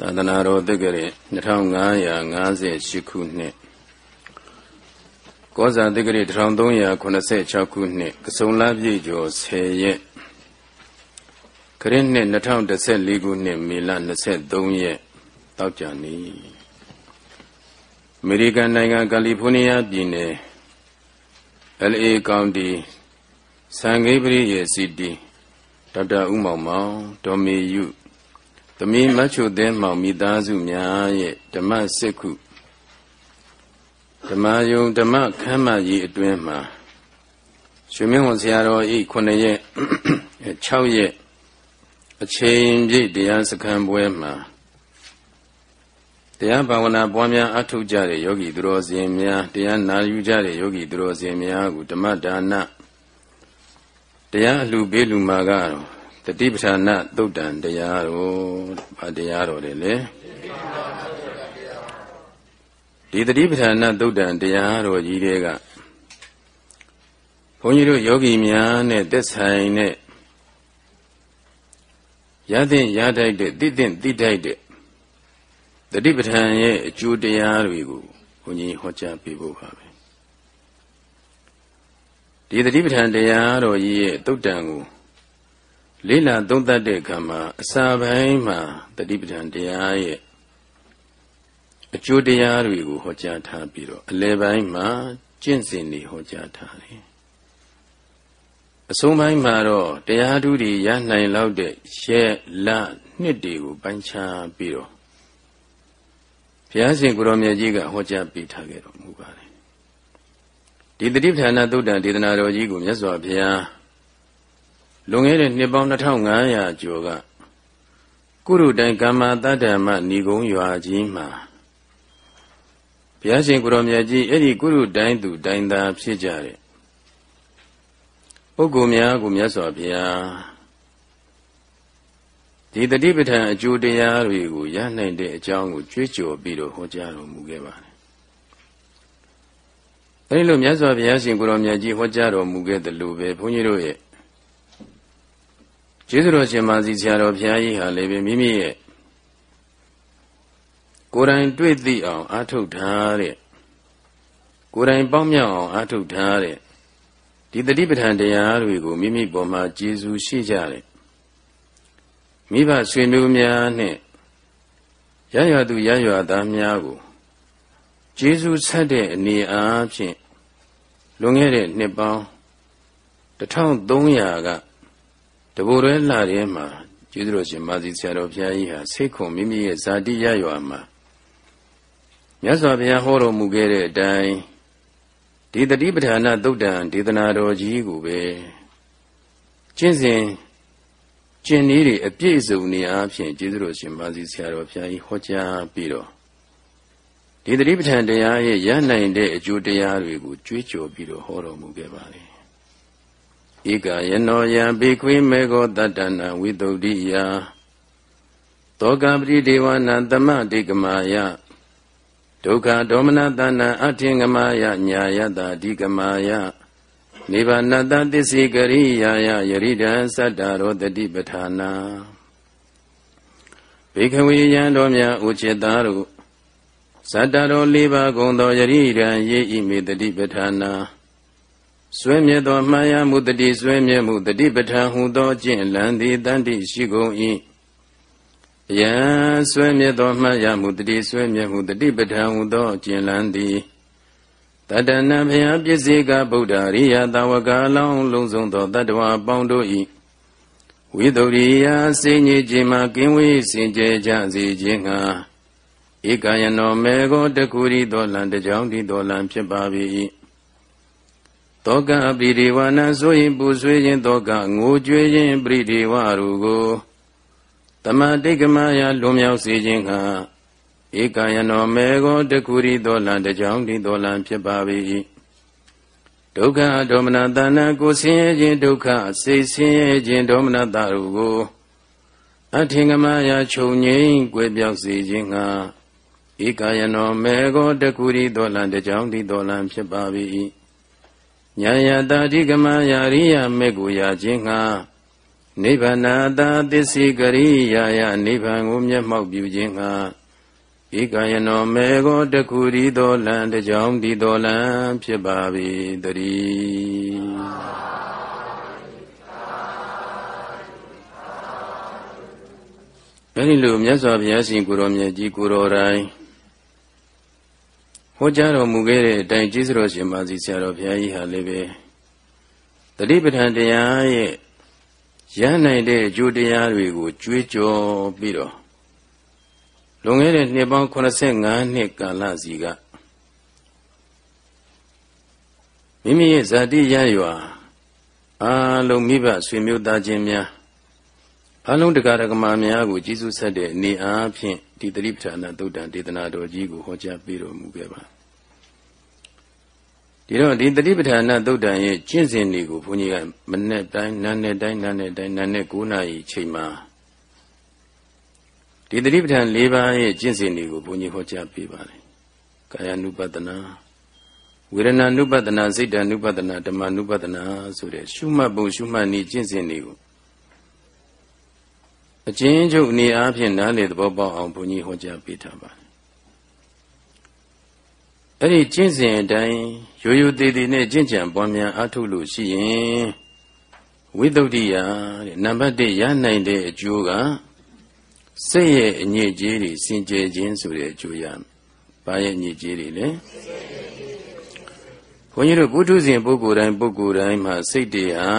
သာသနာတော်တက္ကရာ2558ခုနှစ်ကောဇာတက္ကရာ1386ခုနှစ်ကစုံလပြည့်ကျော်10ရက်ခရစ်နှစ်2014ခုနှစ်မေလ23ရက်တောက်ကြနေ့အမေရိကန်နိုင်ငံကယ်လီဖိုးနီးယားပြည်နယ် LA ကောင်တီဆန်ဂိပရိရဲ့စီတီဒေါက်တာဦးမောင်မောင်ဒေါ်မေယု သမီးမတ်ချုသဲမောင်မိသားစုများရဲ့ဓမ္မစစ်ခုဓမ္မယုံဓမ္မခမ်းမကြီးအတွင်းမှာရွှေမင်းဝန်ဆရာတော်ဤ9ရက်6ရက်အချိန်ပြည့်တရားစခန်းပွဲမှာတရားဘာဝနာပွားများအထောက်ကြတဲ့ယောဂီသူတော်စင်များတရားနာယူကြတဲ့ယောဂီသူတော်စင်များကိုဓမ္မဒါနတရားအလှပေးလူမာကတော့ တတိပဌာနာသုတ်တံတရားတော်ဗာတရားတော်တယ်လေဒီတတိပဌာနာသုတ်တံတရားတော်ကြီးတွေကဘုန်းကြီးတို့ယောဂီများနဲ့သက်ဆိုင်တဲ့ရသင့်ရထိုက်တဲ့သိသင့်သိထိုက်တဲ့တတိပဌာန်ရဲ့အကျိုးတရားတွေကိုဘုန်းကြီးဟောကြားပေးဖို့ပါပဲဒီတတိပဌာန်တရားတော်ကြီးရဲ့သုတ်တံကို လေးလာသုံးသပ်တဲ့အခါမှာအစာပိုင်းမှာတတိပဋ္ဌာန်တရားရဲ့အကျိုးတရားတွေကိုဟောကြားထားပြီးတော့အလယ်ပိုင်းမှာကျင့်စဉ်တွေဟောကြားထားတယ်အဆုံးပိုင်းမှာတော့တရားဓုတွေရနိုင်လောက်တဲ့ရက်လနှစ်တွေကိုပိုင်းခြားပြီးတော့ဘုရားရှင်ကိုရောင်မြတ်ကြီးကဟောကြားပေးထားခဲ့တော်မူပါတယ်ဒီတတိပဋ္ဌာန်သုတ်တံဒေသနာတော်ကြီးကိုမြတ်စွာဘုရား လွန်ခဲ့တဲ့နှစ်ပေါင်း2500ကျော်ကကုရုတိုင်ကမ္မာတတ္တမဏီကုံရွာကြီးမှာဘုရားရှင်ကိုရောင်မြတ်ကြီးအဲ့ဒီကုရုတိုင်သူတိုင်သာဖြစ်ကြတဲ့ပုဂ္ဂိုလ်များကိုမြတ်စွာဘုရားဒီတတိပဋ္ဌာန်အကျိုးတရားတွေကိုရနိုင်တဲ့အကြောင်းကိုကြွေးကြော်ပြီးတော့ဟောကြားတော်မူခဲ့ပါတယ်။အဲဒီလိုမြတ်စွာဘုရားရှင်ကိုရောင်မြတ်ကြီးဟောကြားတော်မူခဲ့တယ်လို့ပဲဘုန်းကြီးတို့ရဲ့ ကျေးဇူးတော်ရှင်မာစီဆရာတော်ဘုရားကြီးဟာလည်းပဲမိမိရဲ့ကိုယ်တိုင်တွေ့သိအောင်အားထုတ်ထားတဲ့ကိုယ်တိုင်ပေါင်းမြောက်အောင်အားထုတ်ထားတဲ့ဒီတတိပဋ္ဌာန်တရားတွေကိုမိမိပေါ်မှာကျေးဇူးရှိကြတယ်မိဘဆွေမျိုးများနဲ့ရရသူရရသားများကိုကျေးဇူးဆက်တဲ့အနေအားဖြင့်လွန်ခဲ့တဲ့နှစ်ပေါင်း1300က တဘူရဲလှရဲမှာကျေးဇူးတော်ရှင်မာဇီဆရာတော်ဘုရားကြီးဟာစိတ်ခုံမိမိရဲ့ဇာတိရရွာမှာမြတ်စွာဘုရားဟောတော်မူခဲ့တဲ့အတိုင်းဒီတတိပဋ္ဌာနာသုတ်တံဒေသနာတော်ကြီးကိုပဲကျင့်စဉ်ကျင့်နည်းတွေအပြည့်စုံနေအားဖြင့်ကျေးဇူးတော်ရှင်မာဇီဆရာတော်ဘုရားကြီးဟောကြားပြီးတော့ဒီတတိပဋ္ဌာန်တရားရဲ့ရနိုင်တဲ့အကျိုးတရားတွေကိုကြွေးကြော်ပြီးတော့ဟောတော်မူခဲ့ပါတယ် ဧကယနောယံဘေခွေမေဃတတ္တနာဝိတုဒ္ဓိယတောကပရိဒေဝနာသမတိကမာယဒုက္ခဒေါမနတနာအထင်ကမာယညာယတအဓိကမာယနိဗ္ဗာနတသစ္စေကရိယာယယရိဒံသတ္တရောတတိပဌာနာဘေခဝေယံတော်မြတ်ဥจิตသားတို့သတ္တရော၄ပါးကုံသောယရိဒံယေဤမေတတိပဌာနာ ဆွေးမြဲသောမှန်ရမှုတတိဆွေးမြဲမှုတတိပဋ္ဌာန်ဟူသောကျင့်လန်းသည်တန်တိရှိကုန်၏ယံဆွေးမြဲသောမှန်ရမှုတတိဆွေးမြဲမှုတတိပဋ္ဌာန်ဟူသောကျင့်လန်းသည်တတဏဘုရားပစ္စည်းကဗုဒ္ဓရိယသာဝကလောင်းလုံးစုံသောတတ္တဝါပေါင်းတို့၏ဝိသုရိယစိဉ္ကြီးခြင်းမှာကင်းဝေးစင်ကြယ်ကြစေခြင်းငှာဧကယနောမေကိုတကူရီတော်လံတကြောင်ဒီတော်လံဖြစ်ပါ၏ တောကပိရိဝနာဆိုရင်ပူဆွေးခြင်းတောကငိုကြွေးခြင်းပရိဒီဝရူကိုတမတိကမယလွန်မြောက်စေခြင်းကဧကယနောမေကိုတကူရီတော်လံတကြောင်ဒီတော်လံဖြစ်ပါ၏ဒုက္ခဒေါမနတနာကိုဆင်းရဲခြင်းဒုက္ခစိတ်ဆင်းရဲခြင်းဒေါမနတရူကိုအထင်ကမယခြုံငိမ့်ကွယ်ပြောက်စေခြင်းကဧကယနောမေကိုတကူရီတော်လံတကြောင်ဒီတော်လံဖြစ်ပါ၏ ညာယတာတိကမယာရိယမေကိုရာခြင်းငှာနိဗ္ဗာန်တာသစ္စေကရိယာယနိဗ္ဗာန်ကိုမျက်မှောက်ပြုခြင်းငှာဧကယနောမေကိုတခုရီတော်လံတကြောင်ဒီတော်လံဖြစ်ပါ၏တည်းအဲဒီလိုမြတ်စွာဘုရားရှင်ကိုရောမြတ်ကြီးကိုရောတိုင်း ဟောကြားတော်မူခဲ့တဲ့အတိုင်းကျေးဇူးတော်ရှင်ပါစီဆရာတော်ဘုရားကြီးဟာလည်းပဲတတိပဋ္ဌာန်တရားရဲ့ရနိုင်တဲ့အကျိုးတရားတွေကိုကြွေးကြော်ပြီးတော့လွန်ခဲ့တဲ့နှစ်ပေါင်း85နှစ်ကာလစီကမိမိရဲ့ဇာတိရရွာအာလုံးမိဘဆွေမျိုးသားချင်းများ အလုံးတကာရကမာများကိုကျေးဇူးဆက်တဲ့အနေအားဖြင့်ဒီတတိပဋ္ဌာန်သုတ်တံဒေသနာတော်ကြီးကိုဟောကြားပေးတော်မူခဲ့ပါဒီတော့ဒီတတိပဋ္ဌာန်သုတ်တံရဲ့ကျင့်စဉ်တွေကိုဘုန်းကြီးကမနေ့တိုင်းနာနဲ့တိုင်းနာနဲ့တိုင်းနာနဲ့9နာရီချိန်မှာဒီတတိပဋ္ဌာန်၄ပါးရဲ့ကျင့်စဉ်တွေကိုဘုန်းကြီးဟောကြားပေးပါတယ်ကာယ ानु ပတနာဝေဒနာ ानु ပတနာစိတ်တ ानु ပတနာဓမ္မ ानु ပတနာဆိုတဲ့ရှုမှတ်ပုံရှုမှတ်နည်းကျင့်စဉ်တွေကို အချင်းချုပ်အနေအားဖြင့်နားလေသဘောပေါက်အောင်ဘုန်းကြီးဟောကြားပေးထားပါတယ်အဲ့ဒီကျင့်စဉ်အတိုင်းရိုးရိုးသေးသေးနဲ့ကျင့်ကြံပွားများအားထုတ်လို့ရှိရင်ဝိသုဒ္ဓိယတဲ့နံပါတ်1ရနိုင်တဲ့အကျိုးကစိတ်ရဲ့အညစ်အကြေးတွေစင်ကြယ်ခြင်းဆိုတဲ့အကျိုးရ။ဘာရဲ့အညစ်အကြေးတွေလဲ။ဘုန်းကြီးတို့ပုထုဇဉ်ပုဂ္ဂိုလ်တိုင်းပုဂ္ဂိုလ်တိုင်းမှာစိတ်တွေဟာ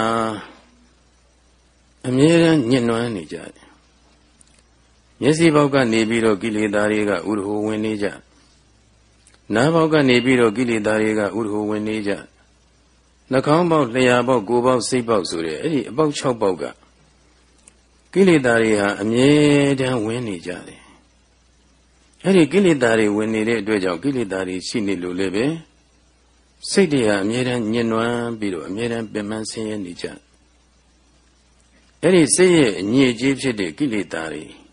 အမြဲတမ်းညှဉ်းနှွမ်းနေကြတယ် မျက်စိဘောက်ကနေပြီးတော့ကိလေသာတွေကဥရဟိုဝင်နေကြနားဘောက်ကနေပြီးတော့ကိလေသာတွေကဥရဟိုဝင်နေကြနှာခေါင်းပေါက်လျှာပေါက်ကိုယ်ပေါက်စိတ်ပေါက်ဆိုတဲ့အဲ့ဒီအပေါက်6ပေါက်ကကိလေသာတွေဟာအမြဲတမ်းဝင်နေကြတယ်အဲ့ဒီကိလေသာတွေဝင်နေတဲ့အတွက်ကြောင့်ကိလေသာတွေရှိနေလို့လည်းပဲစိတ်တွေဟာအမြဲတမ်းညှဉ်းနှွမ်းပြီးတော့အမြဲတမ်းပင်ပန်းဆင်းရဲနေကြအဲ့ဒီစိတ်ရဲ့အညစ်အကြေးဖြစ်တဲ့ကိလေသာတွေ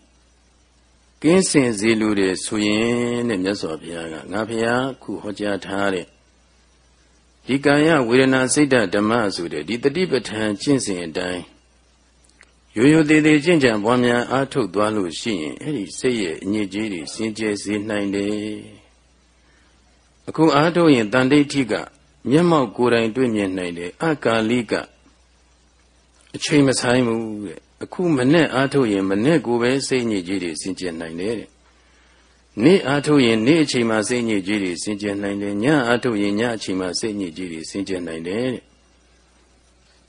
ကင်းစင်စေလူတွေဆိုရင်တဲ့မြတ်စွာဘုရားကငါဘုရားခုဟောကြားထားတဲ့ဒီကာယဝေဒနာစိတ်ဓမ္မဆိုတဲ့ဒီတတိပဋ္ဌာန်ကျင့်စဉ်အတိုင်းရိုးရိုးသေးသေးကျင့်ကြံပွားများအားထုတ်သွားလို့ရှိရင်အဲ့ဒီစိတ်ရဲ့အညစ်အကြေးတွေစင်ကြယ်စေနိုင်တယ်အခုအားထုတ်ရင်တန်တိဋ္ဌိကမျက်မှောက်ကိုယ်တိုင်တွေ့မြင်နိုင်တယ်အကာလိကအချိန်မဆိုင်ဘူးတဲ့ အခုမနဲ့အားထုတ်ရင်မနဲ့ကိုပဲစိတ်ညစ်ကြီးတွေစင်ကြယ်နိုင်တယ်တဲ့နေ့အားထုတ်ရင်နေ့အချိန်မှာစိတ်ညစ်ကြီးတွေစင်ကြယ်နိုင်တယ်ညအားထုတ်ရင်ညအချိန်မှာစိတ်ညစ်ကြီးတွေစင်ကြယ်နိုင်တယ်တဲ့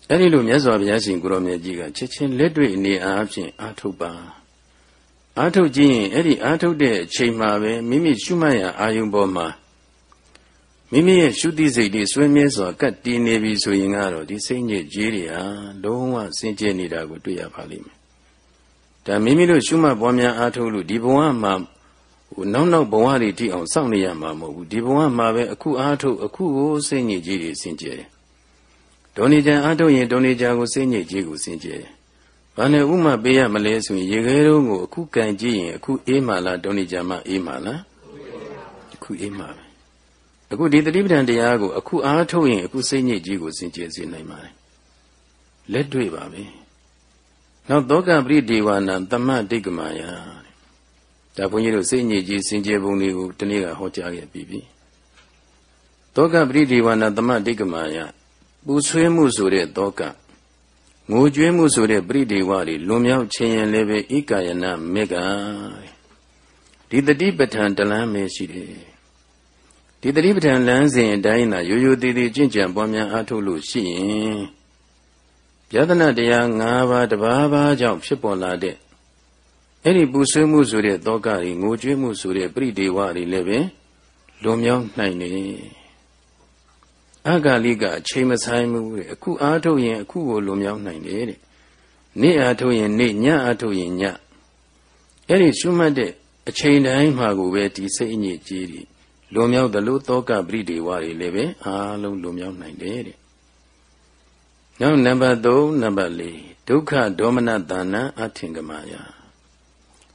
အဲ့ဒီလိုမြတ်စွာဘုရားရှင်ကိုရောမြတ်ကြီးကချက်ချင်းလက်တွေ့အနေအားဖြင့်အားထုတ်ပါအားထုတ်ကြည့်ရင်အဲ့ဒီအားထုတ်တဲ့အချိန်မှာပဲမိမိရှုမှတ်ရအာယုံပေါ်မှာ မိမိရဲ့ရှုတိစိတ်တွေဆွေးမြဲစွာကတ်တည်နေပြီဆိုရင်ကတော့ဒီစိတ်ညစ်ကြေးတွေဟာလုံးဝစင်ကြယ်နေတာကိုတွေ့ရပါလိမ့်မယ်။ဒါမိမိတို့ရှုမှတ်ပွားများအားထုတ်လို့ဒီဘဝမှာဟိုနောက်နောက်ဘဝတွေတိအောင်စောင့်နေရမှာမဟုတ်ဘူးဒီဘဝမှာပဲအခုအားထုတ်အခုကိုစိတ်ညစ်ကြေးတွေစင်ကြယ်တယ်။ဒေါနေကြအားထုတ်ရင်ဒေါနေကြကိုစိတ်ညစ်ကြေးကိုစင်ကြယ်တယ်။ဘာနဲ့ဥမာပေးရမလဲဆိုရင်ရေခဲတုံးကိုအခုကန်ကြည့်ရင်အခုအေးမှလားဒေါနေကြမှအေးမှလားအခုအေးမှပဲ အခုဒီတတိပဒံတရားကိုအခုအားထုတ်ရင်အခုစိတ်ညစ်ကြီးကိုစင်ကြယ်စေနိုင်ပါတယ်လက်တွေ့ပါပဲနောက်သောကပရိဒေဝနာတမဒိဋ္ဌမာယဒါဘုန်းကြီးတို့စိတ်ညစ်ကြီးစင်ကြယ်ပုံတွေကိုဒီနေ့ကဟောကြားခဲ့ပြီးပြီသောကပရိဒေဝနာတမဒိဋ္ဌမာယပူဆွေးမှုဆိုတဲ့သောကငိုကြွေးမှုဆိုတဲ့ပရိဒေဝတွေလွန်မြောက်ခြင်းရင်လည်းပဲဧကယနာမေကဒီတတိပဋ္ဌာန်တလန်းပဲရှိတယ် ဒီတတိပဋ္ဌာန်လမ်းစဉ်အတိုင်းသာရိုးရိုးသေးသေးကျင့်ကြံပွားများအားထုတ်လို့ရှိရင်ယတနာတရား၅ပါးတပါးပါးကြောင့်ဖြစ်ပေါ်လာတဲ့အဲ့ဒီပူဆွေးမှုဆိုတဲ့တောကတွေငိုကြွေးမှုဆိုတဲ့ပရိဒေဝတွေလည်းပဲလွန်မြောက်နိုင်နေအဂါလိကအချိန်မဆိုင်မှုတဲ့အခုအားထုတ်ရင်အခုကိုလွန်မြောက်နိုင်တယ်တဲ့နေ့အားထုတ်ရင်နေ့ညအားထုတ်ရင်ညအဲ့ဒီရှုမှတ်တဲ့အချိန်တိုင်းမှာကိုပဲဒီစိတ်အညစ်အကြေးတွေ လွန်မြောက်တယ်လို့သောကပရိဒေဝတွေလည်းပဲအားလုံးလွန်မြောက်နိုင်တယ်တဲ့။နောက်နံပါတ်3နံပါတ်4ဒုက္ခဒေါမနတာနံအထင်ကမာယ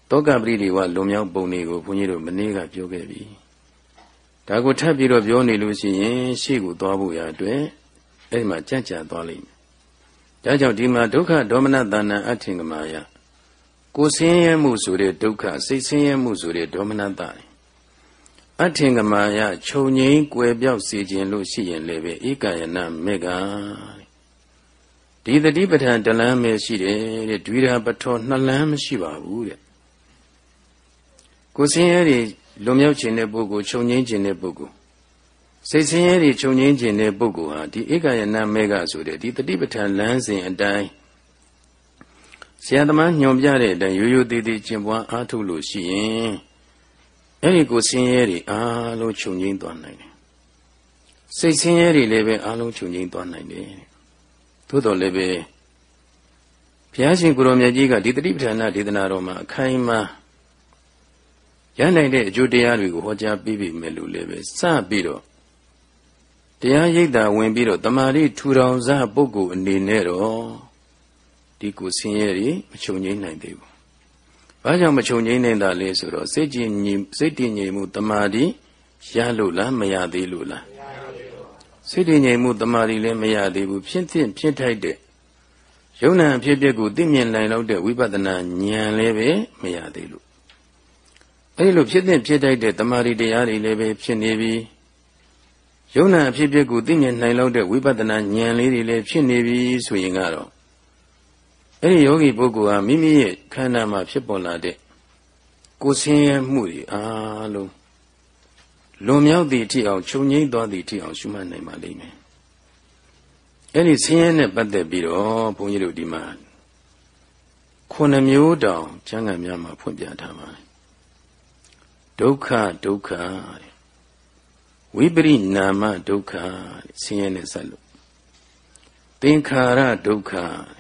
သောကပရိဒေဝလွန်မြောက်ပုံတွေကိုဘုန်းကြီးတို့မနေ့ကပြောခဲ့ပြီ။ဒါကိုထပ်ပြီးတော့ပြောနေလို့ရှိရင်ရှေ့ကိုသွားဖို့ရအတွက်အဲ့ဒီမှာကြံ့ကြာသွားလိမ့်မယ်။ဒါကြောင့်ဒီမှာဒုက္ခဒေါမနတဏ္ဏအထင်ကမာယကိုဆင်းရဲမှုဆိုတဲ့ဒုက္ခစိတ်ဆင်းရဲမှုဆိုတဲ့ဒေါမနတ အထင်ကမာယခြုံငိမ့်ကွယ်ပြောက်စေခြင်းလို့ရှိရင်လည်းပဲဧကယနာမေကဒီတတိပဋ္ဌာန်တလမ်းပဲရှိတယ်တဲ့ဒွိရာပထောနှစ်လမ်းမရှိပါဘူးတဲ့ကိုဆင်းရဲတွေလွန်မြောက်ခြင်းတဲ့ပုဂ္ဂိုလ်ခြုံငိမ့်ခြင်းတဲ့ပုဂ္ဂိုလ်စိတ်ဆင်းရဲတွေခြုံငိမ့်ခြင်းတဲ့ပုဂ္ဂိုလ်ဟာဒီဧကယနာမေကဆိုတဲ့ဒီတတိပဋ္ဌာန်လမ်းစဉ်အတိုင်းဆရာသမားညွန်ပြတဲ့အတိုင်းရိုးရိုးသေးသေးကျင့်ပွားအားထုတ်လို့ရှိရင် အဲ့ဒီကိုဆင်းရဲတွေအားလုံးခြုံငိမ့်သွားနိုင်တယ်စိတ်ဆင်းရဲတွေလည်းပဲအားလုံးခြုံငိမ့်သွားနိုင်တယ်သို့တော်လည်းပဲဘုရားရှင်ကိုရောမြတ်ကြီးကဒီတတိပဋ္ဌာန်ဒေသနာတော်မှာအခိုင်အမာရနိုင်တဲ့အကျိုးတရားတွေကိုဟောကြားပေးပြီမယ်လို့လည်းပဲစပြီးတော့တရားရိပ်တာဝင်ပြီးတော့တမာရီထူထောင်စားပုဂ္ဂိုလ်အနေနဲ့တော့ဒီကိုဆင်းရဲတွေမချုံငိမ့်နိုင်သေးဘူး။ ဘာကြောင့်မချုံငိမ့်နိုင်တာလဲဆိုတော့စိတ်ကြည်ငြိမ်စိတ်တည်ငြိမ်မှုတမာရီရလို့လားမရသေးလို့လား။စိတ်တည်ငြိမ်မှုတမာရီလည်းမရသေးဘူးဖြစ်ဖြစ်ဖြစ်ထိုက်တဲ့ယုံနာအဖြစ်အပျက်ကိုသိမြင်နိုင်လောက်တဲ့ဝိပဿနာဉာဏ်လည်းပဲမရသေးလို့အဲဒီလိုဖြစ်တဲ့ဖြစ်တိုက်တဲ့တမာရီတရားတွေလည်းပဲဖြစ်နေပြီးယုံနာအဖြစ်အပျက်ကိုသိမြင်နိုင်လောက်တဲ့ဝိပဿနာဉာဏ်လေးတွေလည်းဖြစ်နေပြီဆိုရင်ကတော့ အဲ့ဒီယောဂီပုဂ္ဂိုလ်ဟာမိမိရဲ့ခန္ဓာမှာဖြစ်ပေါ်လာတဲ့ကိုယ်ဆင်းရဲမှုတွေအားလုံးလွန်မြောက်သည့်အထိအောင်ခြုံငိမ့်သွားသည့်အထိအောင်ရှုမှတ်နိုင်ပါလိမ့်မယ်။အဲ့ဒီဆင်းရဲနဲ့ပတ်သက်ပြီးတော့ဘုန်းကြီးတို့ဒီမှာခုနှစ်မျိုးတောင်ကျမ်းဂန်များမှာဖွင့်ပြထားပါတယ်။ဒုက္ခဒုက္ခဝိပရိနာမဒုက္ခဆင်းရဲနဲ့ဆက်လို့သင်္ခါရဒုက္ခပ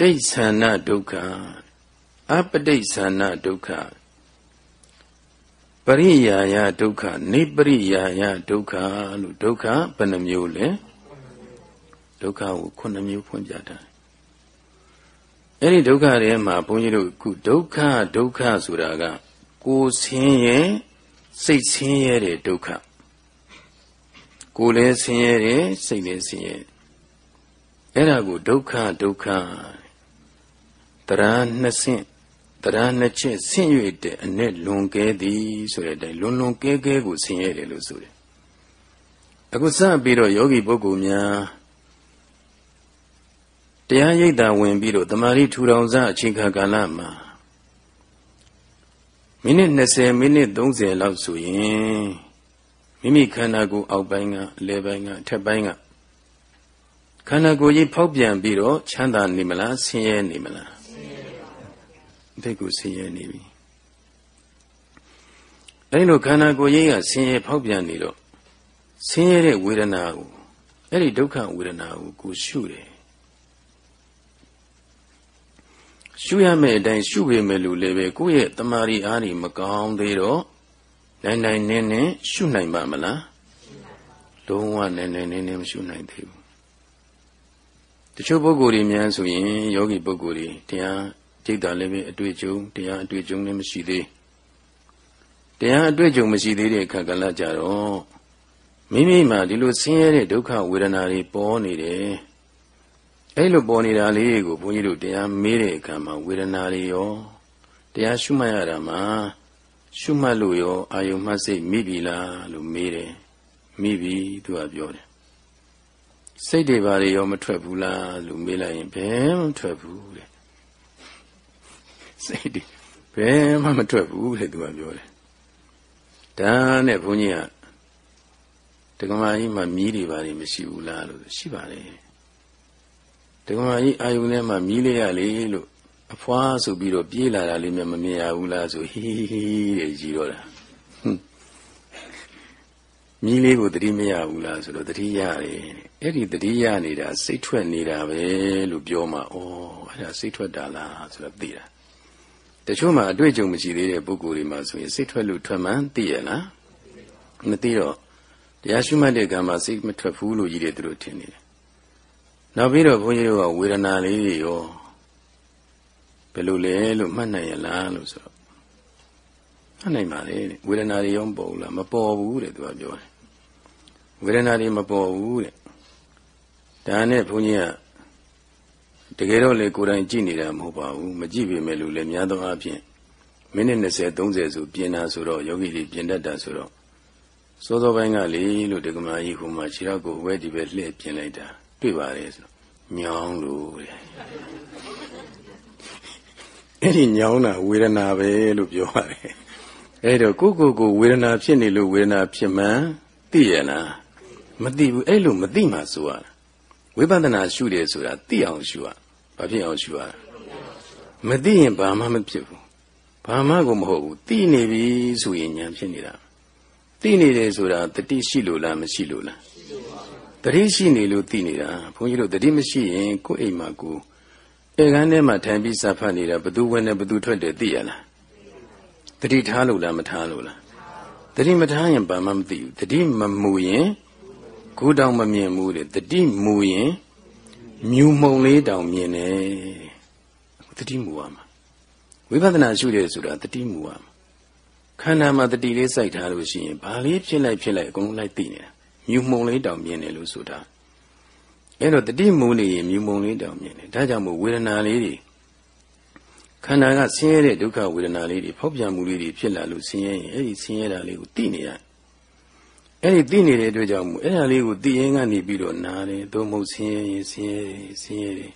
ဋိစ္ဆာနဒုက္ခအပဋိစ္ဆာနဒုက္ခပရိယာယဒုက္ခနိပရိယာယဒုက္ခလို့ဒုက္ခဘယ်နှမျိုးလဲဒုက္ခကိုခုနှစ်မျိုးဖွင့်ပြတာအဲ့ဒီဒုက္ခတွေမှာဘုန်းကြီးတို့ခုဒုက္ခဒုက္ခဆိုတာကကိုယ်ဆင်းရဲစိတ်ဆင်းရဲတဲ့ဒုက္ခကိုယ်လည်းဆင်းရဲတယ်စိတ်လည်းဆင်းရဲ အဲ့ဒါကိုဒုက္ခဒုက္ခတရားနှစ်ဆင့်တရားနှစ်ချက်ဆင့်၍တဲ့အ내လွန်ကဲသည်ဆိုတဲ့အတိုင်းလွန်လွန်ကဲကဲကိုဆင်းရဲတယ်လို့ဆိုတယ်အခုစပြီးတော့ယောဂီပုဂ္ဂိုလ်များတရားရိပ်တာဝင်ပြီးတော့တမာရီထူထောင်စားအချိန်ခါကာလမှာမိနစ်20မိနစ်30လောက်ဆိုရင်မိမိခန္ဓာကိုယ်အောက်ပိုင်းကအလယ်ပိုင်းကအထက်ပိုင်းက ခန္ဓာကိုယ်ကြီးဖောက်ပြန်ပြီးတော့ချမ်းသာနေမလားဆင်းရဲနေမလားစိတ်ကိုဆင်းရဲနေပြီအဲဒီလိုခန္ဓာကိုယ်ကြီးကဆင်းရဲဖောက်ပြန်နေတော့ဆင်းရဲတဲ့ဝေဒနာကိုအဲ့ဒီဒုက္ခဝေဒနာကိုကိုရှုတယ်ရှုရမယ့်အတိုင်းရှုပေမဲ့လို့လည်းပဲကိုယ့်ရဲ့တမာရီအားကြီးမကောင်းသေးတော့နိုင်နိုင်နင်းနင်းရှုနိုင်ပါမလားလုံးဝနိုင်နိုင်နင်းနင်းမရှုနိုင်သေးဘူး တချို့ပုဂ္ဂိုလ်တွေများဆိုရင်ယောဂီပုဂ္ဂိုလ်တွေတရားကြိတ်တာလည်းပဲအတွေ့အကြုံတရားအတွေ့အကြုံလည်းမရှိသေးတရားအတွေ့အကြုံမရှိသေးတဲ့အခါကလည်းကြတော့မိမိမှာဒီလိုဆင်းရဲတဲ့ဒုက္ခဝေဒနာတွေပေါ်နေတယ်အဲ့လိုပေါ်နေတာလေးကိုဘုန်းကြီးတို့တရားမေးတဲ့အခါမှာဝေဒနာတွေရောတရားရှုမှတ်ရတာမှာရှုမှတ်လို့ရောအာယုမှတ်စိတ်မိပြီလားလို့မေးတယ်မိပြီသူကပြောတယ် စိတ်တွေဘာတွေရောမထွက်ဘူးလားလို့မေးလိုက်ရင်ဘယ်မှမထွက်ဘူးတဲ့စိတ်တွေဘယ်မှမထွက်ဘူးတဲ့သူကပြောတယ်ဒါနဲ့ဘုန်းကြီးကတက္ကမကြီးမှာမြည်တွေဘာတွေမရှိဘူးလားလို့ရှိပါတယ်တက္ကမကြီးအာယုန်ထဲမှာမြည်လေးရလေလို့အဖွားဆိုပြီးတော့ပြေးလာတာလေးများမမြင်ရဘူးလားဆိုဟီးဟီးတဲ့ကြီးတော့တာ မြည်လေးကိုတတိမရဘူးလားဆိုတော့တတိရတယ်အဲ့ဒီတတိရနေတာစိတ်ထွက်နေတာပဲလို့ပြောမှဩအဲ့ဒါစိတ်ထွက်တာလားဆိုတော့သိတာတချို့မှာအတွေ့အကြုံမရှိသေးတဲ့ပုဂ္ဂိုလ်တွေမှာဆိုရင်စိတ်ထွက်လို့ထွက်မှန်းသိရလားမသိတော့တရားရှုမှတ်တဲ့ကံမှာစိတ်မထွက်ဘူးလို့ကြီးတယ်သူတို့ထင်နေတယ်နောက်ပြီးတော့ဘုန်းကြီးတို့ကဝေဒနာလေးတွေရောဘယ်လိုလဲလို့မှတ်နိုင်ရလားလို့ဆိုတော့မှတ်နိုင်ပါလေဝေဒနာတွေရောမပေါ်ဘူးလားမပေါ်ဘူးတဲ့သူကပြောတယ် ဝေဒနာတွေမပေါ်ဘူးတဲ့ဒါနဲ့ဘုန်းကြီးကတကယ်တော့လေကိုယ်တိုင်ကြည့်နေတာမဟုတ်ပါဘူးမကြည့်ပေမဲ့လို့လည်းများသောအားဖြင့်မိနစ်20 30ဆိုပြင်တာဆိုတော့ယောဂီတွေပြင်တတ်တာဆိုတော့စောစောပိုင်းကလေလို့ဒကမာကြီးဟိုမှာခြေထောက်ကိုဝဲဒီပဲလှည့်ပြင်လိုက်တာတွေ့ပါတယ်ဆိုညောင်းလို့တဲ့အဲ့ဒီညောင်းတာဝေဒနာပဲလို့ပြောပါတယ်အဲ့တော့ကိုကိုကိုဝေဒနာဖြစ်နေလို့ဝေဒနာဖြစ်မှန်းသိရလား မသိဘူးအဲ့လိုမသိမှဆိုရတာဝိပဿနာရှုတယ်ဆိုတာသိအောင်ရှုရဘာဖြစ်အောင်ရှုရမသိရင်ဘာမှမဖြစ်ဘူးဘာမှကိုမဟုတ်ဘူးသိနေပြီဆိုရင်ဉာဏ်ဖြစ်နေတာသိနေတယ်ဆိုတာတတိရှိလို့လားမရှိလို့လားတတိရှိနေလို့သိနေတာဘုန်းကြီးတို့တတိမရှိရင်ကိုယ်အိမ်မှာကိုဧကန်ထဲမှာထိုင်ပြီးစာဖတ်နေတာဘသူဝင်နေဘသူထွက်တယ်သိရလားတတိထားလို့လားမထားလို့လားတတိမထားရင်ဘာမှမသိဘူးတတိမမူရင် ကိုတောင်မမြင်ဘူးတဲ့တတိမူရင်မြူမှုံလေးတောင်မြင်တယ်တတိမူရမှာဝိပဿနာရှုတယ်ဆိုတာတတိမူရမှာခန္ဓာမှာတတိလေးစိုက်ထားလို့ရှိရင်ဘာလေးဖြစ်လိုက်ဖြစ်လိုက်အကုန်လုံးလိုက်သိနေတာမြူမှုံလေးတောင်မြင်တယ်လို့ဆိုတာအဲ့တော့တတိမူနေရင်မြူမှုံလေးတောင်မြင်တယ်ဒါကြောင့်မို့ဝေဒနာလေးတွေခန္ဓာကဆင်းရဲတဲ့ဒုက္ခဝေဒနာလေးတွေဖောက်ပြန်မှုလေးတွေဖြစ်လာလို့ဆင်းရဲရင်အဲ့ဒီဆင်းရဲတာလေးကိုသိနေရတယ် အဲ့ဒီသိနေတဲ့အတွက်ကြောင့်မို့အဲ့ဒါလေးကိုသိရင်ကနေပြီးတော့နားတယ်သို့မဟုတ်ဆင်းရဲရင်ဆင်းရဲဆင်းရဲတယ်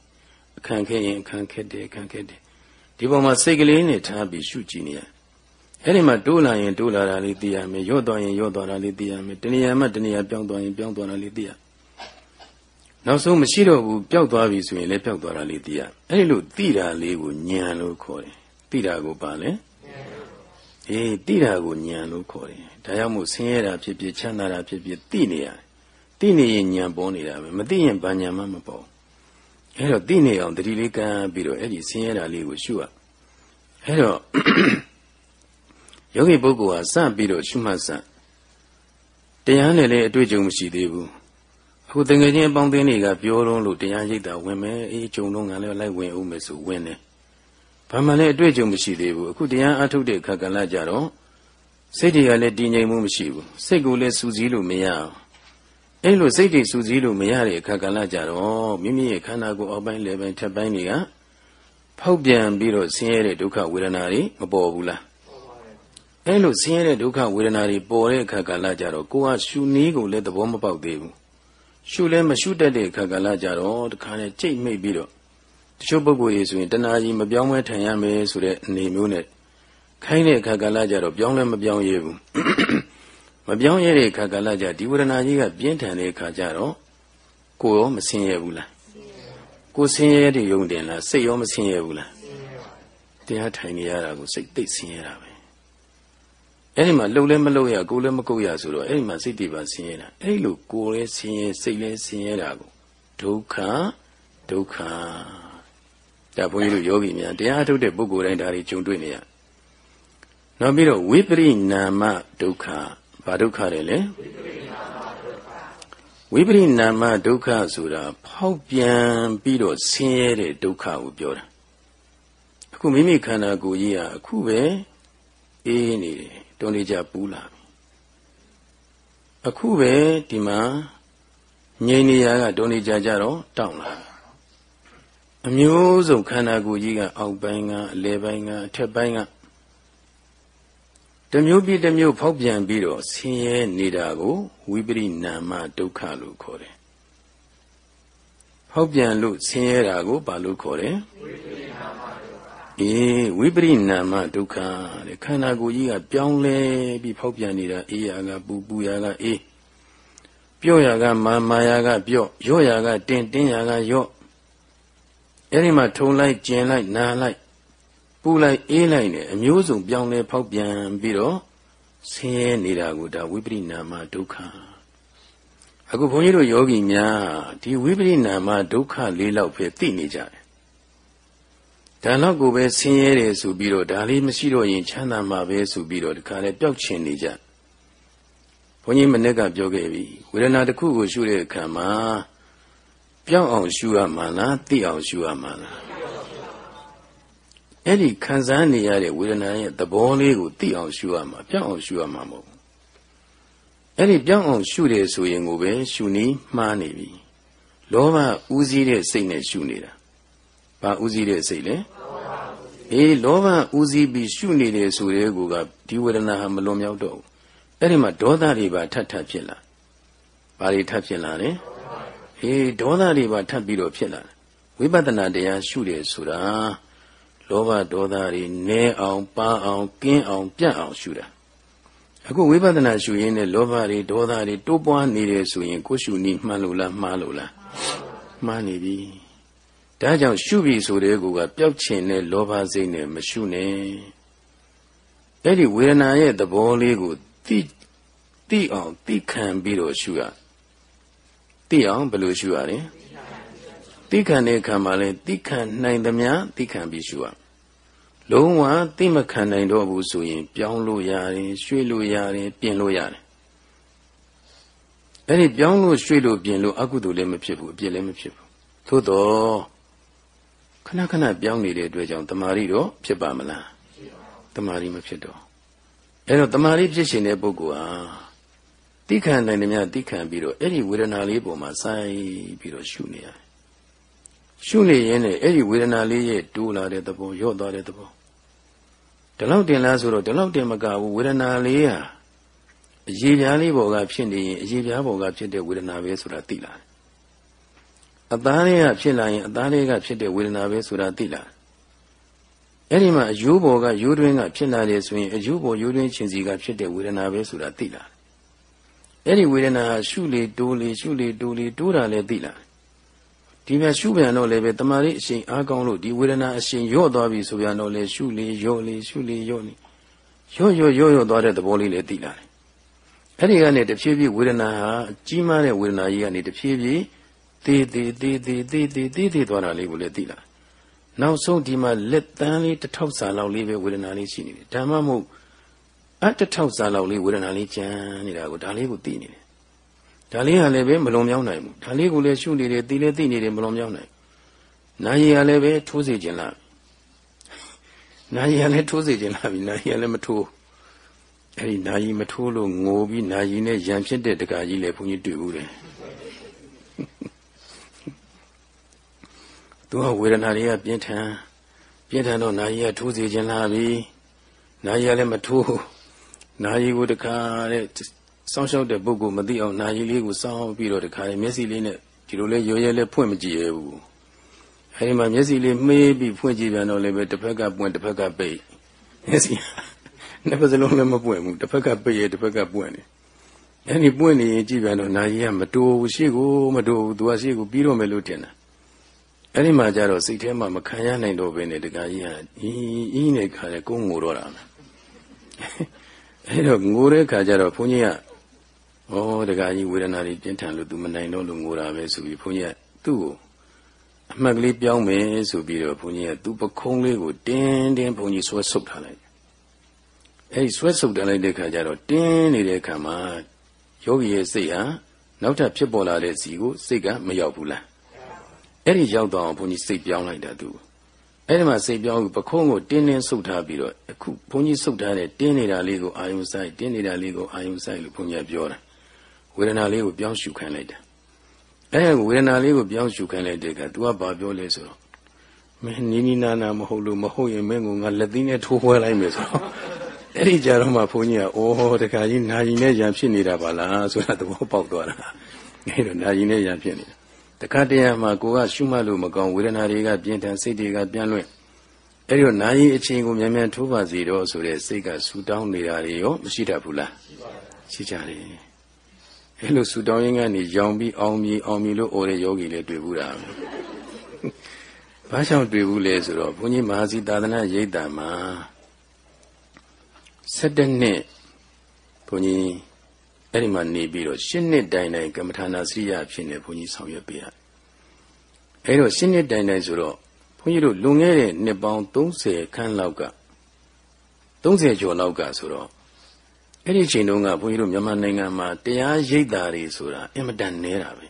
အခန့်ခဲရင်အခန့်ခက်တယ်အခန့်ခက်တယ်ဒီပေါ်မှာစိတ်ကလေးနဲ့ထားပြီးရှုကြည့်နေရအဲ့ဒီမှာတိုးလာရင်တိုးလာတာလေးသိရမယ်ရော့သွားရင်ရော့သွားတာလေးသိရမယ်တဏှာမှတဏှာပြောင်းသွားရင်ပြောင်းသွားတာလေးသိရနောက်ဆုံးမရှိတော့ဘူးပျောက်သွားပြီဆိုရင်လည်းပျောက်သွားတာလေးသိရအဲ့ဒီလိုသိတာလေးကိုဉာဏ်လို့ခေါ်တယ်သိတာကိုပါလဲအေးသိတာကိုဉာဏ်လို့ခေါ်တယ် ဒါကြောင့်မို့ဆင်းရဲတာဖြစ်ဖြစ်ချမ်းသာတာဖြစ်ဖြစ်သိနေရတယ်သိနေရင်ဉာဏ်ပေါ်နေတာပဲမသိရင်ဘာဉာဏ်မှမပေါ်အဲ့တော့သိနေအောင်တတိလေးကမ်းပြီးတော့အဲ့ဒီဆင်းရဲတာလေးကိုရှုရအဲ့တော့ယောဂီပုဂ္ဂိုလ်ဟာစပြီးတော့ရှုမှတ်စတရားနဲ့လည်းအတွေ့အကြုံမရှိသေးဘူးအခုတငယ်ချင်းအပေါင်းအသင်းတွေကပြောတော့လို့တရားရိပ်တာဝင်မယ်အေးကြုံတော့ငါလည်းလိုက်ဝင်ဦးမယ်ဆိုဝင်တယ်ဘာမှလည်းအတွေ့အကြုံမရှိသေးဘူးအခုတရားအထုတ်တဲ့အခါကလည်းကြတော့ စိတ်တွေကလည်းတည်ငြိမ်မှုမရှိဘူးစိတ်ကိုလည်းစူးစီးလို့မရအောင်အဲ့လိုစိတ်တွေစူးစီးလို့မရတဲ့အခါကလည်းကြတော့မိမိရဲ့ခန္ဓာကိုယ်အောက်ပိုင်းလေပိုင်းထက်ပိုင်းတွေကဖောက်ပြန်ပြီးတော့ဆင်းရဲတဲ့ဒုက္ခဝေဒနာတွေမပေါ်ဘူးလားအဲ့လိုဆင်းရဲတဲ့ဒုက္ခဝေဒနာတွေပေါ်တဲ့အခါကလည်းကြတော့ကိုကရှုနည်းကိုလည်းသဘောမပေါက်သေးဘူးရှုလည်းမရှုတတ်တဲ့အခါကလည်းကြတော့တခါနဲ့ကြိတ်မိတ်ပြီးတော့တချို့ပုဂ္ဂိုလ်တွေဆိုရင်တဏှာကြီးမပြောင်းမဲထိုင်ရမယ်ဆိုတဲ့အနေမျိုးနဲ့ ခိုင်းတဲ့အခါကလည်းကြတော့ပြောင်းလဲမပြောင်းရဘူးမပြောင်းရတဲ့အခါကလည်းကြဒီဝရဏကြီးကပြင်းထန်တဲ့အခါကျတော့ကိုရောမဆင်းရဲဘူးလားကိုဆင်းရဲတဲ့ယုံတယ်လားစိတ်ရောမဆင်းရဲဘူးလားတရားထိုင်နေရတာကိုစိတ်သိဆင်းရဲတာပဲအဲ့ဒီမှာလှုပ်လဲမလှုပ်ရကိုလည်းမကုတ်ရဆိုတော့အဲ့ဒီမှာစိတ်တွေပါဆင်းရဲတာအဲ့လိုကိုလည်းဆင်းရဲစိတ်လည်းဆင်းရဲတာကိုဒုက္ခဒုက္ခဒါဘုန်းကြီးတို့ယောဂီများတရားထုတ်တဲ့ပုဂ္ဂိုလ်တိုင်းဒါတွေကြုံတွေ့နေရ နောက်ပြီးတော့ဝိပရိနာမဒုက္ခဘာဒုက္ခလဲလဲဝိပရိနာမဒုက္ခဆိုတာဖောက်ပြန်ပြီးတော့ဆင်းရဲတဲ့ဒုက္ခကိုပြောတာအခုမိမိခန္ဓာကိုယ်ကြီးဟာအခုပဲအေးနေတယ်တွန်းလေးကြပူးလာပြီအခုပဲဒီမှာငြိမ်နေရကတွန်းလေးကြကြတော့တောင်းလာအမျိုးစုံခန္ဓာကိုယ်ကြီးကအောက်ပိုင်းကအလယ်ပိုင်းကအထက်ပိုင်းက တမျိုးပြီးတမျိုးဖောက်ပြန်ပြီးတော့ဆင်းရဲနေတာကိုဝိပရိနာမဒုက္ခလို့ခေါ်တယ်။ဖောက်ပြန်လို့ဆင်းရဲတာကိုဘာလို့ခေါ်တယ်။အေးဝိပရိနာမဒုက္ခတဲ့ခန္ဓာကိုယ်ကြီးကပြောင်းလဲပြီးဖောက်ပြန်နေတာအေးရာကပူပူရာကအေးပြော့ရာကမာမာရာကပြော့ရော့ရာကတင်းတင်းရာကရော့အဲ့ဒီမှာထုံလိုက်ကျင်လိုက်နာလိုက် ပူလိုက်အေးလိုက်နဲ့အမျိုးစုံပြောင်းလဲဖောက်ပြန်ပြီးတော့ဆင်းရဲနေတာကိုဒါဝိပရိနာမဒုက္ခအခုဘုန်းကြီးတို့ယောဂီများဒီဝိပရိနာမဒုက္ခလေးလောက်ပဲသိနေကြတယ်ဒါတော့ကိုပဲဆင်းရဲတယ်ဆိုပြီးတော့ဒါလေးမရှိတော့ရင်ချမ်းသာမှာပဲဆိုပြီးတော့ဒီခါလဲပျောက်ချင်နေကြဘုန်းကြီးမနေ့ကပြောခဲ့ပြီဝေဒနာတစ်ခုကိုရှုတဲ့အခါမှာပျောက်အောင်ရှုရမှာလားသိအောင်ရှုရမှာလား အဲ့ဒီခံစားနေရတဲ့ဝေဒနာရဲ့သဘောလေးကိုသိအောင်ရှုရမှာပြောင်းအောင်ရှုရမှာမဟုတ်ဘူးအဲ့ဒီပြောင်းအောင်ရှုတယ်ဆိုရင်ကိုပဲရှုနည်းမှားနေပြီလောဘဥစည်းတဲ့စိတ်နဲ့ရှုနေတာဘာဥစည်းတဲ့စိတ်လဲအေးလောဘဥစည်းပြီးရှုနေတယ်ဆိုတဲ့ကူကဒီဝေဒနာဟာမလွန်မြောက်တော့ဘူးအဲ့ဒီမှာဒေါသတွေပါထပ်ထပ်ဖြစ်လာဘာတွေထပ်ဖြစ်လာလဲအေးဒေါသတွေပါထပ်ပြီးတော့ဖြစ်လာဝိပဿနာတရားရှုတယ်ဆိုတာ လောဘဒေါသတွေနည်းအောင်ပါအောင်ကင်းအောင်ပြတ်အောင်ရှုတာအခုဝိပဿနာရှုရင်းနဲ့လောဘတွေဒေါသတွေတိုးပွားနေတယ်ဆိုရင်ကိုရှုနီးမှန်လို့လားမှားလို့လားမှားနေပြီဒါကြောင့်ရှုပြီဆိုတဲ့ကူကပျောက်ချင်တဲ့လောဘစိတ်နဲ့မရှုနဲ့အဲ့ဒီဝေဒနာရဲ့သဘောလေးကိုသိသိအောင်သိခံပြီးတော့ရှုရသိအောင်ဘယ်လိုရှုရလဲသိခံတဲ့အခါမှာလဲသိခံနိုင်သမျှသိခံပြီးရှုရ လုံးဝသိမခံနိုင်တော့ဘူးဆိုရင် ပြောင်းလို့ရတယ်ရွှေ့လို့ရတယ်ပြင်လို့ရတယ်အဲ့ဒီပြောင်းလို့ရွှေ့လို့ပြင်လို့အကုသိုလ်လည်းမဖြစ်ဘူးအပြစ်လည်းမဖြစ်ဘူးသို့တော့ခဏခဏပြောင်းနေတဲ့အတွက်ကြောင့်တမာရီတော့ဖြစ်ပါမလားတမာရီမဖြစ်တော့အဲ့တော့တမာရီဖြစ်ရှင်တဲ့ပုဂ္ဂိုလ်ဟာတိခံနိုင်တယ်များတိခံပြီးတော့အဲ့ဒီဝေဒနာလေးပုံမှာစိုက်ပြီးတော့ရှုနေရတယ်ရှုနေရင်လည်းအဲ့ဒီဝေဒနာလေးရဲ့တိုးလာတဲ့သဘောရော့သွားတဲ့သဘော ဒီလောက်တင်လားဆိုတော့ဒီလောက်တင်မကဘူးဝေဒနာလေးဟာအရေးပြားလေးပေါ်ကဖြစ်နေရင်အရေးပြားပေါ်ကဖြစ်တဲ့ဝေဒနာပဲဆိုတာသိလာတယ်အသားလေးကဖြစ်လာရင်အသားလေးကဖြစ်တဲ့ဝေဒနာပဲဆိုတာသိလာတယ်အဲ့ဒီမှာအယိုးပေါ်ကယိုးတွင်းကဖြစ်လာတယ်ဆိုရင်အယိုးပေါ်ယိုးတွင်းချင်းစီကဖြစ်တဲ့ဝေဒနာပဲဆိုတာသိလာတယ်အဲ့ဒီဝေဒနာဟာရှုလေတိုးလေရှုလေတိုးလေတိုးတာလည်းသိလာတယ် ဒီမြရှုပြန်တော့လည်းပဲတမာရီအရှင်အားကောင်းလို့ဒီဝေဒနာအရှင်ရော့သွားပြီဆိုပြန်တော့လေရှုလေရော့လေရှုလေရော့လေရော့ရော့ရော့ရော့သွားတဲ့သဘောလေးလည်းသိလာတယ်အဲ့ဒီကနေတဖြည်းဖြည်းဝေဒနာဟာကြီးမားတဲ့ဝေဒနာကြီးကနေတဖြည်းဖြည်းသေးသေးသေးသေးသေးသေးသေးသေးသွားတာလေးကိုလည်းသိလာနောက်ဆုံးဒီမှာလက်တန်းလေးတစ်ထောက်စာလောက်လေးပဲဝေဒနာလေးရှိနေတယ်ဒါမှမဟုတ်အတစ်ထောက်စာလောက်လေးဝေဒနာလေးကြမ်းနေတာကိုဒါလေးကိုသိနေတယ် ဒါလေးကလည်းပဲမလွန်မြောက်နိုင်ဘူးဒါလေးကိုလည်းရှုနေတယ်သိလည်းသိနေတယ်မလွန်မြောက်နိုင်နာယီကလည်းပဲထိုးစေခြင်းလားနာယီကလည်းထိုးစေခြင်းလားပြီနာယီကလည်းမထိုးအဲ့ဒီနာယီမထိုးလို့ငိုပြီးနာယီနဲ့ရံဖြစ်တဲ့တကာကြီးလည်းဘုန်းကြီးတွေ့ဘူးတယ်သူကဝေဒနာတွေကပြင်းထန်ပြင်းထန်တော့နာယီကထိုးစေခြင်းလားပြီနာယီကလည်းမထိုးနာယီကိုတခါတဲ့ စောင်းရှောက်တဲ့ပုဂ္ဂိုလ်မသိအောင်နာယီလေးကိုစောင်းပြီးတော့တခါမျက်စိလေးနဲ့ဒီလိုလဲရောရဲလဲဖွင့်မကြည့်ရဘူးအဲဒီမှာမျက်စိလေးမှေးပြီးဖွင့်ကြည့်ပြန်တော့လည်းပဲတစ်ဖက်ကပွင့်တစ်ဖက်ကပိတ်မျက်စိနှစ်ဖက်စလုံးလည်းမပွင့်ဘူးတစ်ဖက်ကပိတ်ရတစ်ဖက်ကပွင့်တယ်အဲဒီပွင့်နေရင်ကြည့်ပြန်တော့နာယီကမတိုးဘူးရှေ့ကိုမတိုးဘူးသူကရှေ့ကိုပြီးတော့မယ်လို့ထင်တာအဲ့ဒီမှာကျတော့စိတ်ထဲမှာမခံရနိုင်တော့ဘဲနဲ့တခါကြီးဟာအင်းအင်းနဲ့ခါလဲကိုငိုတော့တာအဲ့တော့ငိုတဲ့ခါကျတော့ဘုန်းကြီးက ဩတခါကြီးဝေဒနာတွေပြင်းထန်လို့သူမနိုင်တော့လို့ငိုတာပဲဆိုပြီးဘုန်းကြီးကသူ့ကိုအမှတ်ကလေးပြောင်းမယ်ဆိုပြီးတော့ဘုန်းကြီးကသူ့ပခုံးလေးကိုတင်းတင်းဘုန်းကြီးဆွဲဆုပ်ထားလိုက်အဲ့ဒီဆွဲဆုပ်ထားလိုက်တဲ့ခါကျတော့တင်းနေတဲ့ခါမှာယောဂီရဲ့စိတ်ဟာနောက်ထပ်ဖြစ်ပေါ်လာတဲ့စီကိုစိတ်ကမရောက်ဘူးလားအဲ့ဒီရောက်တော့ဘုန်းကြီးစိတ်ပြောင်းလိုက်တာသူအဲ့ဒီမှာစိတ်ပြောင်းပြီးပခုံးကိုတင်းတင်းဆုပ်ထားပြီးတော့အခုဘုန်းကြီးဆုပ်ထားတဲ့တင်းနေတာလေးကိုအာယုံဆိုင်တင်းနေတာလေးကိုအာယုံဆိုင်လို့ဘုန်းကြီးပြောတာ ဝေဒနာလေးကိုပြောင်းရှုခိုင်းလိုက်တာအဲ့ဝေဒနာလေးကိုပြောင်းရှုခိုင်းလိုက်တဲ့က तू ကဘာပြောလဲဆိုတော့မင်းနီးနီးနာနာမဟုတ်လို့မဟုတ်ရင်မင်းကငါလက်သီးနဲ့ထိုးဖွဲလိုက်မယ်ဆိုတော့အဲ့ဒီကြတော့မှဘုန်းကြီးကအိုးတခါကြီးနာကြီးနဲ့ရံဖြစ်နေတာပါလားဆိုတာသဘောပေါက်သွားတာအဲ့တော့နာကြီးနဲ့ရံဖြစ်နေတာတခါတည်းမှာကိုကရှုမှတ်လို့မကောင်းဝေဒနာတွေကပြင်းထန်စိတ်တွေကပြန့်လွင့်အဲ့ဒီတော့နာယီအချိန်ကိုမြန်မြန်ထိုးပါစီတော့ဆိုတဲ့စိတ်ကဆူတောင်းနေတာတွေရောမရှိတတ်ဘူးလားရှိကြတယ် အဲ့လိုဆူတောင်းရင်းကနေရောင်ပြီးအောင်မြည်အောင်မြည်လို့ဩတဲ့ယောဂီလည်းတွေ့ဘူးတာဘာကြောင့်တွေ့ဘူးလဲဆိုတော့ဘုန်းကြီးမဟာစီသာသနာရိပ်တာမှာ7နှစ်ဘုန်းကြီးအဲ့ဒီမှာနေပြီးတော့ရှင်းနှစ်တိုင်တိုင်ကမ္မထာနာစရိယဖြစ်နေဘုန်းကြီးဆောင်ရွက်ပေးရတယ်။အဲ့တော့ရှင်းနှစ်တိုင်တိုင်ဆိုတော့ဘုန်းကြီးတို့လွန်ခဲ့တဲ့နှစ်ပေါင်း30ခန်းလောက်က30ကျော်လောက်ကဆိုတော့ အဲ့ဒီချိန်တုန်းကဘုန်းကြီးတို့မြန်မာနိုင်ငံမှာတရားရိပ်တာတွေဆိုတာအင်မတန်နေတာပဲ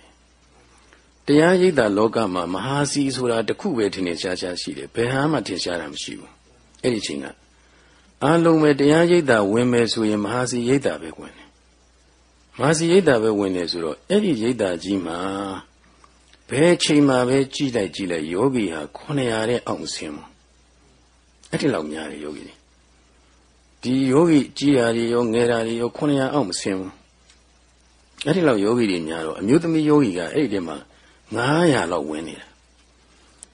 ။တရားရိပ်တာလောကမှာမဟာစီဆိုတာတခုပဲထင်နေရှားရှားရှိတယ်။ဘယ်ဟာမှထင်ရှားတာမရှိဘူး။အဲ့ဒီချိန်ကအလုံးပဲတရားရိပ်တာဝင်မယ်ဆိုရင်မဟာစီရိပ်တာပဲဝင်တယ်မာစီရိတ်တာပဲဝင်နေဆိုတော့အဲ့ဒီရိတ်တာကြီးမှာဘယ်ချိန်မှာပဲကြည်လိုက်ကြည်လိုက်ယောဂီဟာ900တဲ့အောင်ဆင်းဘူးအဲ့ဒီလောက်များတယ်ယောဂီတွေ ဒီယောဂီကြီးရာတွေရောငယ်ရာတွေရော900အောင်မဆင်းဘူးအဲ့ဒီလောက်ယောဂီတွေများတော့အမျိုးသမီးယောဂီကအဲ့ဒီတည်းမှာ900လောက်ဝင်နေတာ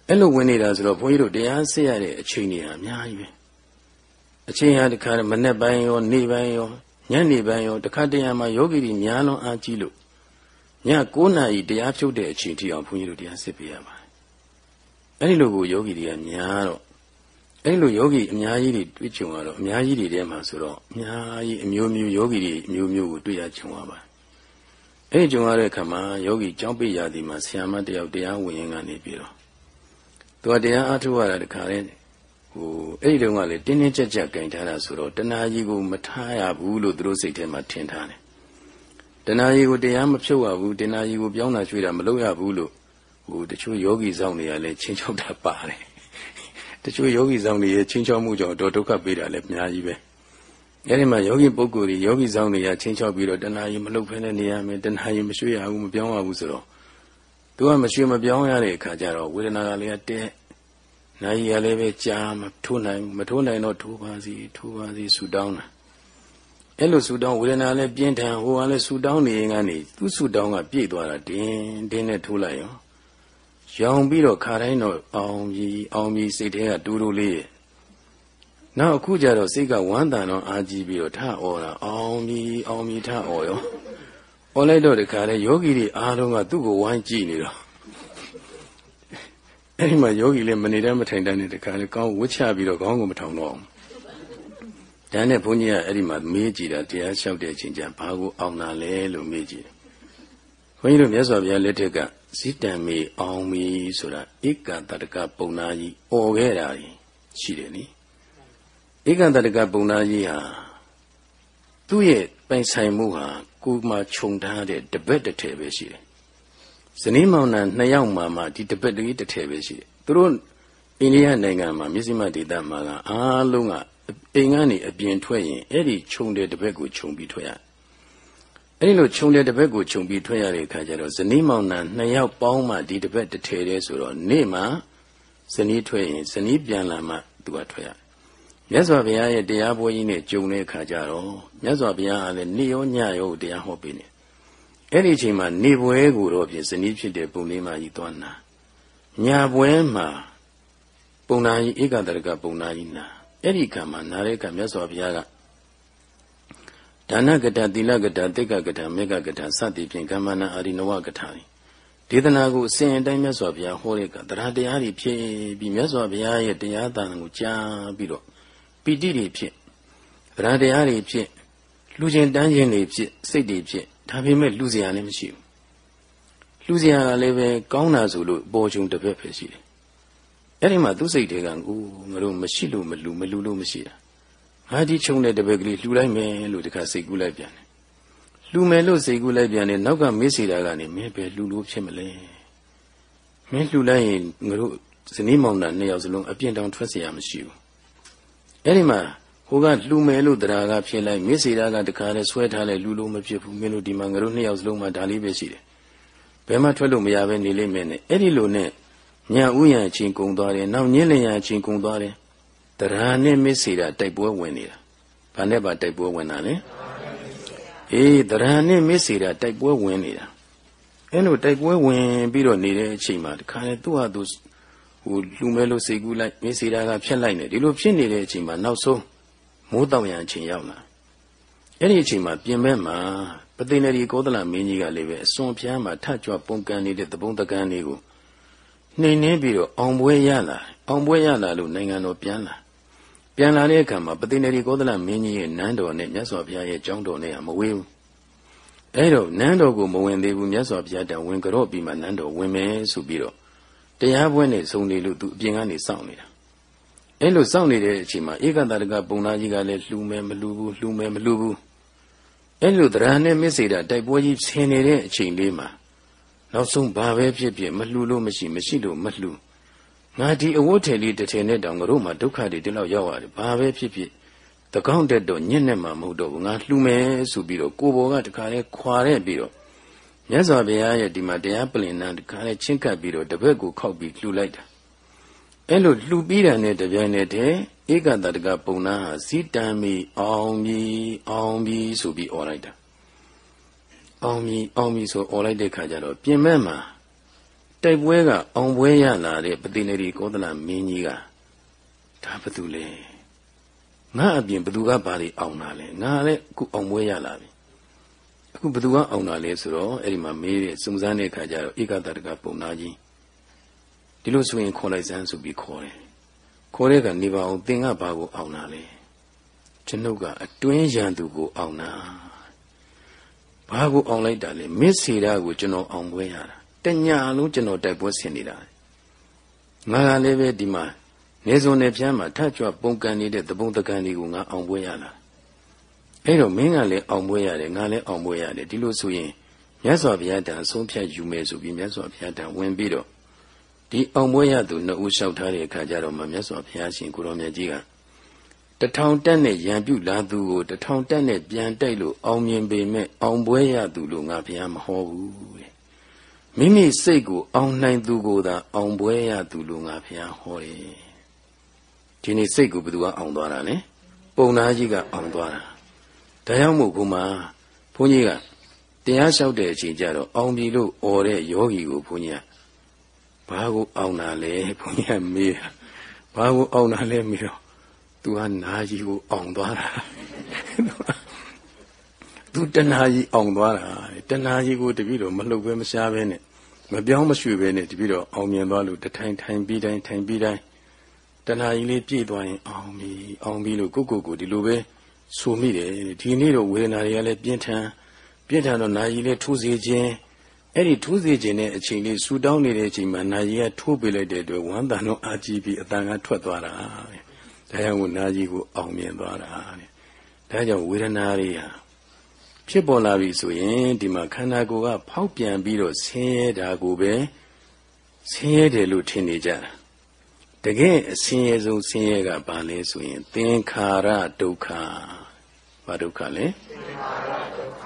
အဲ့လိုဝင်နေတာဆိုတော့ဘုန်းကြီးတို့တရားစစ်ရတဲ့အချိန်တွေဟာအများကြီးပဲအချိန်ဟာတခါမနေ့ပိုင်းရောနေ့ပိုင်းရောညနေပိုင်းရောတခါတရံမှာယောဂီတွေများလွန်အားကြီးလို့ည9နာရီတရားဖြုတ်တဲ့အချိန်ထိအောင်ဘုန်းကြီးတို့တရားစစ်ပေးရပါတယ်အဲ့ဒီလိုကိုယောဂီတွေကများတော့ အဲ့လိုယောဂီအများကြီးတွေတွေ့ကြုံရတော့အများကြီးတွေထဲမှာဆိုတော့အများကြီးအမျိုးမျိုးယောဂီတွေအမျိုးမျိုးကိုတွေ့ရကြုံရပါတယ်အဲ့ဒီကြုံရတဲ့အခါမှာယောဂီကြောင်းပိရာဒီမှာဆရာမတယောက်တရားဝင်ရင်ကနေပြီးတော့သူကတရားအားထုတ်ရတာတခါလဲဟိုအဲ့ဒီတုန်းကလေတင်းတင်းကြပ်ကြပ်ကြင်ထားတာဆိုတော့တဏှာကြီးကိုမထားရဘူးလို့သူတို့စိတ်ထဲမှာထင်ထားတယ်တဏှာကြီးကိုတရားမဖြုတ်ရဘူးတဏှာကြီးကိုပြောင်းတာရွှေ့တာမလုပ်ရဘူးလို့ဟိုတချို့ယောဂီဆောင်တွေကလည်းချင်းချောက်တာပါတယ် တချို့ယောဂီဆောင်တွေရဲ့ချင်းချောက်မှုကြောင့်တော့ဒုက္ခပေးတာလည်းအများကြီးပဲအဲဒီမှာယောဂီပုဂ္ဂိုလ်တွေယောဂီဆောင်တွေကချင်းချောက်ပြီးတော့တဏှာကြီးမလုပ်ဖဲနဲ့နေရမယ်တဏှာကြီးမရွှေ့ရဘူးမပြောင်းရဘူးဆိုတော့သူကမရွှေ့မပြောင်းရတဲ့အခါကျတော့ဝေဒနာကလည်းတက်နိုင်ရလည်းပဲကြာမထိုးနိုင်မထိုးနိုင်တော့ထိုးပါစီထိုးပါစီဆူတောင်းတာအဲ့လိုဆူတောင်းဝေဒနာလည်းပြင်းထန်ဟိုကလည်းဆူတောင်းနေရင်ကနေသူ့ဆူတောင်းကပြည့်သွားတာတင်းတင်းနဲ့ထိုးလိုက်ရော ရောင်ပြီးတော့ခါတိုင်းတော့အောင်ပြီးအောင်ပြီးစိတ်ထဲကတူတူလေးနောက်အခုကျတော့စိတ်ကဝမ်းတန်တော့အာကြည့်ပြီးတော့ထအော်တာအောင်ပြီးအောင်ပြီးထအော်ရောအော်လိုက်တော့ဒီခါလဲယောဂီတွေအားလုံးကသူ့ကိုဝိုင်းကြည့်နေတော့အဲ့ဒီမှာယောဂီလည်းမနေတတ်မထိုင်တတ်တဲ့တခါလေကောင်းဝှချပြီးတော့ခေါင်းကိုမထောင်တော့အောင်ဒါနဲ့ဘုန်းကြီးကအဲ့ဒီမှာမေးကြည့်တာတရားလျှောက်တဲ့အချိန်ကျဘာကိုအောင်တာလဲလို့မေးကြည့်ဘုန်းကြီးတို့မြတ်စွာဘုရားလက်ထက်က ဇိတံမေအောင်မီဆိုတာဧကတတကပုံနာကြီးអော်ခဲ့တာရှိတယ်နိဧကတတကပုံနာကြီးဟာသူ့ရဲ့ပိုင်ဆိုင်မှုဟာကိုမှခြုံထားတဲ့တပည့်တစ်ထည်ပဲရှိတယ်ဇနီးမောင်နှံနှစ်ယောက်မှမှဒီတပည့်လေးတစ်ထည်ပဲရှိတယ်သူတို့အိန္ဒိယနိုင်ငံမှာမြစည်းမဒေသမှာကအားလုံးကအိမ်ကနေအပြင်ထွက်ရင်အဲ့ဒီခြုံတဲ့တပည့်ကိုခြုံပြီးထွက်ရ အဲ့ဒီလိုခြုံတဲ့တပည့်ကိုခြုံပြီးထွက်ရတဲ့အခါကျတော့ဇနီးမောင်နှံနှစ်ယောက်ပေါင်းမှဒီတပည့်တစ်ထည်တည်းဆိုတော့နေ့မှဇနီးထွက်ရင်ဇနီးပြန်လာမှသူကထွက်ရမြတ်စွာဘုရားရဲ့တရားပွဲကြီးနဲ့ကြုံတဲ့အခါကျတော့မြတ်စွာဘုရားကလည်းနေ့ရောညရောတရားဟောပေးနေအဲ့ဒီအချိန်မှာနေပွဲကိုတော့ပြင်ဇနီးဖြစ်တဲ့ပုံလေးမကြီးသွားနာညာပွဲမှာပုံနာကြီးဧကတရကပုံနာကြီးနာအဲ့ဒီကံမှာနာတဲ့ကမြတ်စွာဘုရားက ဒါနကတသီလကတတိတ်ကကတမေကကတစသည်ဖြင့်ကမ္မနာအာရိနဝကထာဒေသနာကိုအစဉ်အတိုင်းမြတ်စွာဘုရားဟောတဲ့ကတရားတရားတွေဖြစ်ပြီးမြတ်စွာဘုရားရဲ့တရားတန်ကိုကြားပြီးတော့ပီတိတွေဖြစ်တရားတရားတွေဖြစ်လူချင်းတန်းချင်းတွေဖြစ်စိတ်တွေဖြစ်ဒါပေမဲ့လူစရာလည်းမရှိဘူးလူစရာကလည်းပဲကောင်းတာဆိုလို့ပေါ်ချုံတစ်ဖက်ပဲရှိတယ်အဲ့ဒီမှာသူ့စိတ်တွေကကိုငါတို့မရှိလို့မလူမလူလို့မရှိတာ ငါဒီချုံတဲ့တပည့်ကလေးလှူလိုက်မယ်လို့တခါစိတ်ကူးလိုက်ပြန်တယ်လှူမယ်လို့စိတ်ကူးလိုက်ပြန်တယ်နောက်ကမေးစီတာကနေမင်းပဲလှူလို့ဖြစ်မလဲမင်းလှူလိုက်ရင်ငါတို့ဇနီးမောင်နှံနှစ်ယောက်စလုံးအပြင်းတောင်ထွက်เสียမရှိဘူးအဲ့ဒီမှာဟိုကလှူမယ်လို့တရားကဖြစ်လိုက်မေးစီတာကတခါလဲဆွဲထားလိုက်လှူလို့မဖြစ်ဘူးမင်းတို့ဒီမှာငါတို့နှစ်ယောက်စလုံးမှာဒါလေးပဲရှိတယ်ဘယ်မှထွက်လို့မရပဲနေလိမ့်မယ်နဲ့အဲ့ဒီလိုနဲ့ညာဥယျာချင်းကုံသွားတယ်နောက်ညင်းလျာချင်းကုံသွားတယ် တရားနဲ့မစ္စေတာတိုက်ပွဲဝင်နေတာဘာနဲ့ပါတိုက်ပွဲဝင်တာလဲအေးတရားနဲ့မစ္စေတာတိုက်ပွဲဝင်နေတာအဲ့လိုတိုက်ပွဲဝင်ပြီးတော့နေတဲ့အချိန်မှာတခါလေသူ့ဟာသူဟိုလူမဲလို့စိတ်ကူးလိုက်မစ္စေတာကဖြတ်လိုက်နေဒီလိုဖြစ်နေတဲ့အချိန်မှာနောက်ဆုံးမိုးတောင်ရန်အချိန်ရောက်လာအဲ့ဒီအချိန်မှာပြင်မဲ့မှာပသိနေရီကောသလမင်းကြီးကလည်းပဲအစွန်ဖျားမှာထကြွပုံကန်နေတဲ့သဘုံတကန်းလေးကိုနှိမ်နှင်းပြီးတော့အောင်ပွဲရလာအောင်ပွဲရလာလို့နိုင်ငံတော်ပြန်လာ ပြန်လာတဲ့အခါမှာပသိနေရီကောသလမင်းကြီးရဲ့နန်းတော်နဲ့မြတ်စွာဘုရားရဲ့ကျောင်းတော်နဲ့မဝေးဘူးအဲ့တော့နန်းတော်ကိုမဝင်သေးဘူးမြတ်စွာဘုရားတန်ဝင်ကြော့ပြီးမှနန်းတော်ဝင်မယ်ဆိုပြီးတော့တရားပွဲနဲ့စုံနေလို့သူအပြင်ကနေစောင့်နေတာအဲ့လိုစောင့်နေတဲ့အချိန်မှာဧကတရကပုံနာကြီးကလည်းလှူမယ်မလှူဘူးလှူမယ်မလှူဘူးအဲ့လိုတရားနဲ့မစ္စေတာတိုက်ပွဲကြီးဆင်နေတဲ့အချိန်လေးမှာနောက်ဆုံးဘာပဲဖြစ်ဖြစ်မလှူလို့မရှိမရှိလို့မလှူ ငါဒီအဝတ်ထည်လေးတစ်ထည်နဲ့တောင်ငါတို့မှာဒုက္ခတွေဒီလောက်ရောက်ရတယ်ဘာပဲဖြစ်ဖြစ်တကောင်းတက်တော့ညစ်နဲ့မှမဟုတ်တော့ဘူးငါလှူမယ်ဆိုပြီးတော့ကိုဘောကတခါလဲခွာတဲ့ပြီးတော့မြတ်စွာဘုရားရဲ့ဒီမှာတရားပလင်နံတခါနဲ့ချင်းကပ်ပြီးတော့တပည့်ကိုခောက်ပြီးလှူလိုက်တာအဲ့လိုလှူပြီးတာနဲ့တပြိုင်နက်တည်းဧကတတကပုံနာဟာစီတံမီအောင်ပြီအောင်ပြီဆိုပြီးអော်လိုက်တာအောင်ပြီအောင်ပြီဆိုអော်လိုက်တဲ့ခါကျတော့ပြင်မဲ့မှာ တိုက်ပွဲကအောင်ပွဲရလာတဲ့ပတိနေရီကောသလမင်းကြီးကဒါဘသူလဲငါအပြင်ဘသူကဘာတွေအောင်တာလဲငါလည်းအခုအောင်ပွဲရလာပြီအခုဘသူကအောင်တာလဲဆိုတော့အဲ့ဒီမှာမေးတဲ့စုံစမ်းတဲ့ခါကျတော့ဧကတတကပုံနာကြီးဒီလိုဆိုရင်ခေါ်လိုက်စမ်းဆိုပြီးခေါ်တယ်ခေါ်တဲ့ကနေပါအောင်သင်ကဘာကိုအောင်တာလဲကျွန်ုပ်ကအတွင်းရန်သူကိုအောင်တာဘာကိုအောင်လိုက်တာလဲမစ္စေတာကိုကျွန်တော်အောင်ပွဲရတာ တညာလုံးကျွန်တော်တိုက်ပွဲဆင်နေတာငါကလည်းပဲဒီမှာနေစုံနေပြမ်းမှာထကြွပုံကန်နေတဲ့သဘုံတကန်တွေကိုငါအောင်ပွဲရလာအဲ့တော့မင်းကလည်းအောင်ပွဲရတယ်ငါလည်းအောင်ပွဲရတယ်ဒီလိုဆိုရင်မြတ်စွာဘုရားတန်အဆုံးဖြတ်ယူမယ်ဆိုပြီးမြတ်စွာဘုရားတန်ဝင်ပြီးတော့ဒီအောင်ပွဲရသူနှစ်ဦးလျှောက်ထားတဲ့အခါကျတော့မှမြတ်စွာဘုရားရှင်ကိုရောမြတ်ကြီးကတထောင်တက်နဲ့ရံပြုလာသူကိုတထောင်တက်နဲ့ပြန်တိုက်လို့အောင်မြင်ပေမဲ့အောင်ပွဲရသူလို့ငါဘုရားမဟောဘူးတဲ့ မိမိစိတ်ကို အောင်နိုင်သူကိုသာ အောင်ပွဲရသူလို့ငါဘုရားဟောတယ်ဒီနေ့စိတ်ကိုဘယ်သူကအောင်သွားတာလဲပုံနာကြီးကအောင်သွားတာဒါကြောင့်မို့ဘုမာဘုန်းကြီးကတရားလျှောက်တဲ့အချိန်ကျတော့အောင်ပြီလို့អော်တဲ့ယောဂီကိုဘုန်းကြီးကဘာကိုအောင်တာလဲဘုန်းကြီးကမေးတာဘာကိုအောင်တာလဲမေးတော့သူကနာကြီးကိုအောင်သွားတာ သူတဏှာကြီးအောင်သွားတာတဏှာကြီးကိုတပည့်တော်မလှုပ်ပဲမရှားပဲနဲ့မပြောင်းမရွှေ့ပဲနဲ့တပည့်တော်အောင်မြင်သွားလို့တထိုင်ထိုင်ပြီးတိုင်းထိုင်ပြီးတိုင်းတဏှာကြီးလေးပြည့်သွားရင်အောင်ပြီအောင်ပြီလို့ကိုကိုကိုဒီလိုပဲဆိုမိတယ်ဒီနေ့တော့ဝေဒနာတွေကလည်းပြင်းထန်ပြင်းထန်တော့နာကြီးလည်းထိုးစေခြင်းအဲ့ဒီထိုးစေခြင်းတဲ့အချိန်လေးဆူတောင်းနေတဲ့အချိန်မှာနာကြီးကထိုးပေးလိုက်တဲ့အတွက်ဝမ်းတန်တော့အာကြည့်ပြီးအတန်ကထွက်သွားတာတဲ့ဒါကြောင့်နာကြီးကိုအောင်မြင်သွားတာတဲ့ဒါကြောင့်ဝေဒနာတွေဟာ ဖြစ်ပေါ်လာပြီဆိုရင်ဒီမှာခန္ဓာကိုယ်ကဖောက်ပြန်ပြီးတော့ဆင်းရဲတာကိုပဲဆင်းရဲတယ်လို့ထင်နေကြတာတကယ်အဆင်းရဲဆုံးဆင်းရဲကဘာလဲဆိုရင် သင်္ခါရဒုက္ခဘာဒုက္ခလဲသင်္ခါရဒုက္ခ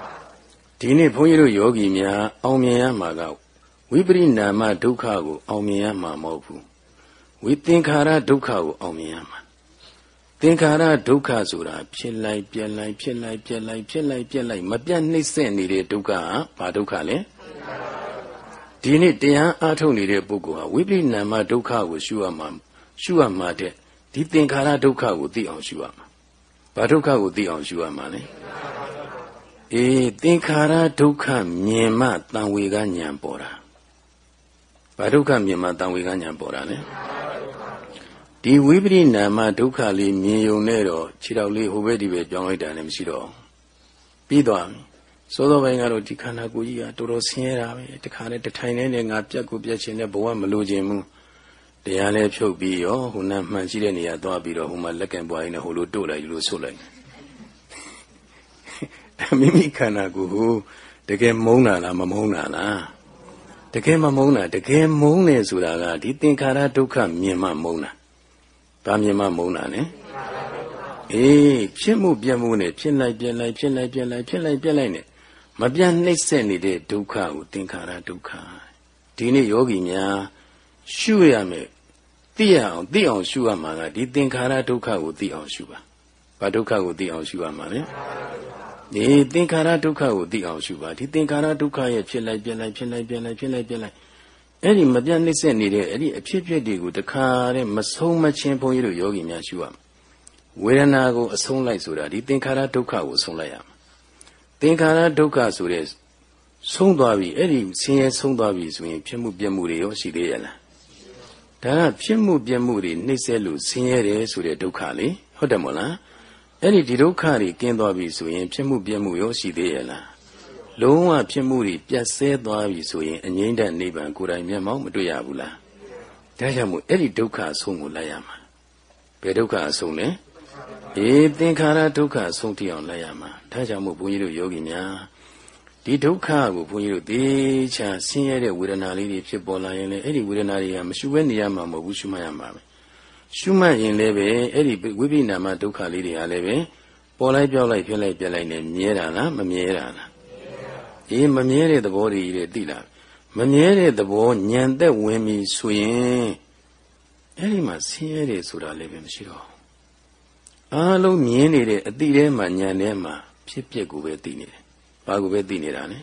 ဒီနေ့ဘုန်းကြီးတို့ယောဂီများအောင်မြင်ရမှာကဝိပရိနာမဒုက္ခကို အောင်မြင်ရမှာမဟုတ်ဘူးဝိသင်္ခါရဒုက္ခကိုအောင်မြင်ရမှာ သင်္ခါရဒုက္ခဆိုတာဖြစ်လိုက်ပြက်လိုက်ဖြစ်လိုက်ပြက်လိုက်ဖြစ်လိုက်ပြက်လိုက်မပြတ်နှိမ့်ဆက်နေတဲ့ဒုက္ခကဘာဒုက္ခလဲဒီနေ့တရားအားထုတ်နေတဲ့ပုဂ္ဂိုလ်ဟာဝိပရိနာမဒုက္ခကိုရှုရမှာရှုရမှာတဲ့ဒီသင်္ခါရဒုက္ခကိုသိအောင်ရှုရမှာဘာဒုက္ခကိုသိအောင်ရှုရမှာလဲအေးသင်္ခါရဒုက္ခမြင်မှတံဝေကညာပေါ်တာဘာဒုက္ခမြင်မှတံဝေကညာပေါ်တာလဲ ဒီဝိပရိနာမဒုက္ခလေးမြင်ုံနဲ့တော့ခြေတော်လေးဟိုဘက်ဒီဘက်ပြောင်းလိုက်တာလည်းမရှိတော့ပြီးသွားပြီစောစောပိုင်းကတော့ဒီခန္ဓာကိုယ်ကြီးကတော်တော်ဆင်းရဲတာပဲတခါနဲ့တထိုင်နဲ့ငါပြက်ကိုပြက်ခြင်းနဲ့ဘဝမလိုခြင်းဘူးတရားလည်းဖြုတ်ပြီးရောဟိုနာမှန်ရှိတဲ့နေရာသွားပြီးတော့ဟိုမှာလက်ကင်ပွားရင်းနဲ့ဟိုလိုတို့လိုက်လို့ဆုတ်လိုက်မိမိခန္ဓာကိုယ်ကိုတကယ်မုန်းတာလားမမုန်းတာလားတကယ်မမုန်းတာတကယ်မုန်းတယ်ဆိုတာကဒီသင်္ခါရဒုက္ခမြင်မှမုန်းတာ ဘာမြင်မှမုန်းတာလဲအေးဖြစ်မှုပြက်မှုနဲ့ဖြစ်လိုက်ပြက်လိုက်ဖြစ်လိုက်ပြက်လိုက်ဖြစ်လိုက်ပြက်လိုက်နဲ့မပြတ်နှိမ့်ဆက်နေတဲ့ဒုက္ခကိုသင်္ခါရဒုက္ခဒီနေ့ယောဂီများရှုရမယ်သိရအောင်သိအောင်ရှုရမှာကဒီသင်္ခါရဒုက္ခကိုသိအောင်ရှုပါဘာဒုက္ခကိုသိအောင်ရှုရမှာလဲဒီသင်္ခါရဒုက္ခကိုသိအောင်ရှုပါဒီသင်္ခါရဒုက္ခရဲ့ဖြစ်လိုက်ပြက်လိုက်ဖြစ်လိုက်ပြက်လိုက်ဖြစ်လိုက်ပြက်လိုက် အဲ့ဒီမပြတ်နှိမ့်ဆက်နေတဲ့အဲ့ဒီအဖြစ်ဖြစ်တွေကိုတခါတည်းမဆုံးမချင်းဘုန်းကြီးတို့ယောဂီများရှုရမှာဝေဒနာကိုအဆုံးလိုက်ဆိုတာဒီသင်္ခါရဒုက္ခကိုဆုံးလိုက်ရမှာသင်္ခါရဒုက္ခဆိုတဲ့ဆုံးသွားပြီအဲ့ဒီဆင်းရဲဆုံးသွားပြီဆိုရင်ဖြစ်မှုပြက်မှုတွေရောရှိသေးရဲ့လားဒါကဖြစ်မှုပြက်မှုတွေနှိမ့်ဆက်လို့ဆင်းရဲတယ်ဆိုတဲ့ဒုက္ခလေဟုတ်တယ်မို့လားအဲ့ဒီဒီဒုက္ခတွေကင်းသွားပြီဆိုရင်ဖြစ်မှုပြက်မှုရောရှိသေးရဲ့လား လုံးဝဖြစ်မှုတွေပြတ်ဆဲသွားပြီဆိုရင်အငိမ့်တဲ့နိဗ္ဗာန်ကိုယ်တိုင်မျက်မှောက်မတွေ့ရဘူးလားဒါကြောင့်မို့အဲ့ဒီဒုက္ခအဆုံးကိုလိုက်ရမှာဘယ်ဒုက္ခအဆုံးလဲအေးသင်္ခါရဒုက္ခအဆုံးတိအောင်လိုက်ရမှာဒါကြောင့်မို့ဘုန်းကြီးတို့ယောဂီများဒီဒုက္ခကိုဘုန်းကြီးတို့သေချာဆင်းရဲတဲ့ဝေဒနာလေးတွေဖြစ်ပေါ်လာရင်လည်းအဲ့ဒီဝေဒနာတွေကမရှုဘဲနေရမှာမဟုတ်ဘူးရှုမှတ်ရမှာပဲရှုမှတ်ရင်လည်းပဲအဲ့ဒီဝိပိနာမဒုက္ခလေးတွေကလည်းပဲပေါ်လိုက်ပြောက်လိုက်ဖြစ်လိုက်ပြက်လိုက်နေမြဲတာလားမမြဲတာလား အေးမမြဲတဲ့သဘောတွေတွေသိလာမမြဲတဲ့သဘောညံသက်ဝင်ပြီဆိုရင်အဲ့ဒီမှာဆင်းရဲတယ်ဆိုတာလည်းပဲမရှိတော့အားလုံးမြင်နေတဲ့အတိထဲမှာညံထဲမှာဖြစ်ပျက်ကိုပဲသိနေတယ်ဘာကိုပဲသိနေတာလဲ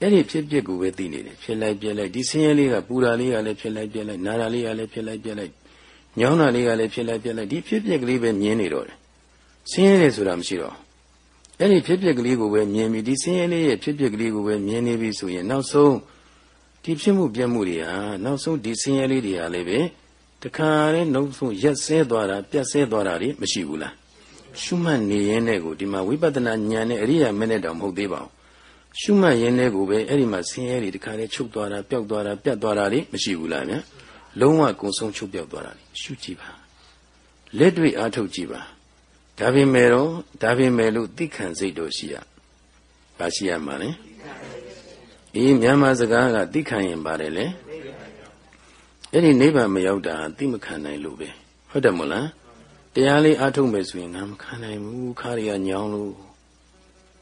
အဲ့ဒီဖြစ်ပျက်ကိုပဲသိနေတယ်ဖြစ်လိုက်ပြက်လိုက်ဒီဆင်းရဲလေးကပူတာလေးကလည်းဖြစ်လိုက်ပြက်လိုက်နာတာလေးကလည်းဖြစ်လိုက်ပြက်လိုက်ညောင်းတာလေးကလည်းဖြစ်လိုက်ပြက်လိုက်ဒီဖြစ်ပျက်ကလေးပဲမြင်နေတော့တယ်ဆင်းရဲတယ်ဆိုတာမရှိတော့ အဲ့ဒီဖြစ်ပျက်ကလေးကိုပဲမြင်ပြီးဒီဆင်းရဲလေးရဲ့ဖြစ်ပျက်ကလေးကိုပဲမြင်နေပြီဆိုရင်နောက်ဆုံးဒီဖြစ်မှုပြက်မှုတွေဟာနောက်ဆုံးဒီဆင်းရဲလေးတွေဟာလည်းပဲတခါလဲနောက်ဆုံးရက်ဆဲသွားတာပြတ်ဆဲသွားတာတွေမရှိဘူးလားရှုမှတ်နေရင်နဲ့ကိုဒီမှာဝိပဿနာဉာဏ်နဲ့အရိယာမင်းနဲ့တောင်မဟုတ်သေးပါဘူးရှုမှတ်ရင်လည်းကိုပဲအဲ့ဒီမှာဆင်းရဲတွေတခါလဲချုပ်သွားတာပျောက်သွားတာပြတ်သွားတာတွေမရှိဘူးလားဗျာလုံးဝကုံဆုံးချုပ်ပျောက်သွားတာရှုကြည့်ပါလက်တွေ့အားထုတ်ကြည့်ပါ ဒါပေမဲ့တော့ဒါပေမဲ့လို့သိခံစိတ်တို့ရှိရဘာရှိရမှာလဲအေးမြန်မာစကားကသိခံရင်ပါတယ်လေအဲ့ဒီနိဗ္ဗာန်မရောက်တာသိမခံနိုင်လို့ပဲဟုတ်တယ်မို့လားတရားလေးအားထုတ်မယ်ဆိုရင်ငါမခံနိုင်ဘူးခါရီကညောင်းလို့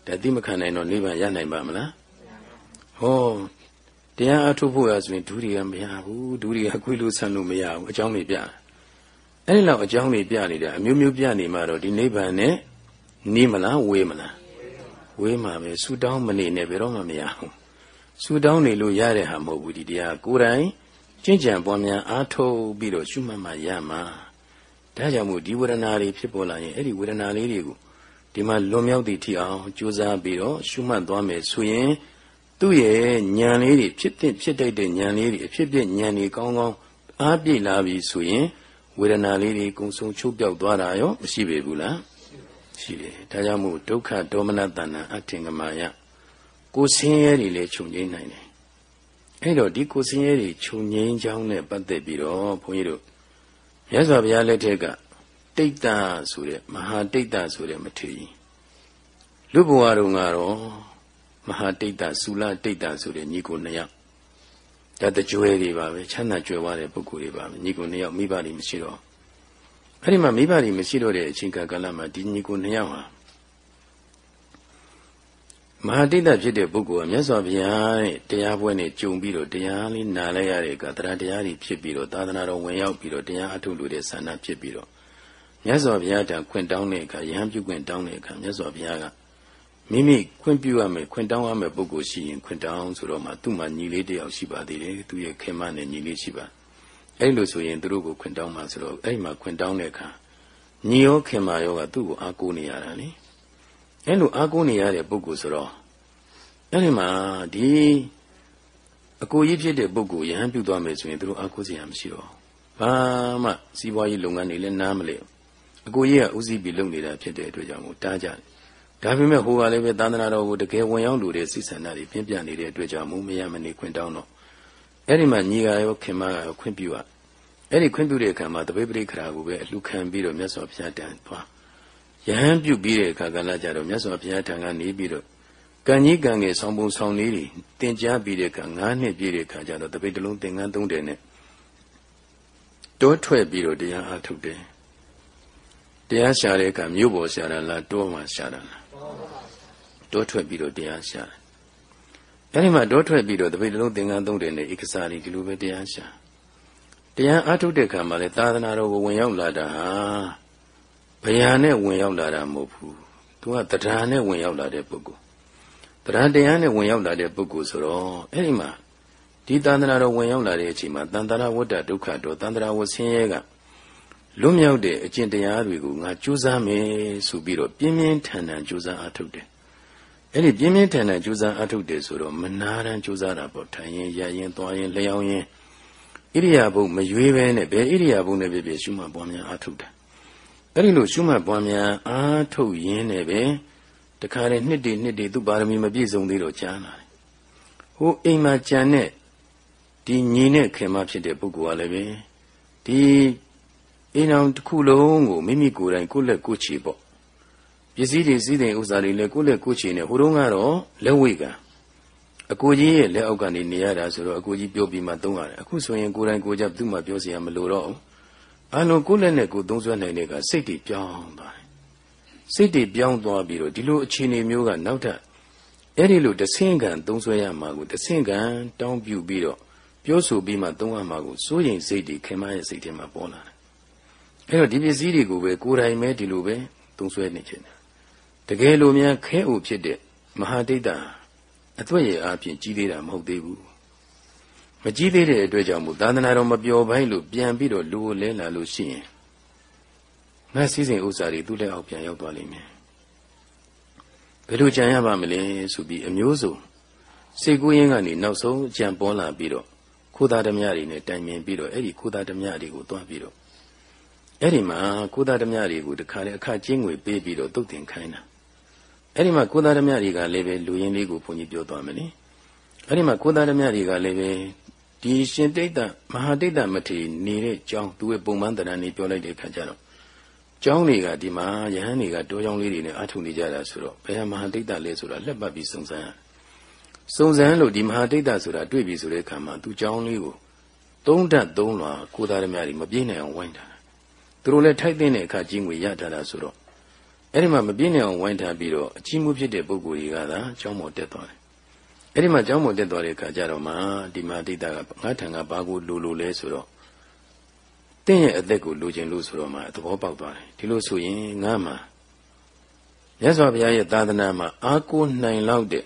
ဒါသိမခံနိုင်တော့နိဗ္ဗာန်ရနိုင်ပါမလားဟောတရားအားထုတ်ဖို့ရဆိုရင်ဒုရီကမရဘူးဒုရီကခွေးလို့ဆန်းလို့မရဘူးအကြောင်းတွေပြ အဲ့ဒီလောက်အကြောင်းတွေပြနေတာအမျိုးမျိုးပြနေမှတော့ဒီနိဗ္ဗာန်နဲ့နေမလားဝေးမလားဝေးမှာပဲဆူတောင်းမနေနဲ့ဘယ်တော့မှမရဘူးဆူတောင်းနေလို့ရတဲ့ဟာမဟုတ်ဘူးဒီတရားကိုယ်တိုင်ကျင့်ကြံပွားများအားထုတ်ပြီးတော့ရှုမှတ်မှရမှာဒါကြောင့်မို့ဒီဝေဒနာတွေဖြစ်ပေါ်လာရင်အဲ့ဒီဝေဒနာလေးတွေကိုဒီမှာလွန်မြောက်သည့်ထိအောင်ကြိုးစားပြီးတော့ရှုမှတ်သွားမယ်ဆိုရင်သူ့ရဲ့ဉာဏ်လေးတွေဖြစ်တဲ့ဖြစ်တတ်တဲ့ဉာဏ်လေးတွေအဖြစ်ပြဉာဏ်တွေကောင်းကောင်းအားပြည့်လာပြီဆိုရင် ဝေဒနာလေးတွေကုံဆုံးချုပ်ပြောက်သွားတာရောမရှိပေဘူးလားရှိတယ်ဒါကြောင့်မို့ဒုက္ခဒေါမနတဏ္ဏအထင်ကမာယကိုဆင်းရဲတွေလည်းချုပ်ငြိမ်းနိုင်တယ်အဲ့တော့ဒီကိုဆင်းရဲတွေချုပ်ငြိမ်းကြောင်းနဲ့ပတ်သက်ပြီးတော့ဘုန်းကြီးတို့မြတ်စွာဘုရားလက်ထက်ကတိတ်တဆိုတဲ့မဟာတိတ်တဆိုတဲ့မထေရလူဘဝတော်ကတော့မဟာတိတ်တဆူလတိတ်တဆိုတဲ့ညီကိုနှစ်ယောက် ဒါတကြွယ်တွေပါပဲချမ်းသာကြွယ်ဝတဲ့ပုဂ္ဂိုလ်တွေပါပဲညီကိုနှစ်ယောက်မိဘတွေမရှိတော့အဲ့ဒီမှာမိဘတွေမရှိတော့တဲ့အချိန်ကာလမှာဒီညီကိုနှစ်ယောက်ဟာမဟာတိတ်တဖြစ်တဲ့ပုဂ္ဂိုလ်ကမြတ်စွာဘုရားရဲ့တရားပွဲနဲ့ကြုံပြီးတော့တရားလေးနားလဲရတဲ့အခါတရားတရားတွေဖြစ်ပြီးတော့သာသနာတော်ဝင်ရောက်ပြီးတော့တရားအထုလို့တဲ့ဆန္ဒဖြစ်ပြီးတော့မြတ်စွာဘုရားတန်ခွင့်တောင်းတဲ့အခါယဟန်ပြုခွင့်တောင်းတဲ့အခါမြတ်စွာဘုရားက မိမိခွင့်ပြုရမယ်ခွင့်တောင်းရမယ်ပုဂ္ဂိုလ်ရှိရင်ခွင့်တောင်းဆိုတော့မှသူ့မှာညီလေးတယောက်ရှိပါသေးတယ်သူရဲ့ခင်မနဲ့ညီလေးရှိပါအဲ့လိုဆိုရင်သူတို့ကိုခွင့်တောင်းမှဆိုတော့အဲ့မှာခွင့်တောင်းတဲ့အခါညီရောခင်မရောကသူ့ကိုအားကိုးနေရတာလေအဲ့လိုအားကိုးနေရတဲ့ပုဂ္ဂိုလ်ဆိုတော့အဲ့ဒီမှာဒီအကိုကြီးဖြစ်တဲ့ပုဂ္ဂိုလ်ယဟန်ပြုသွားမယ်ဆိုရင်သူတို့အားကိုးစရာမရှိတော့ဘာမှစီးပွားရေးလုပ်ငန်းတွေလည်းနားမလဲအကိုကြီးကဥစည်းပြီးလုပ်နေတာဖြစ်တဲ့အတွက်ကြောင့်မို့တားကြတယ် ဒါပေမဲ့ဟိုကလည်းပဲသန္တနာတော်ကိုတကယ်ဝင်ရောက်လို့တဲ့စိတ်ဆန္ဒတွေပြင်းပြနေတဲ့အတွက်ကြောင့်မို့မရမနေခွင့်တောင်းတော့အဲ့ဒီမှာညီကရောခင်မကရောခွင့်ပြုရအဲ့ဒီခွင့်ပြုတဲ့အခါမှာတပိပရိခရာကိုပဲအလှခံပြီးတော့မြတ်စွာဘုရားတန်သွားယဟန်ပြုပြီးတဲ့အခါကလည်းကြတော့မြတ်စွာဘုရားထံကနေပြီးတော့ကံကြီးကံငယ်ဆောင်ပုံဆောင်လေးတွေတင်ကြားပြီးတဲ့အခါ၅နှစ်ပြည့်တဲ့အခါကျတော့တပိတလုံးသင်္ကန်းသုံးတယ်နဲ့တိုးထွက်ပြီးတော့တရားအားထုတ်တယ်တရားရှာတဲ့အခါမြို့ပေါ်ရှာတာလားတောမှာရှာတာလား တောထွက်ပြီးတော့တရားရှာတယ်အဲဒီမှာတောထွက်ပြီးတော့တပိတလုံးသင်္ကန်းသုံးတယ်နဲ့ဧကစားလေးဒီလိုပဲတရားရှာတရားအားထုတ်တဲ့အခါမှာလေသာသနာတော်ကိုဝင်ရောက်လာတာဟာဗျာနဲ့ဝင်ရောက်လာတာမဟုတ်ဘူးသူကတရားနဲ့ဝင်ရောက်လာတဲ့ပုဂ္ဂိုလ်တရားတရားနဲ့ဝင်ရောက်လာတဲ့ပုဂ္ဂိုလ်ဆိုတော့အဲ့ဒီမှာဒီတန်တရာတော်ဝင်ရောက်လာတဲ့အချိန်မှာတန်တရာဝတ္တဒုက္ခတော်တန်တရာဝဆင်းရဲကလွတ်မြောက်တဲ့အကျင့်တရားတွေကိုငါကြိုးစားမယ်ဆိုပြီးတော့ပြင်းပြင်းထန်ထန်ကြိုးစားအားထုတ်တယ် အဲ့ဒီပြင်းပြင်းထန်ထန်ကြိုးစားအားထုတ်တယ်ဆိုတော့မနာတမ်းကြိုးစားတာပေါ့ထိုင်ရင်ရရင်သွားရင်လျောင်းရင်ဣရိယာပုမရွေးပဲနဲ့ဘယ်ဣရိယာပုနဲ့ပြပြရှုမှတ်ပွားများအားထုတ်တာအဲ့ဒီလိုရှုမှတ်ပွားများအားထုတ်ရင်းနဲ့ပဲတခါလေနှစ်တည်နှစ်တည်သူပါရမီမပြည့်စုံသေးတော့ကြားလာတယ်ဟိုအိမ်မှာကြံတဲ့ဒီညီနဲ့ခင်မဖြစ်တဲ့ပုဂ္ဂိုလ်ကလည်းပဲဒီအိမ်အောင်တစ်ခုလုံးကိုမိမိကိုယ်တိုင်ကိုယ့်လက်ကိုယ်ချီပေါ့ ပစ္စည်းတွေစည်းတဲ့ဥစ္စာတွေလည်းကိုယ့်လက်ကိုယ်ချီနေဟိုတုန်းကတော့လက်ဝိကံအကိုကြီးရဲ့လက်အောက်ကနေနေရတာဆိုတော့အကိုကြီးပြောပြီးမှသုံးရတယ်အခုဆိုရင်ကိုယ်တိုင်ကိုယ်ကြဘယ်သူမှပြောစရာမလိုတော့ဘူးအလုံးကိုယ့်လက်နဲ့ကိုယ်သုံးဆွဲနိုင်တဲ့ကစိတ်တွေပြောင်းသွားတယ်စိတ်တွေပြောင်းသွားပြီးတော့ဒီလိုအခြေအနေမျိုးကနောက်ထပ်အဲ့ဒီလိုတဆင့်ခံသုံးဆွဲရမှာကိုတဆင့်ခံတောင်းပြုပြီးတော့ပြောဆိုပြီးမှသုံးရမှာကိုစိုးရင်စိတ်တွေခင်မရဲ့စိတ်ထဲမှာပေါ်လာတယ်အဲ့တော့ဒီပစ္စည်းတွေကိုပဲကိုယ်တိုင်ပဲဒီလိုပဲသုံးဆွဲနေခြင်း တကယ်လို့များခဲအိုဖြစ်တဲ့မဟာဒိဋ္ဌအသွက်ရအားဖြင့်ကြီးသေးတာမဟုတ်သေးဘူးမကြီးသေးတဲ့အတွက်ကြောင့်မို့သာသနာတော်မပျော်ပိုင်းလို့ပြန်ပြီးတော့လူကိုလဲလာလို့ရှိရင်ငါစည်းစိမ်ဥစ္စာတွေသူ့လက်အောက်ပြန်ရောက်သွားလိမ့်မယ်ဘယ်လိုကြံရပါမလဲဆိုပြီးအမျိုးစုံစိတ်ကူးရင်းကနေနောက်ဆုံးကြံပေါ်လာပြီးတော့ခိုးသားဓမြတွေနဲ့တိုင်ပင်ပြီးတော့အဲ့ဒီခိုးသားဓမြတွေကိုတွားပြီးတော့အဲ့ဒီမှာခိုးသားဓမြတွေကိုတခါလေအခကျင်းငွေပေးပြီးတော့တုတ်တင်ခိုင်းတာ အဲ့ဒီမှာခိုးသားဓမြတွေကလည်းပဲလူရင်းလေးကိုဘုန်းကြီးပြောသွားမယ်လေအဲ့ဒီမှာခိုးသားဓမြတွေကလည်းပဲဒီရှင်တိတ်တမဟာတိတ်တမထေနေတဲ့ကြောင်းသူ့ရဲ့ပုံမှန်တရဏနေပြောလိုက်တဲ့အခါကျတော့ကျောင်းတွေကဒီမှာယဟန်တွေကတောကျောင်းလေးတွေနဲ့အထုနေကြတာဆိုတော့ဘယ်မဟာဒိဋ္ဌလဲဆိုတာလက်ပတ်ပြီးစုံစမ်းရစုံစမ်းလို့ဒီမဟာဒိဋ္ဌဆိုတာတွေ့ပြီဆိုတဲ့အခါမှာသူကျောင်းလေးကိုသုံးဓာတ်သုံးလွှာကိုသားရမြတွေမပြေးနိုင်အောင်ဝိုင်းထားတာသူတို့လည်းထိုက်တဲ့အခါကြီးငွေရထားတာဆိုတော့ အဲ့ဒီမှာမပြေးနိုင်အောင်ဝိုင်းထားပြီးတော့အကြီးမှုဖြစ်တဲ့ပုဂ္ဂိုလ်တွေကသာကျောင်းပေါ်တက်သွားတယ်အဲ့ဒီမှာကျောင်းပေါ်တက်သွားတဲ့အခါကျတော့မှဒီမဟာဒိဋ္ဌကငါထံကဘာကိုလိုလိုလဲဆိုတော့တင့်ရဲ့အသက်ကိုလိုချင်လို့ဆိုတော့မှသဘောပေါက်သွားတယ်ဒီလိုဆိုရင်ငါမှမြတ်စွာဘုရားရဲ့သာသနာမှာအာကိုနိုင်လောက်တဲ့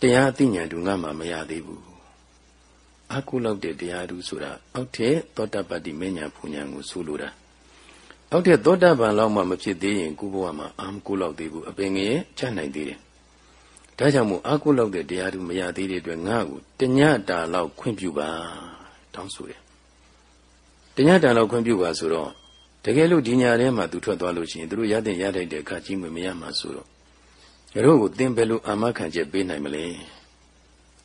တရားအသိဉာဏ်တူငါမှမရသေးဘူးအာကိုလောက်တဲ့တရားတူဆိုတာအောက်ထက်သောတပတ္တိမဉ္ဇဉ်ပူဉ္ဇဉ်ကိုဆိုလိုတာ အောက်ထက်သောတပန်လောက်မှမဖြစ်သေးရင်ကိုဘဝမှာအာမကိုလောက်သေးဘူးအပင်ငယ်ချနိုင်သေးတယ်ဒါကြောင့်မို့အာကိုလောက်တဲ့တရားတူမရသေးတဲ့အတွက်ငါ့ကိုတညတာလောက်ခွင့်ပြုပါတောင်းဆိုတယ်တညတန်လောက်ခွင့်ပြုပါဆိုတော့တကယ်လို့ဒီညာထဲမှာသူထွက်သွားလို့ရှိရင်သူတို့ရတဲ့ရတဲ့အခါကြီးမမရမှာဆိုတော့တို့ကိုသင်ဘယ်လိုအာမခံချက်ပေးနိုင်မလဲ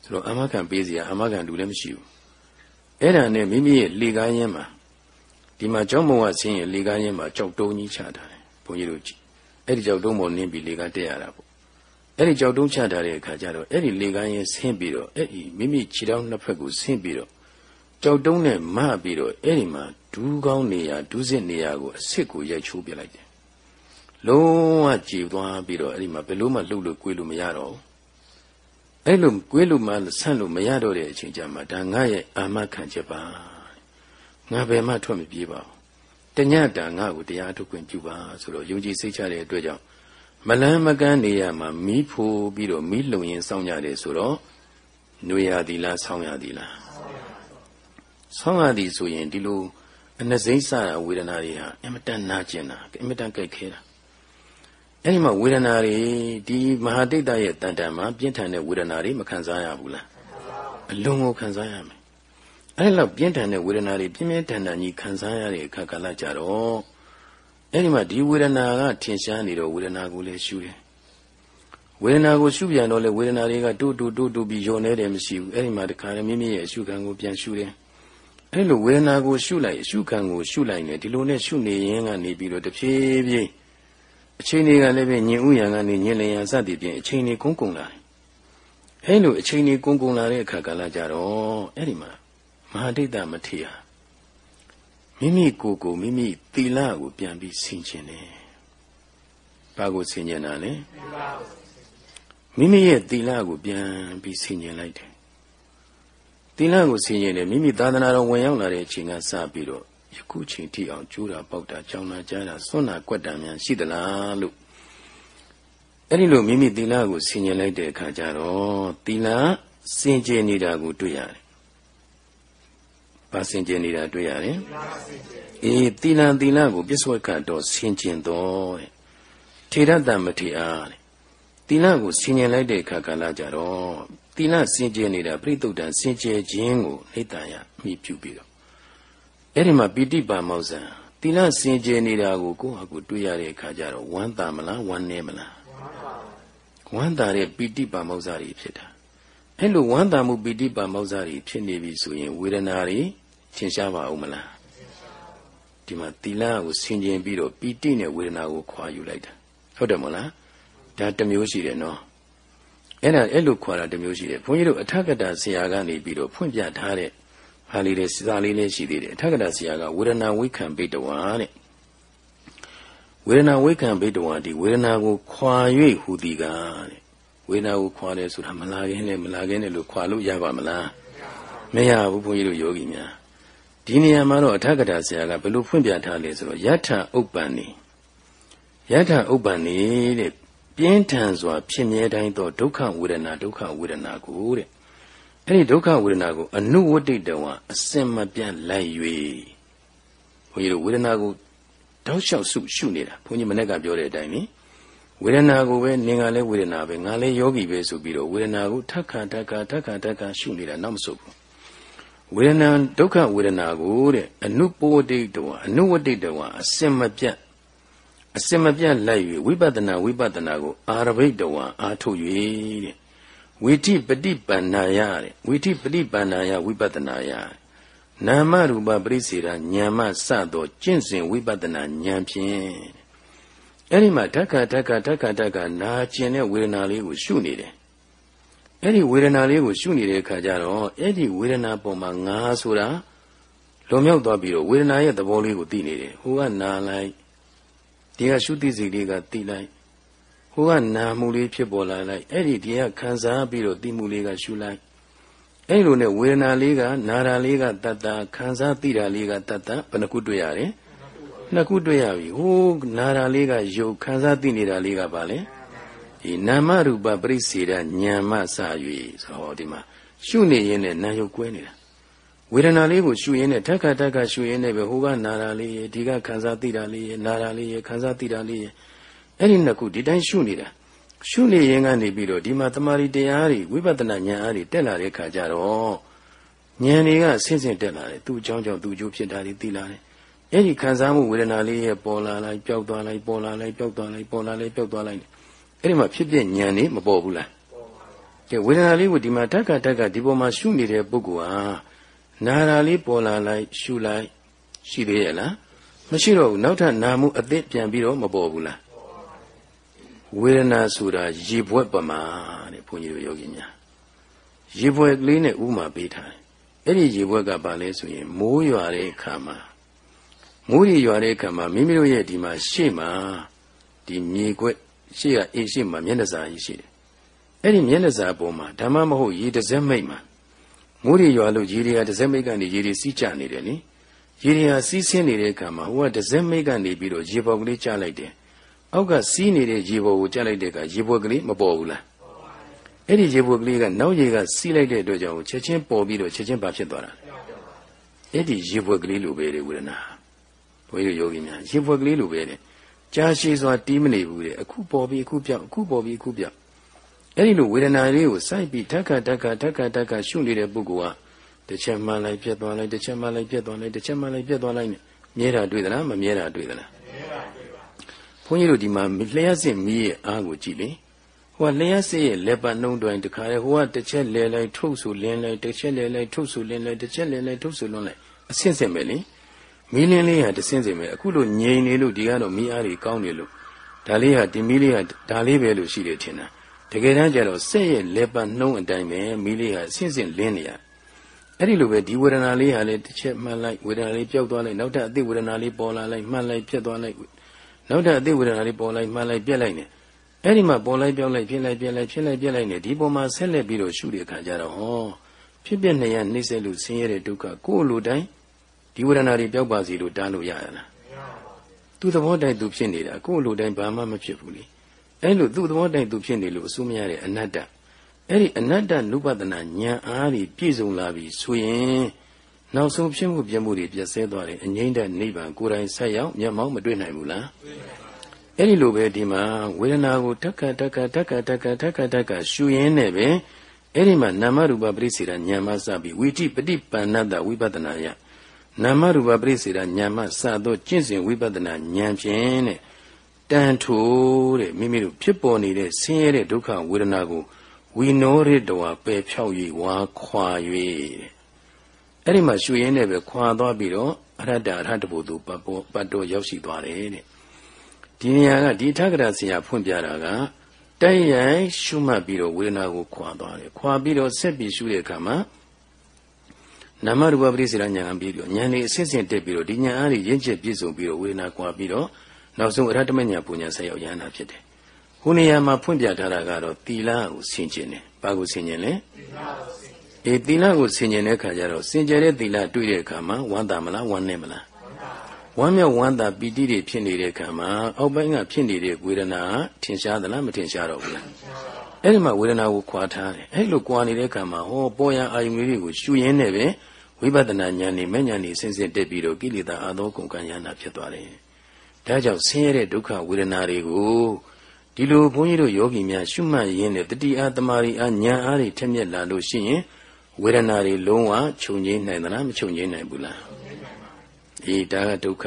ဆိုတော့အာမခံပေးစရာအာမခံလူလည်းမရှိဘူးအဲ့ဒါနဲ့မိမိရဲ့လေကားရင်းမှာ ဒီမှာကြောင်းမုံဝဆင်းရဲ့လေကားရင်းမှာကြောက်တုံးကြီးချထားတယ်ဘုန်းကြီးတို့ကြည့်အဲ့ဒီကြောက်တုံးပေါ်နင်းပြီးလေကားတက်ရတာပေါ့အဲ့ဒီကြောက်တုံးချထားတဲ့အခါကျတော့အဲ့ဒီလေကားရင်းဆင်းပြီးတော့အဲ့ဒီမိမိခြေထောက်နှစ်ဖက်ကိုဆင်းပြီးတော့ကြောက်တုံးနဲ့မပြီးတော့အဲ့ဒီမှာဒူးကောင်းနေရဒူးစစ်နေရကိုအစ်စ်ကိုရိုက်ချိုးပြလိုက်တယ်လုံးဝကြည်သွားပြီးတော့အဲ့ဒီမှာဘယ်လို့မှလှုပ်လို့ကွေးလို့မရတော့ဘူးအဲ့လိုကွေးလို့မှဆန့်လို့မရတော့တဲ့အချိန်ကျမှဒါငါရဲ့အာမခံချက်ပါ ငါဘယ်မှထွက်မပြေးပါဘူးတညတာငါ့ကိုတရားထုတ်ခွင့်ပြုပါဆိုတော့ယုံကြည်စိတ်ချတဲ့အတွက်ကြောင့်မလန်းမကန်းနေရမှာမီးဖိုးပြီးတော့မီးလုံရင်စောင့်ကြတယ်ဆိုတော့နှွေရသည်လားဆောင်းရသည်လားဆောင်းရသည်ဆိုရင်ဒီလိုအနှစိမ့်စရာဝေဒနာတွေဟာအင်မတန်နာကျင်တာအင်မတန်ကြိုက်ခဲတာအဲ့ဒီမှာဝေဒနာတွေဒီမဟာတိတ်တရဲ့တန်တန်မှာပြင်းထန်တဲ့ဝေဒနာတွေမခံစားရဘူးလားအလွန်ကိုခံစားရမယ် အဲ့လောက်ပြင်းထန်တဲ့ဝေဒနာတွေပြင်းပြင်းထန်ထန်ကြီးခံစားရတဲ့အခါကလည်းကြတော့အဲ့ဒီမှာဒီဝေဒနာကထင်ရှားနေတော့ဝေဒနာကိုလည်းရှုတယ်ဝေဒနာကိုရှုပြန်တော့လေဝေဒနာတွေကတိုးတိုးတိုးတိုးပြီးယုံနေတယ်မရှိဘူးအဲ့ဒီမှာတခါလေမိမိရဲ့အရှုခံကိုပြန်ရှုတယ်အဲ့လိုဝေဒနာကိုရှုလိုက်ရှုခံကိုရှုလိုက်နေဒီလိုနဲ့ရှုနေရင်ကနေပြီးတော့တဖြည်းဖြည်းအချိန်တွေကလည်းပဲညင်ဥယံကနေညင်လျံစသည်ဖြင့်အချိန်တွေကုန်းကုန်းလာတယ်အဲ့လိုအချိန်တွေကုန်းကုန်းလာတဲ့အခါကလည်းကြတော့အဲ့ဒီမှာ မဟာဒိဋ္ဌမထေရမိမိကိုယ်ကိုမိမိသီလကိုပြန်ပြီးဆင်ခြင်တယ်ဘာကိုဆင်ခြင်တာလဲမိမိရဲ့သီလကိုပြန်ပြီးဆင်ခြင်လိုက်တယ်သီလကိုဆင်ရင်လည်းမိမိသာသနာတော်ဝင်ရောက်လာတဲ့အချိန်ကစပြီးတော့ယခုချိန်ထိအောင်ကျိုးတာပေါက်တာကြောင်းတာကြားတာစွန့်တာကွက်တာများရှိသလားလို့အဲ့ဒီလိုမိမိသီလကိုဆင်ញင်လိုက်တဲ့အခါကျတော့သီလစင်ကြယ်နေတာကိုတွေ့ရတယ်။ ဘာစင်ကြယ်နေတာတွေ့ရတယ်။အေးသီလသီလကိုပြစ္ဆွတ်ကတော့ဆင်ကျင်တော့တဲ့။ထေရတံမထေအားတဲ့။သီလကိုဆင်ញင်လိုက်တဲ့အခါကလည်းကြတော့သီလစင်ကြယ်နေတာပြိတုဒ္ဒံစင်ကြယ်ခြင်းကိုနှိမ့်တန်ရမိပြုပြီးတော့အဲ့ဒီမှာပိဋိပါမောဇံသီလစင်ကြယ်နေတာကိုကိုယ့်ဟာကိုတွေ့ရတဲ့အခါကျတော့ဝမ်းသာမလားဝမ်းနည်းမလားဝမ်းသာတဲ့ပိဋိပါမောဇ္ဇာတွေဖြစ်တာအဲ့လိုဝမ်းသာမှုပိဋိပါမောဇ္ဇာတွေဖြစ်နေပြီဆိုရင်ဝေဒနာတွေ ထင်ရှားပါဦးမလားဒီမှာသီလကိုဆင်ခြင်ပြီးတော့ပိဋိနဲ့ဝေဒနာကိုခွာယူလိုက်တာဟုတ်တယ်မလားဒါတစ်မျိုးရှိတယ်နော်အဲ့ဒါအဲ့လိုခွာတာတစ်မျိုးရှိတယ်ဘုန်းကြီးတို့အထက်ကတာဆရာကနေပြီးတော့ဖွင့်ပြထားတဲ့ဟာလေးတွေစာလေးလေးရှိသေးတယ်အထက်ကတာဆရာကဝေဒနာဝိခံပိတဝါတဲ့ဝေဒနာဝိခံပိတဝါဒီဝေဒနာကိုခွာ၍ဟူသည်ကတဲ့ဝဝေဒနာကိုခွာတယ်ဆိုတာမလာခင်နဲ့မလာခင်နဲ့လို့ခွာလို့ရပါမလားမရဘူးဘုန်းကြီးတို့ယောဂီများ ဒီနေရာမှာတော့အထက်ကထာဆရာကဘယ်လိုဖွင့်ပြထားလဲဆိုတော့ယထာဥပ္ပန်နေယထာဥပ္ပန်နေတဲ့ပြင်းထန်စွာ ဖြစ်မြဲတိုင်းသောဒုက္ခဝေဒနာဒုက္ခဝေဒနာကိုတဲ့အဲ့ဒီဒုက္ခဝေဒနာကိုအနုဝတ္တိတဝအစင်မပြတ်လိုက်၍ဘုန်းကြီးတို့ဝေဒနာကိုတောက်လျှောက်စုရှုနေတာဘုန်းကြီးမနေ့ကပြောတဲ့အတိုင်းနိဝေဒနာကိုပဲနင်ကလည်းဝေဒနာပဲငါလည်းယောဂီပဲဆိုပြီးတော့ဝေဒနာကိုထက်ခါထက်ခါထက်ခါထက်ခါရှုနေတာနောက်မဆုတ်ဘူး ဝေဒနာဒုက္ခဝေဒနာကိုတဲ့အနုပဝတိတဝအနုဝတိတဝအစင်မပြတ်အစင်မပြတ်လိုက်၍ဝိပဿနာဝိပဿနာကိုအာရဘိတဝအာထုတ်၍တဲ့ဝိတိပฏิပန္နာယတဲ့ဝိတိပฏิပန္နာယဝိပဿနာယနာမရူပပရိစေရာဉာဏ်မှစသောကျင့်စဉ်ဝိပဿနာဉာဏ်ဖြင့်အဲ့ဒီမှာဓက္ခဓက္ခဓက္ခဓက္ခနာကျင်တဲ့ဝေဒနာလေးကိုရှုနေတယ် အဲ့ဒီဝေဒနာလေးကိုရှုနေတဲ့အခါကျတော့အဲ့ဒီဝေဒနာပေါ်မှာငါဆိုတာလွန်မြောက်သွားပြီးတော့ဝေဒနာရဲ့သဘောလေးကိုသိနေတယ်ဟိုကနာလိုက်ဒီကရှုသိစိတ်လေးကသိလိုက်ဟိုကနာမှုလေးဖြစ်ပေါ်လာလိုက်အဲ့ဒီဒီကခံစားပြီးတော့သိမှုလေးကရှုလိုက်အဲ့လိုနဲ့ဝေဒနာလေးကနာတာလေးကတတ်တာခံစားသိတာလေးကတတ်တာဘယ်နှခုတွေ့ရလဲနှစ်ခုတွေ့ရပြီဟိုးနာတာလေးကယုတ်ခံစားသိနေတာလေးကပါလေ ဒီနာမရူပပရိစေဒညံမစ၍ဆိုဟောဒီမှာရှုနေရင်လည်းနာယုတ်ကွဲနေတာဝေဒနာလေးကိုရှုရင်းနဲ့ထက်ခါထက်ခါရှုရင်းနဲ့ပဲဟိုကနာတာလေးရေဒီကခံစားသိတာလေးရေနာတာလေးရေခံစားသိတာလေးရေအဲ့ဒီနှစ်ခုဒီတိုင်းရှုနေတာရှုနေရင်ကနေပြီးတော့ဒီမှာတမာရီတရားတွေဝိပဿနာဉာဏ်အားတွေတက်လာတဲ့ခါကျတော့ဉာဏ်တွေကဆင့်ဆင့်တက်လာတယ်သူ့အကြောင်းကြောင့်သူ့အကျိုးဖြစ်တာတွေသိလာတယ်အဲ့ဒီခံစားမှုဝေဒနာလေးရဲ့ပေါ်လာလိုက်ပျောက်သွားလိုက်ပေါ်လာလိုက်ပျောက်သွားလိုက်ပေါ်လာလိုက်ပျောက်သွားလိုက် အဲ့ဒီမှာဖြစ်ဖြစ်ဉာဏ်နေမပေါ်ဘူးလားကဲဝေဒနာလေးကိုဒီမှာတက်ကတက်ကဒီပေါ်မှာရှုနေတဲ့ပုဂ္ဂိုလ်ဟာနာတာလေးပေါ်လာလိုက်ရှုလိုက်ရှိသေးရဲ့လားမရှိတော့ဘူးနောက်ထပ်နာမှုအသစ်ပြန်ပြီးတော့မပေါ်ဘူးလားဝေဒနာဆိုတာရေဘွက်ပမာတဲ့ဘုန်းကြီးတို့ယောဂီများရေဘွက်ကလေးနဲ့ဥမာပေးထားတယ်အဲ့ဒီရေဘွက်ကဘာလဲဆိုရင်မိုးရွာတဲ့အခါမှာမိုးရီရွာတဲ့အခါမှာမိမိတို့ရဲ့ဒီမှာရှေ့မှာဒီမြေခွက် ရှေ့ကအေးရှေ့မှာမျက်နှာစာကြီးရှိတယ်အဲ့ဒီမျက်နှာစာပေါ်မှာဓမ္မမဟုတ်ရေတစ်စက်မိတ်မှာမိုးရီရွာလို့ရေတွေကတစ်စက်မိတ်ကနေရေတွေစီးကျနေတယ်လေရေတွေဟာစီးဆင်းနေတဲ့အခါမှာဟိုကတစ်စက်မိတ်ကနေပြီးတော့ရေပေါ်ကလေးကျလိုက်တယ်အောက်ကစီးနေတဲ့ရေပေါ်ကိုကျလိုက်တဲ့အခါရေပေါ်ကလေးမပေါ်ဘူးလားအဲ့ဒီရေပေါ်ကလေးကနောက်ရေကစီးလိုက်တဲ့အတွက်ကြောင့်ချက်ချင်းပေါ်ပြီးတော့ချက်ချင်းပါဖြစ်သွားတာအဲ့ဒီရေပေါ်ကလေးလိုပဲလေဝေဒနာဘုန်းကြီးယောဂီများရေပွဲကလေးလိုပဲတဲ့ ကြာရှည်စွာတီးမနေဘူးတဲ့အခုပေါ်ပြီးအခုပြောက်အခုပေါ်ပြီးအခုပြောက်အဲ့ဒီလိုဝေဒနာလေးကိုစိုက်ပြီးဓက္ကဓက္ကဓက္ကဓက္ကရှုနေတဲ့ပုဂ္ဂိုလ်ကတစ်ချက်မှလိုက်ပြတ်သွားလိုက်တစ်ချက်မှလိုက်ပြတ်သွားလိုက်တစ်ချက်မှလိုက်ပြတ်သွားလိုက်နဲ့မြဲတာတွေ့သလားမမြဲတာတွေ့သလားမြဲတာတွေ့ပါဘုန်းကြီးတို့ဒီမှာလျှက်စစ်မီးရဲ့အားကိုကြည့်လေဟိုကလျှက်စစ်ရဲ့လက်ပတ်နှုံးတိုင်းတခါလေဟိုကတစ်ချက်လဲလိုက်ထုတ်ဆူလင်းလိုက်တစ်ချက်လဲလိုက်ထုတ်ဆူလင်းလိုက်တစ်ချက်လဲလိုက်ထုတ်ဆူလွန်းလိုက်အဆင့်ဆင့်ပဲလေ မီးလင်းလေးဟာတဆင်းစင်ပဲအခုလိုငြိမ်နေလို့ဒီကတော့မီးအားတွေကောင်းနေလို့ဒါလေးဟာဒီမီးလေးဟာဒါလေးပဲလို့ရှိတယ်ထင်တာတကယ်တမ်းကျတော့စက်ရဲ့လက်ပတ်နှုံးအတိုင်းပဲမီးလေးဟာဆင်းစင်လင်းနေရအဲ့ဒီလိုပဲဒီဝေဒနာလေးဟာလည်းတစ်ချက်မှတ်လိုက်ဝေဒနာလေးပျောက်သွားလိုက်နောက်ထပ်အသိဝေဒနာလေးပေါ်လာလိုက်မှတ်လိုက်ပြတ်သွားလိုက်နောက်ထပ်အသိဝေဒနာလေးပေါ်လိုက်မှတ်လိုက်ပြတ်လိုက်နေအဲ့ဒီမှာပေါ်လိုက်ပြောင်းလိုက်ဖြစ်လိုက်ပြက်လိုက်ဖြစ်လိုက်ပြက်လိုက်နေဒီပုံမှာဆက်လက်ပြီးတော့ရှုတဲ့အခါကျတော့ဟောဖြစ်ပြနေရနှိမ့်ဆက်လို့ဆင်းရဲတဲ့ဒုက္ခကိုယ်လိုတိုင်း ဒီဝေဒနာတွေပျောက်ပါစေလို့တားလို့ရရလားသူ့သဘောတိုင်သူဖြစ်နေတာကိုယ့်လိုတိုင်းဘာမှမဖြစ်ဘူးလေအဲလိုသူ့သဘောတိုင်သူဖြစ်နေလို့အစိုးမရတဲ့အနတ္တအဲ့ဒီအနတ္တနုပဒနာဉာဏ်အားဖြင့်ပြည့်စုံလာပြီဆိုရင်နောက်ဆုံးဖြစ်မှုပြမှုတွေပြည့်စဲသွားတယ်အငိမ့်တဲ့နိဗ္ဗာန်ကိုယ်တိုင်ဆက်ရောက်မျက်မှောက်မတွေ့နိုင်ဘူးလားအဲ့ဒီလိုပဲဒီမှာဝေဒနာကိုတက္ကတက္ကတက္ကတက္ကတက္ကတက္ကရှုရင်းနဲ့ပဲအဲ့ဒီမှာနာမရူပပရိစ္ဆေဒဉာဏ်မှစပြီးဝိတိပฏิပန္နတဝိပဿနာယ နာမရူပပရိစေတာညာမစသောကျင့်စဉ်ဝိပဿနာဉာဏ်ဖြင့်တဲ့တန်ထိုးတဲ့မိမိတို့ဖြစ်ပေါ်နေတဲ့ဆင်းရဲတဲ့ဒုက္ခဝေဒနာကိုဝိနောရတဝပယ်ဖြောက်၍ဝါခွာ၍တဲ့အဲ့ဒီမှာရှုရင်းနဲ့ပဲခွာသွားပြီးတော့အရဟတအရဟတဘုသူပတ်ပေါ်ပတ်တော်ရောက်ရှိသွားတယ်တဲ့ဒီနေရာကဒီထက္ကရာဆရာဖွင့်ပြတာကတိုက်ရိုက်ရှုမှတ်ပြီးတော့ဝေဒနာကိုခွာသွားတယ်ခွာပြီးတော့ဆက်ပြီးရှုတဲ့အခါမှာ နာမရူပပရိစ္ဆေရဉာဏ်ပြီးတော့ဉာဏ်လေးအစစ်စစ်တက်ပြီးတော့ဒီဉာဏ်အားဖြင့်ရင့်ကျက်ပြည့်စုံပြီးတော့ဝေဒနာကွာပြီးတော့နောက်ဆုံးအရဟတမဉာဏ်ပူဉာဏ်ဆက်ရောက်ရဟနာဖြစ်တယ်။ဟဟိုနေရာမှာဖွင့်ပြထားတာကတော့သီလကိုဆင်ကျင်တယ်ဘာကိုဆင်ကျင်လဲအေးသီလကိုဆင်ကျင်တဲ့ခါကျတော့စင်ကြယ်တဲ့သီလတွေ့တဲ့အခါမှာဝမ်းသာမလားဝမ်းနည်းမလားဝမ်းမြောက်ဝမ်းသာပီတိတွေဖြစ်နေတဲ့အခါမှာအောက်ပိုင်းကဖြစ်နေတဲ့ဝေဒနာထင်ရှားသလားမထင်ရှားတော့ဘူးလားအဲ့ဒီမှာဝေဒနာကိုခွာထားတယ်အဲ့လိုခွာနေတဲ့အခါမှာဟောပေါ်ရန်အာယုန်လေးတွေကိုရှုရင်းနဲ့ပဲ ဝိပဿနာဉာဏ်နဲ့မဲ့ဉာဏ်နဲ့ဆင်းဆင်းတက်ပြီးတော့ကိလေသာအသောကုန်ကံရနာဖြစ်သွားတယ်ဒါကြောင့်ဆင်းရဲတဲ့ဒုက္ခဝေဒနာတွေကိုဒီလိုဘုန်းကြီးတို့ယောဂီများရှုမှတ်ရင်းနဲ့တတိအားတမာရီအားဉာဏ်အားတွေထက်မြက်လာလို့ရှိရင်ဝေဒနာတွေလုံးဝခြုံငိမ့်နိုင်သလားမခြုံငိမ့်နိုင်ဘူးလားအေးဒါကဒုက္ခ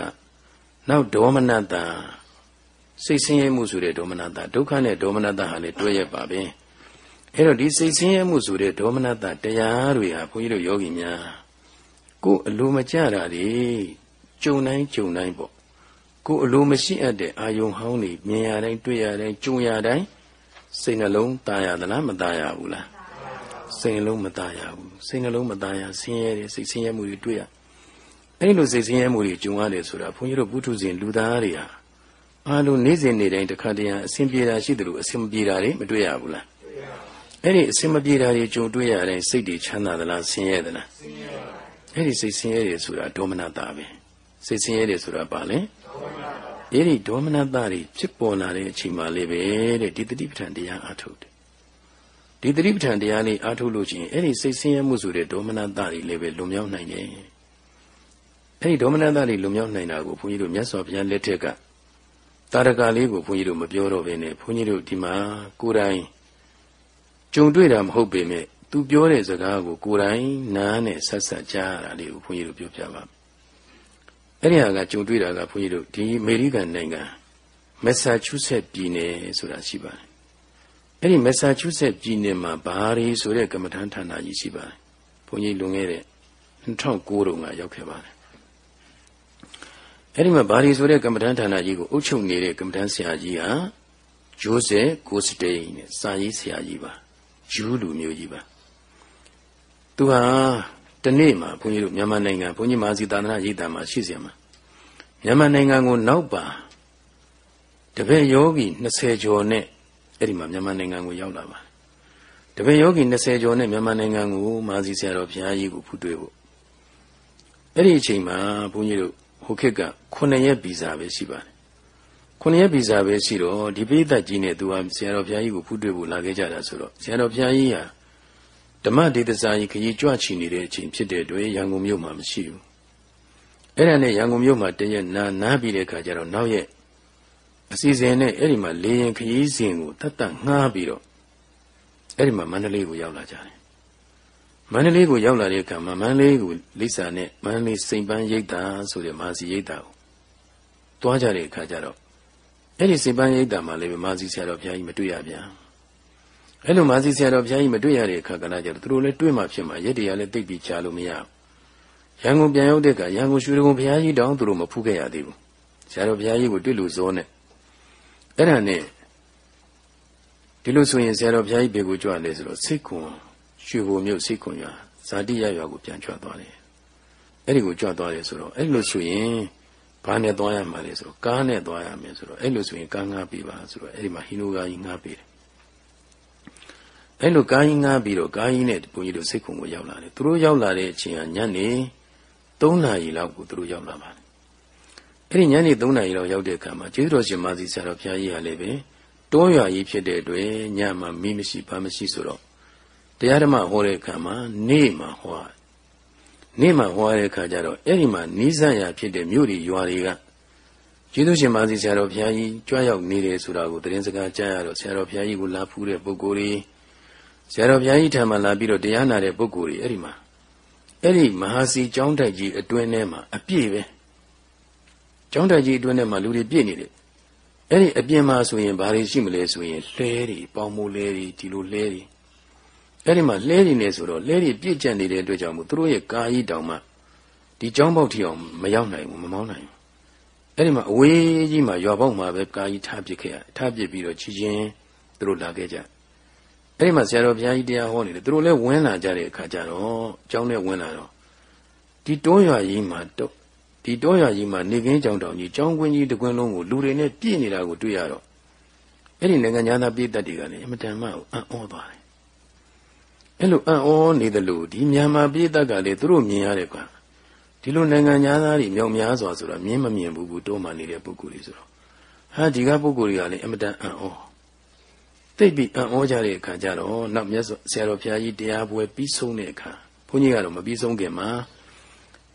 နောက်ဒေါမနတာစိတ်ဆင်းရဲမှုဆိုတဲ့ဒေါမနတာဒုက္ခနဲ့ဒေါမနတာဟာလည်းတွဲရပါပဲအဲ့တော့ဒီစိတ်ဆင်းရဲမှုဆိုတဲ့ဒေါမနတာတရားတွေဟာဘုန်းကြီးတို့ယောဂီများ ကိုယ်အလိုမကျတာတွေကြုံတိုင်းကြုံတိုင်းပေါ့ကိုယ်အလိုမရှိအပ်တဲ့အာယုံဟောင်းတွေမြင်ရတိုင်းတွေ့ရတိုင်းကြုံရတိုင်းစိတ်နှလုံးตายရသလားမตายရဘူးလားစိတ်နှလုံးမตายရဘူးစိတ်နှလုံးမตายရဆင်းရဲတယ်စိတ်ဆင်းရဲမှုတွေတွေ့ရအဲ့လိုစိတ်ဆင်းရဲမှုတွေကြုံရတယ်ဆိုတာဘုန်းကြီးတို့ပုထုဇဉ်လူသားတွေဟာအားလုံးနေ့စဉ်နေ့တိုင်းတစ်ခါတည်းအဆင်ပြေတာရှိတယ်လို့အဆင်မပြေတာတွေမတွေ့ရဘူးလားအဲ့ဒီအဆင်မပြေတာတွေကြုံတွေ့ရတဲ့စိတ်တွေချမ်းသာသလားဆင်းရဲသလားဆင်းရဲ ဲ အဲ့ဒီစိတ်ဆင်းရဲတယ်ဆိုတာဒေါမနတာပဲစိတ်ဆင်းရဲတယ်ဆိုတာဘာလဲအဲ့ဒီဒေါမနတာတွေဖြစ်ပေါ်လာတဲ့အချိန်မှလေးပဲတဲ့ဒီတတိပဋ္ဌာန်တရားအားထုတ်တယ်ဒီတတိပဋ္ဌာန်တရားလေးအားထုတ်လို့ချင်းအဲ့ဒီစိတ်ဆင်းရဲမှုဆိုတဲ့ဒေါမနတာတွေလည်းပဲလွန်မြောက်နိုင်တယ်အဲ့ဒီဒေါမနတာတွေလွန်မြောက်နိုင်တာကိုဘုန်းကြီးတို့မြတ်စွာဘုရားလက်ထက်ကတာရကလေးကိုဘုန်းကြီးတို့မပြောတော့ဘဲနဲ့ဘုန်းကြီးတို့ဒီမှာကိုယ်တိုင်ကြုံတွေ့တာမဟုတ်ပေမဲ့ သူပြောတဲ့စကားကိုကိုယ်တိုင်နားနဲ့ဆက်ဆက်ကြားရတာလေးကိုဘုန်းကြီးတို့ပြောပြပါအဲ့ဒီဟာကကြုံတွေ့တာကဘုန်းကြီးတို့ဒီအမေရိကန်နိုင်ငံမက်ဆာချူးဆက်ပြည်နယ်ဆိုတာရှိပါတယ်အဲ့ဒီမက်ဆာချူးဆက်ပြည်နယ်မှာဘာရီဆိုတဲ့ကမ္မထမ်းဌာနကြီးရှိပါတယ်ဘုန်းကြီးလွန်ခဲ့တဲ့2009တုန်းကရောက်ခဲ့ပါတယ်အဲ့ဒီမှာဘာရီဆိုတဲ့ကမ္မထမ်းဌာနကြီးကိုအုပ်ချုပ်နေတဲ့ကမ္မထမ်းဆရာကြီးဟာဂျိုးဆက်ကိုစတိန်နဲ့စာရေးဆရာကြီးပါဂျူးလူမျိုးကြီးပါ သူဟာတနေ့မှာဘုန်းကြီးတို့မြန်မာနိုင်ငံဘုန်းကြီးမဟာစီသာသနာရေးတာမှာရှိစေမှာမြန်မာနိုင်ငံကိုနောက်ပါတပည့်ယောဂီ20ကျော်နဲ့အဲ့ဒီမှာမြန်မာနိုင်ငံကိုရောက်လာပါတပည့်ယောဂီ20ကျော်နဲ့မြန်မာနိုင်ငံကိုမဟာစီဆရာတော်ဘုရားကြီးကိုဖူးတွေ့ဖို့အဲ့ဒီအချိန်မှာဘုန်းကြီးတို့ဟိုခေတ်က9ရက်ဗီဇာပဲရှိပါတယ်9ရက်ဗီဇာပဲရှိတော့ဒီပိဋကကြီးနဲ့သူဟာဆရာတော်ဘုရားကြီးကိုဖူးတွေ့ဖို့လာခဲ့ကြတာဆိုတော့ဆရာတော်ဘုရားကြီးဟာ ဓမ္မဒေသစာကြီးခကြီးကြွချီနေတဲ့အချိန်ဖြစ်တဲ့အတွက်ရန်ကုန်မြို့မှာမရှိဘူးအဲ့ဒါနဲ့ရန်ကုန်မြို့မှာတရက်နာနားပြီးတဲ့အခါကျတော့နောက်ရက်အစီအစဉ်နဲ့အဲ့ဒီမှာလေရင်ခကြီးစဉ်ကိုတတ်တတ်ငှားပြီးတော့အဲ့ဒီမှာမန္တလေးကိုရောက်လာကြတယ်မန္တလေးကိုရောက်လာတဲ့အခါမှာမန္တလေးကိုလိစာနဲ့မန္တလေးစိန်ပန်းရိပ်သာဆိုတဲ့မာစီရိပ်သာကိုတွားကြတဲ့အခါကျတော့အဲ့ဒီစိန်ပန်းရိပ်သာမှာလည်းမာစီဆရာတော်ဘုရားကြီးမတွေ့ရပြန် အဲ့လိုမာစီဆရာတော်ဘုရားကြီးမတွေ့ရတဲ့အခါကလည်းကျတော့သူတို့လည်းတွေ့မှဖြစ်မှာရက်တရားလည်းသိပ်ပြီးချလို့မရရန်ကုန်ပြန်ရောက်တဲ့အခါရန်ကုန်ရွှေဒဂုံဘုရားကြီးတောင်သူတို့မဖူးခဲ့ရသေးဘူးဆရာတော်ဘုရားကြီးကိုတွေ့လို့ဇောနဲ့အဲ့ဒါနဲ့ဒီလိုဆိုရင်ဆရာတော်ဘုရားကြီးဘေကိုကြွလဲဆိုတော့စိတ်ခွန်ရွှေဘုံမြို့စိတ်ခွန်ရွာဇာတိရရွာကိုပြန်ကြွသွားတယ်အဲ့ဒီကိုကြွသွားတယ်ဆိုတော့အဲ့လိုဆိုရင်ဘာနဲ့သွားရမှာလဲဆိုတော့ကားနဲ့သွားရမယ်ဆိုတော့အဲ့လိုဆိုရင်ကားငှားပေးပါဆိုတော့အဲ့ဒီမှာဟိနိုကားကြီးငှားပေးတယ် အဲ့လိုကားကြီးငှားပြီးတော့ကားကြီးနဲ့ဘုန်းကြီးတို့စိတ်ခုံကိုရောက်လာတယ်သူတို့ရောက်လာတဲ့အချိန်ကညနေ3နာရီလောက်ကိုသူတို့ရောက်လာပါတယ်အဲ့ဒီညနေ3နာရီလောက်ရောက်တဲ့အခါမှာကျေးဇူးတော်ရှင်မာစီဆရာတော်ဘုရားကြီးကလည်းပဲတောရွာကြီးဖြစ်တဲ့အတွက်ညမှာမီးမရှိဘာမရှိဆိုတော့တရားဓမ္မဟောတဲ့အခါမှာနေ့မှာဟောနေ့မှာဟောတဲ့အခါကျတော့အဲ့ဒီမှာနိစ္စရာဖြစ်တဲ့မြို့တွေရွာတွေကကျေးဇူးရှင်မာစီဆရာတော်ဘုရားကြီးကြွရောက်နေတယ်ဆိုတာကိုသတင်းစကားကြားရတော့ဆရာတော်ဘုရားကြီးကိုလာဖူးတဲ့ပုဂ္ဂိုလ်တွေ ဆရာတော်ဘုရားကြီးထံမှာလာပြီးတော့တရားနာတဲ့ပုဂ္ဂိုလ်တွေအဲ့ဒီမှာအဲ့ဒီမဟာစီကျောင်းတိုက်ကြီးအတွင်းထဲမှာအပြည့်ပဲကျောင်းတိုက်ကြီးအတွင်းထဲမှာလူတွေပြည့်နေတယ်အဲ့ဒီအပြင်မှာဆိုရင်ဘာတွေရှိမလဲဆိုရင်လှဲတွေပေါင်မိုးလဲတွေဒီလိုလှဲတွေအဲ့ဒီမှာလှဲတွေနေဆိုတော့လှဲတွေပြည့်ကျက်နေတဲ့အတွက်ကြောင့်မို့သူတို့ရဲ့ကာကြီးတောင်မှဒီကျောင်းပေါက်ထီအောင်မရောက်နိုင်ဘူးမမောင်းနိုင်ဘူးအဲ့ဒီမှာအဝေးကြီးမှာရွာပေါက်မှာပဲကာကြီးထားပစ်ခဲ့ရထားပစ်ပြီးတော့ချီချင်းသူတို့လာခဲ့ကြ အဲ့ဒီမှာဆရာတော်ဘုရားကြီးတရားဟောနေတယ်သူတို့လည်းဝင်လာကြတဲ့အခါကျတော့ကျောင်းထဲဝင်လာတော့ဒီတောရွာကြီးမှာဒီတောရွာကြီးမှာနေကင်းကြောင်တောင်ကြီးကျောင်းကွင်းကြီးတကွင်းလုံးကိုလူတွေနဲ့ပြည့်နေတာကိုတွေ့ရတော့အဲ့ဒီနိုင်ငံသားပြည်သက်တွေကလည်းအမတန်မှအံ့ဩသွားတယ်အဲ့လိုအံ့ဩနေတယ်လို့ဒီမြန်မာပြည်သက်ကလည်းသူတို့မြင်ရတယ်ကွာဒီလိုနိုင်ငံသားတွေမြောက်များစွာဆိုတော့မြင်မမြင်ဘူးဘူးတိုးမှနေတဲ့ပုဂ္ဂိုလ်တွေဆိုတော့ဟာဒီကပုဂ္ဂိုလ်တွေကလည်းအမတန်အံ့ဩ သိပြီးအံ့ဩကြတဲ့အခါကျတော့နောက်မြတ်စွာဆရာတော်ဘုရားကြီးတရားပွဲပြီးဆုံးတဲ့အခါဘုန်းကြီးကတော့မပြီးဆုံးခင်မှာ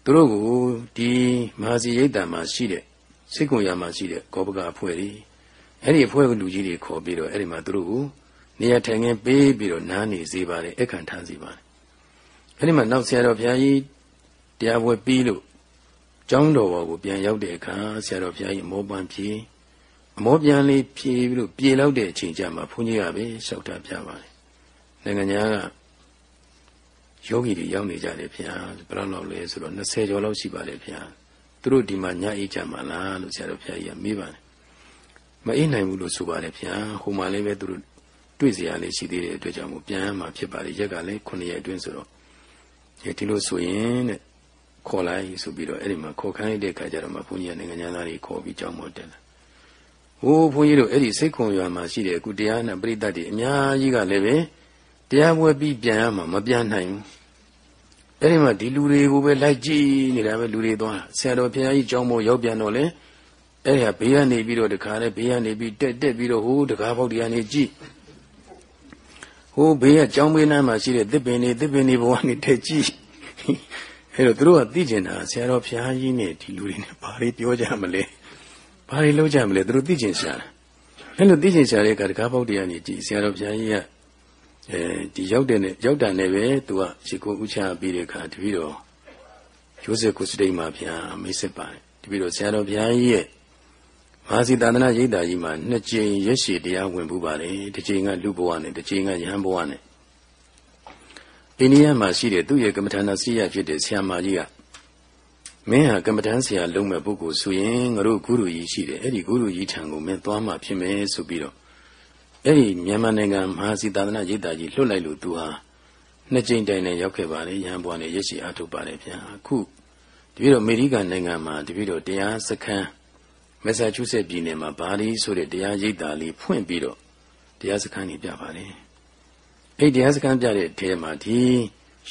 သူတို့ကိုဒီမဟာစီရိတ်တံမှာရှိတဲ့စိတ်ကွန်ရမှာရှိတဲ့ကောပကအဖွဲ့တွေအဲ့ဒီအဖွဲ့ကလူကြီးတွေခေါ်ပြီးတော့အဲ့ဒီမှာသူတို့ကိုနေရာထိုင်ခင်းပေးပြီးတော့နားနေစေပါတယ်အခန့်ထားစေပါတယ်အဲ့ဒီမှာနောက်ဆရာတော်ဘုရားကြီးတရားပွဲပြီးလို့ကျောင်းတော်ဘောကိုပြန်ရောက်တဲ့အခါဆရာတော်ဘုရားကြီးမောပန်းဖြေ အမောပြန်လေးဖြေပြီးလို့ပြေလောက်တဲ့အချိန်ကျမှဘုန်းကြီးကပဲလျှောက်တာပြပါတယ်နိုင်ငံသားကယောဂီတွေရောက်နေကြတယ်ဗျာဘယ်လောက်လောက်လဲဆိုတော့20ကျော်လောက်ရှိပါလေဗျာသူတို့ဒီမှာညအိတ်ကြမှာလားလို့ဆရာတော်ဘုရားကြီးကမေးပါတယ်မအိတ်နိုင်ဘူးလို့ဆိုပါတယ်ဗျာဟိုမှာလည်းပဲသူတို့တွေ့စရာလေးရှိသေးတဲ့အတွက်ကြောင့်မို့ပြန်မှာဖြစ်ပါလေရက်ကလည်း9ရက်အတွင်းဆိုတော့ဒီလိုဆိုရင်တဲ့ခေါ်လိုက်ဆိုပြီးတော့အဲ့ဒီမှာခေါ်ခိုင်းတဲ့ခါကျတော့မှဘုန်းကြီးကနိုင်ငံသားတွေခေါ်ပြီးကြောင်းမတက်လာ ဟိုးဘုန်းကြီးတို့အဲ့ဒီစိတ်ခွန်ရွာမှာရှိတဲ့အခုတရားနဲ့ပြိတ္တတွေအများကြီးကလည်းပဲတရားပွဲပြီးပြန်ရမှာမပြန်နိုင်ဘူးအဲ့ဒီမှာဒီလူတွေကိုပဲလိုက်ကြည့်နေတာပဲလူတွေသွားဆရာတော်ဘုရားကြီးကြောင်းမို့ရောက်ပြန်တော့လေအဲ့ဒီဟာဘေးကနေပြီးတော့တခါလေဘေးကနေပြီးတက်တက်ပြီးတော့ဟိုးတကားပေါက်တရားနေကြည့်ဟိုးဘေးကကြောင်းဘေးနားမှာရှိတဲ့သစ်ပင်တွေသစ်ပင်တွေဘဝနေတက်ကြည့်အဲ့တော့သူတို့ကသိကျင်တာဆရာတော်ဘုရားကြီးနဲ့ဒီလူတွေနဲ့ဘာတွေပြောကြမလဲ ဘာတွေလုပ်ကြမလဲသူတို့သိကျင်ရှာတယ်အဲ့လိုသိကျင်ရှာတဲ့အခါတကားပေါက်တရားနေကြည့်ဆရာတော်ဘုရားကြီးကအဲဒီရောက်တဲ့နဲ့ရောက်တာနဲ့ပဲသူကရှိကိုဥချပြီးတဲ့အခါတပည့်တော်ရိုးစက်ကုစတိတ်မှာဗျာမိတ်ဆက်ပါတယ်တပည့်တော်ဆရာတော်ဘုရားကြီးရဲ့မဟာစီသာသနာရိပ်သာကြီးမှာနှစ်ကြိမ်ရက်ရှည်တရားဝင်ပူပါတယ်တစ်ကြိမ်ကလူဘဝနဲ့တစ်ကြိမ်ကယဟန်ဘဝနဲ့အိန္ဒိယမှာရှိတဲ့သူ့ရဲ့ကမ္မထာနာစီရဖြစ်တဲ့ဆရာမကြီးက မင်းဟာကမ္မထမ်းဆရာလုံးမဲ့ပုဂ္ဂိုလ်ဆိုရင်ငါတို့ဂုရုကြီးရှိတယ်အဲ့ဒီဂုရုကြီးထံကိုမင်းသွားမှဖြစ်မယ်ဆိုပြီးတော့အဲ့ဒီမြန်မာနိုင်ငံမဟာစီသာသနာရိပ်သာကြီးလွတ်လိုက်လို့သူဟာနှစ်ကြိမ်တိုင်နဲ့ရောက်ခဲ့ပါလေရဟန်းဘွားနဲ့ရက်ရှိအားထုတ်ပါလေဗျာအခုတပည့်တော်အမေရိကန်နိုင်ငံမှာတပည့်တော်တရားစခန်းမက်ဆာချူးဆက်ပြည်နယ်မှာဘာလီဆိုတဲ့တရားရိပ်သာလေးဖွင့်ပြီးတော့တရားစခန်းကြီးပြပါလေအဲ့တရားစခန်းပြတဲ့အထဲမှာဒီ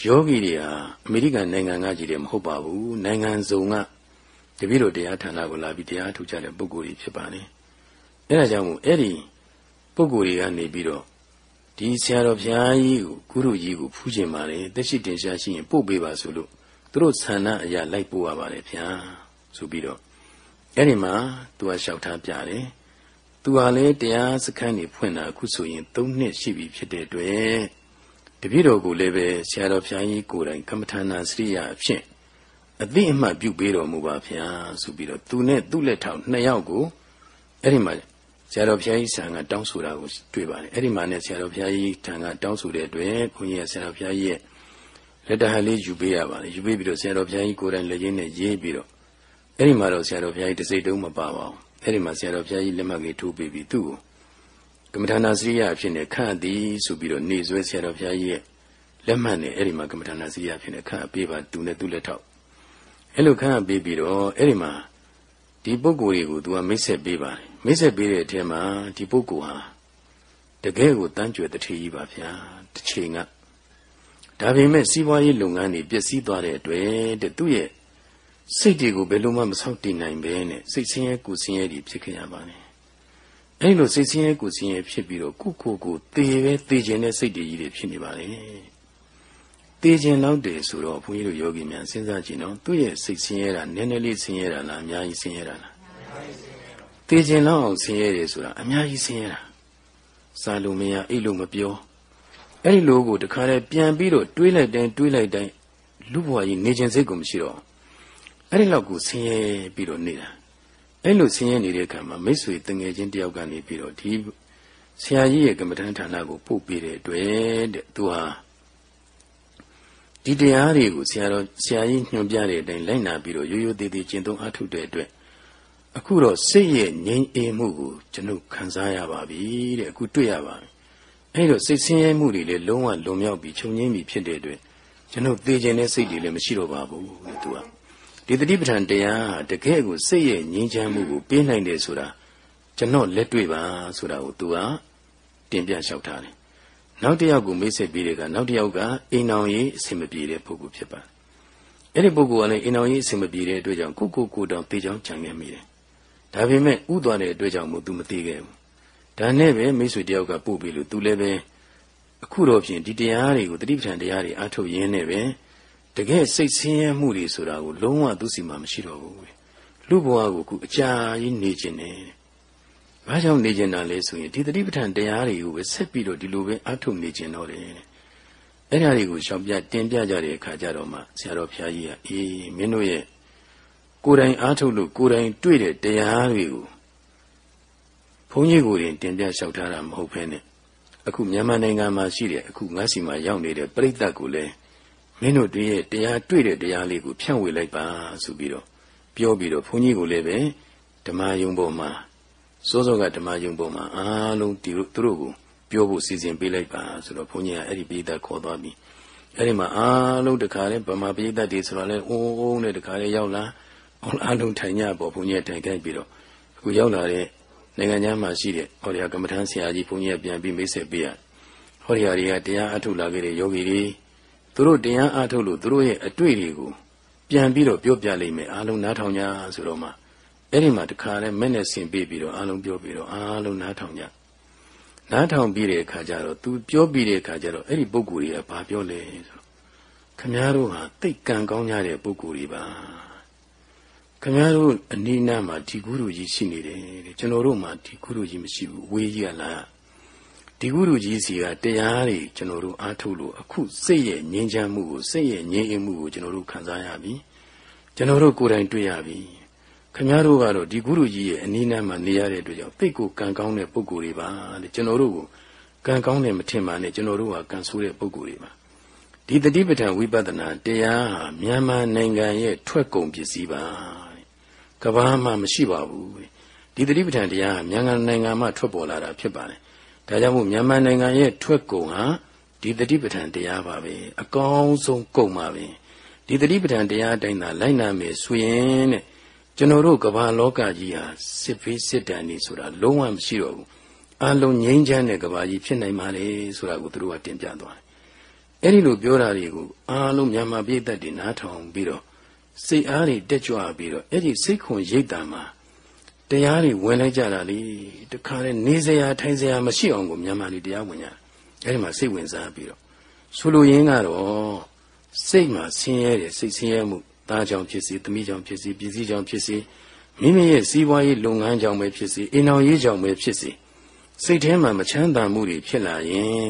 ယောဂီတွေဟာအမေရိကန်နိုင်ငံကကြီးတယ်မဟုတ်ပါဘူးနိုင်ငံစုံကတပည့်တော်တရားဌာနကိုလာပြီးတရားထုတ်ကြတဲ့ပုဂ္ဂိုလ်တွေဖြစ်ပါလေအဲ့ဒါကြောင့်မို့အဲ့ဒီပုဂ္ဂိုလ်တွေကနေပြီးတော့ဒီဆရာတော်ဘုရားကြီးကိုဂုရုကြီးကိုဖူးခြင်းပါလေတက်ရှိတင်ရှားရှိရင်ပို့ပေးပါဆိုလို့သူတို့ဆန္ဒအရာလိုက်ပို့ရပါတယ်ဗျာဆိုပြီးတော့အဲ့ဒီမှာသူကလျှောက်ထားပြတယ်သူဟာလည်းတရားစခန်းနေဖွင့်တာအခုဆိုရင်၃နှစ်ရှိပြီဖြစ်တဲ့အတွက် တပည့်တော်ကိုလည်းပဲဆရာတော်ဘုရားကြီးကိုယ်တိုင်ကမ္မထာနာစရိယာအဖြစ်အသိအမှတ်ပြုပေးတော်မူပါဗျာဆိုပြီးတော့သူနဲ့သူ့လက်ထောက်နှစ်ယောက်ကိုအဲ့ဒီမှာဆရာတော်ဘုရားကြီးဆံကတောင်းဆိုတာကိုတွေ့ပါတယ်အဲ့ဒီမှာနဲ့ဆရာတော်ဘုရားကြီးထံကတောင်းဆိုတဲ့အတွက်ဘုန်းကြီးကဆရာတော်ဘုရားကြီးရဲ့လက်တဟလေးယူပေးရပါတယ်ယူပေးပြီးတော့ဆရာတော်ဘုရားကြီးကိုယ်တိုင်လက်ရင်းနဲ့ရေးပြီးတော့အဲ့ဒီမှာတော့ဆရာတော်ဘုရားကြီးတစိတ်တုံးမပါပါဘူးအဲ့ဒီမှာဆရာတော်ဘုရားကြီးလက်မှတ်ကြီးထိုးပေးပြီးသူ့ကိုက မ္မထာနာစရိယအဖြစ်နဲ့ခန့်သည်ဆိုပြီးတော့နေဆွဲဆရာတော်ဘုရားကြီးရဲ့လက်မှတ်နဲ့အဲ့ဒီမှာကမ္မထာနာစရိယအဖြစ်နဲ့ခန့်ပေးပါသူနဲ့သူ့လက်ထောက်အဲ့လိုခန့်ပေးပြီးတော့အဲ့ဒီမှာဒီပုဂ္ဂိုလ်တွေကိုသူကမိတ်ဆက်ပေးပါတယ်မိတ်ဆက်ပေးတဲ့အထက်မှာဒီပုဂ္ဂိုလ်ဟာတကယ်ကိုတန်းကြွယ်တထေကြီးပါဗျာတစ်ချိန်ကဒါပေမဲ့စီးပွားရေးလုပ်ငန်းတွေပျက်စီးသွားတဲ့အတွက်တဲ့သူ့ရဲ့စိတ်တွေကိုဘယ်လိုမှမဆောက်တည်နိုင်ပဲနဲ့စိတ်ဆင်းရဲကိုဆင်းရဲတွေဖြစ်ခဲ့ရပါတယ် အဲ့လိုစိတ်ဆင်းရဲကိုဆင်းရဲဖြစ်ပြီးတော့ကုခုကိုတေပဲတေခြင်းတဲ့စိတ်တွေကြီးတွေဖြစ်နေပါလေတေခြင်းတော့တယ်ဆိုတော့ဘုန်းကြီးတို့ယောဂီများစဉ်းစားကြည့်နော်သူ့ရဲ့စိတ်ဆင်းရဲတာနည်းနည်းလေးဆင်းရဲတာလားအများကြီးဆင်းရဲတာလားတေခြင်းတော့အောင်ဆင်းရဲတယ်ဆိုတာအများကြီးဆင်းရဲတာစားလို့မရအိတ်လို့မပြောအဲ့ဒီလိုကိုတခါတည်းပြန်ပြီးတော့တွေးလိုက်တိုင်းတွေးလိုက်တိုင်းလူဘဝကြီးနေခြင်းစိတ်ကိုမရှိတော့အဲ့ဒီလောက်ကိုဆင်းရဲပြီးတော့နေတာ အဲ့လိုဆင်းရဲနေတဲ့အခါမှာမိတ်ဆွေတငယ်ချင်းတယောက်ကနေပြီးတော့ဒီဆရာကြီးရဲ့ကမ္မဋ္ဌာန်းဌာနကိုပို့ပေးတဲ့အတွက်တဲ့သူဟာဒီတရားတွေကိုဆရာတော်ဆရာကြီးညွှန်ပြတဲ့အတိုင်းလိုက်နာပြီးတော့ရိုးရိုးသေးသေးကျင့်သုံးအားထုတ်တဲ့အတွက်အခုတော့စိတ်ရဲ့ငြိမ်အေးမှုကိုကျွန်ုပ်ခံစားရပါပြီတဲ့အခုတွေ့ရပါပြီအဲ့တော့စိတ်ဆင်းရဲမှုတွေလည်းလုံးဝလွန်မြောက်ပြီးချုပ်ငြိမ်းပြီးဖြစ်တဲ့အတွက်ကျွန်ုပ်သိကျင်တဲ့စိတ်တွေလည်းမရှိတော့ပါဘူးတဲ့သူက ဒီတတိပဋ္ဌာန်တရားတကယ်ကိုစိတ်ရဲ့ငြိမ်းချမ်းမှုကိုပေးနိုင်တယ်ဆိုတာကျွန်တော်လက်တွေ့ပါဆိုတာကိုသူကတင်ပြလျှောက်ထားတယ်နောက်တစ်ယောက်ကိုမိတ်ဆက်ပြီးတဲ့ကနောက်တစ်ယောက်ကအိမ်အောင်ရေးအဆင်မပြေတဲ့ပုဂ္ဂိုလ်ဖြစ်ပါတယ်အဲ့ဒီပုဂ္ဂိုလ်ကလည်းအိမ်အောင်ရေးအဆင်မပြေတဲ့အတွက်ကြောင့်ကိုကိုကိုတောင်တေချောင်းကြံခဲ့မိတယ်ဒါပေမဲ့ဥသွားတဲ့အတွက်ကြောင့်မို့သူမသိခဲ့ဘူးဒါနဲ့ပဲမိတ်ဆွေတယောက်ကပို့ပြီးလို့သူလည်းပဲအခုတော့ဖြင့်ဒီတရားတွေကိုတတိပဋ္ဌာန်တရားတွေအထုတ်ရင်းနဲ့ပဲ တကယ်စိတ်ဆင်းရဲမှုတွေဆိုတာကိုလုံးဝသူစီမှာမရှိတော့ဘူးလူဘဝကိုအခုအကြာကြီးနေခြင်းနဲ့ဘာကြောင့်နေခြင်းတာလဲဆိုရင်ဒီတတိပဋ္ဌာန်တရားတွေကိုပဲဆက်ပြီးတော့ဒီလိုပဲအထုတ်နေခြင်းတော့တယ်အဲ့ဒါတွေကိုရှောင်ပြတင်ပြကြတဲ့အခါကျတော့မှဆရာတော်ဘုရားကြီးကအေးမင်းတို့ရဲ့ကိုယ်တိုင်အားထုတ်လို့ကိုယ်တိုင်တွေ့တဲ့တရားတွေကိုဘုန်းကြီးကိုယ်တင်တင်ပြလျှောက်ထားတာမဟုတ်ဘဲနဲ့အခုမြန်မာနိုင်ငံမှာရှိတဲ့အခုငါးစီမှာရောက်နေတဲ့ပြိဿတ်ကိုလည်း မင်းတို့တွေ့ရဲ့တရားတွေ့တဲ့တရားလေးကိုဖြန့်ဝေလိုက်ပါဆိုပြီးတော့ပြောပြီးတော့ဘုန်းကြီးကိုလည်းပဲဓမ္မယုံပေါ်မှာစိုးစောကဓမ္မယုံပေါ်မှာအားလုံးဒီသူတို့ကိုပြောဖို့စီစဉ်ပေးလိုက်ပါဆိုတော့ဘုန်းကြီးကအဲ့ဒီပိဋကခေါ်သွားပြီအဲ့ဒီမှာအားလုံးတခါလဲဗမာပိဋကတွေဆိုတော့လဲအုံးအုံးနဲ့တခါလဲရောက်လာအားလုံးထိုင်ကြပေါ့ဘုန်းကြီးကထိုင်ခိုင်းပြီးတော့အခုရောက်လာတဲ့နိုင်ငံခြားမှာရှိတဲ့ဟောဒီဟာကမ္မထမ်းဆရာကြီးဘုန်းကြီးကပြန်ပြီးမိတ်ဆက်ပေးရဟောဒီဟာတွေကတရားအထုတ်လာခဲ့တဲ့ယောဂီတွေ သူတို့တရားအထုတ်လို့သူတို့ရဲ့အတွေ့တွေကိုပြန်ပြီးတော့ပြောပြလိမ့်မယ်အားလုံးနားထောင်ကြဆိုတော့မှအဲ့ဒီမှာတခါလဲမဲ့နဲ့ဆင်ပေးပြီးတော့အားလုံးပြောပြီးတော့အားလုံးနားထောင်ကြနားထောင်ပြီးတဲ့အခါကျတော့ तू ပြောပြီးတဲ့အခါကျတော့အဲ့ဒီပုဂ္ဂိုလ်တွေကဘာပြောလဲဆိုတော့ခမည်းတော်ဟာတိတ်ကံကောင်းကြတဲ့ပုဂ္ဂိုလ်တွေပါခမည်းတော်အနိနာမှာဒီကုရုကြီးရှိနေတယ်တဲ့ကျွန်တော်တို့မှာဒီကုရုကြီးမရှိဘူးဝေးကြီးကလား ဒီကုရုကြီးစီကတရားတွေကျွန်တော်တို့အားထုတ်လို့အခုစိတ်ရဲ့ငြိမ်းချမ်းမှုကိုစိတ်ရဲ့ငြိမ်းအေးမှုကိုကျွန်တော်တို့ခံစားရပြီကျွန်တော်တို့ကိုယ်တိုင်တွေ့ရပြီခမည်းတော်ကတော့ဒီကုရုကြီးရဲ့အနိနာမှာနေရတဲ့အတွက်ကြောင့်သိကိုကံကောင်းတဲ့ပုဂ္ဂိုလ်တွေပါတဲ့ကျွန်တော်တို့ကိုကံကောင်းတယ်မထင်ပါနဲ့ကျွန်တော်တို့ဟာကံဆိုးတဲ့ပုဂ္ဂိုလ်တွေပါဒီတတိပဋ္ဌာန်ဝိပဿနာတရားဟာမြန်မာနိုင်ငံရဲ့ထွက်ကုန်ပစ္စည်းပါကဘာမှမရှိပါဘူးဒီတတိပဋ္ဌာန်တရားဟာမြန်မာနိုင်ငံမှာထွက်ပေါ်လာတာဖြစ်ပါတယ် ဒါကြောင့်မို့မြန်မာနိုင်ငံရဲ့ထွက်ကုန်ဟာဒီတတိပဋ္ဌာန်တရားပါပဲအကောင်းဆုံးကုန်ပါပဲဒီတတိပဋ္ဌာန်တရားအတိုင်းသာလိုက်နာမယ်ဆိုရင်တဲ့ကျွန်တော်တို့ကမ္ဘာလောကကြီးဟာစစ်ဖေးစစ်တမ်းနေဆိုတာလုံးဝမရှိတော့ဘူးအလုံးငြိမ်းချမ်းတဲ့ကမ္ဘာကြီးဖြစ်နိုင်ပါလေဆိုတာကိုသူတို့ကတင်ပြသွားတယ်အဲ့ဒီလိုပြောတာတွေကိုအားလုံးမြန်မာပြည်သက်တွေနားထောင်ပြီးတော့စိတ်အားတွေတက်ကြွပြီးတော့အဲ့ဒီစိတ်ခွန်ရိတ်တံမှာ တရားတွေဝင်လိုက်ကြတာလေတခါလေနေစရာထိုင်စရာမရှိအောင်ကိုမြန်မာတွေတရားဝင်ကြအဲ့ဒီမှာစိတ်ဝင်စားပြီးတော့ဆိုလိုရင်းကတော့စိတ်မှာဆင်းရဲတယ်စိတ်ဆင်းရဲမှုသားကြောင့်ဖြစ်စေသမီးကြောင့်ဖြစ်စေပြည်စည်းကြောင့်ဖြစ်စေမိမိရဲ့စီးပွားရေးလုပ်ငန်းကြောင့်ပဲဖြစ်စေအိမ်တော်ရေးကြောင့်ပဲဖြစ်စေစိတ်ထဲမှာမချမ်းသာမှုတွေဖြစ်လာရင်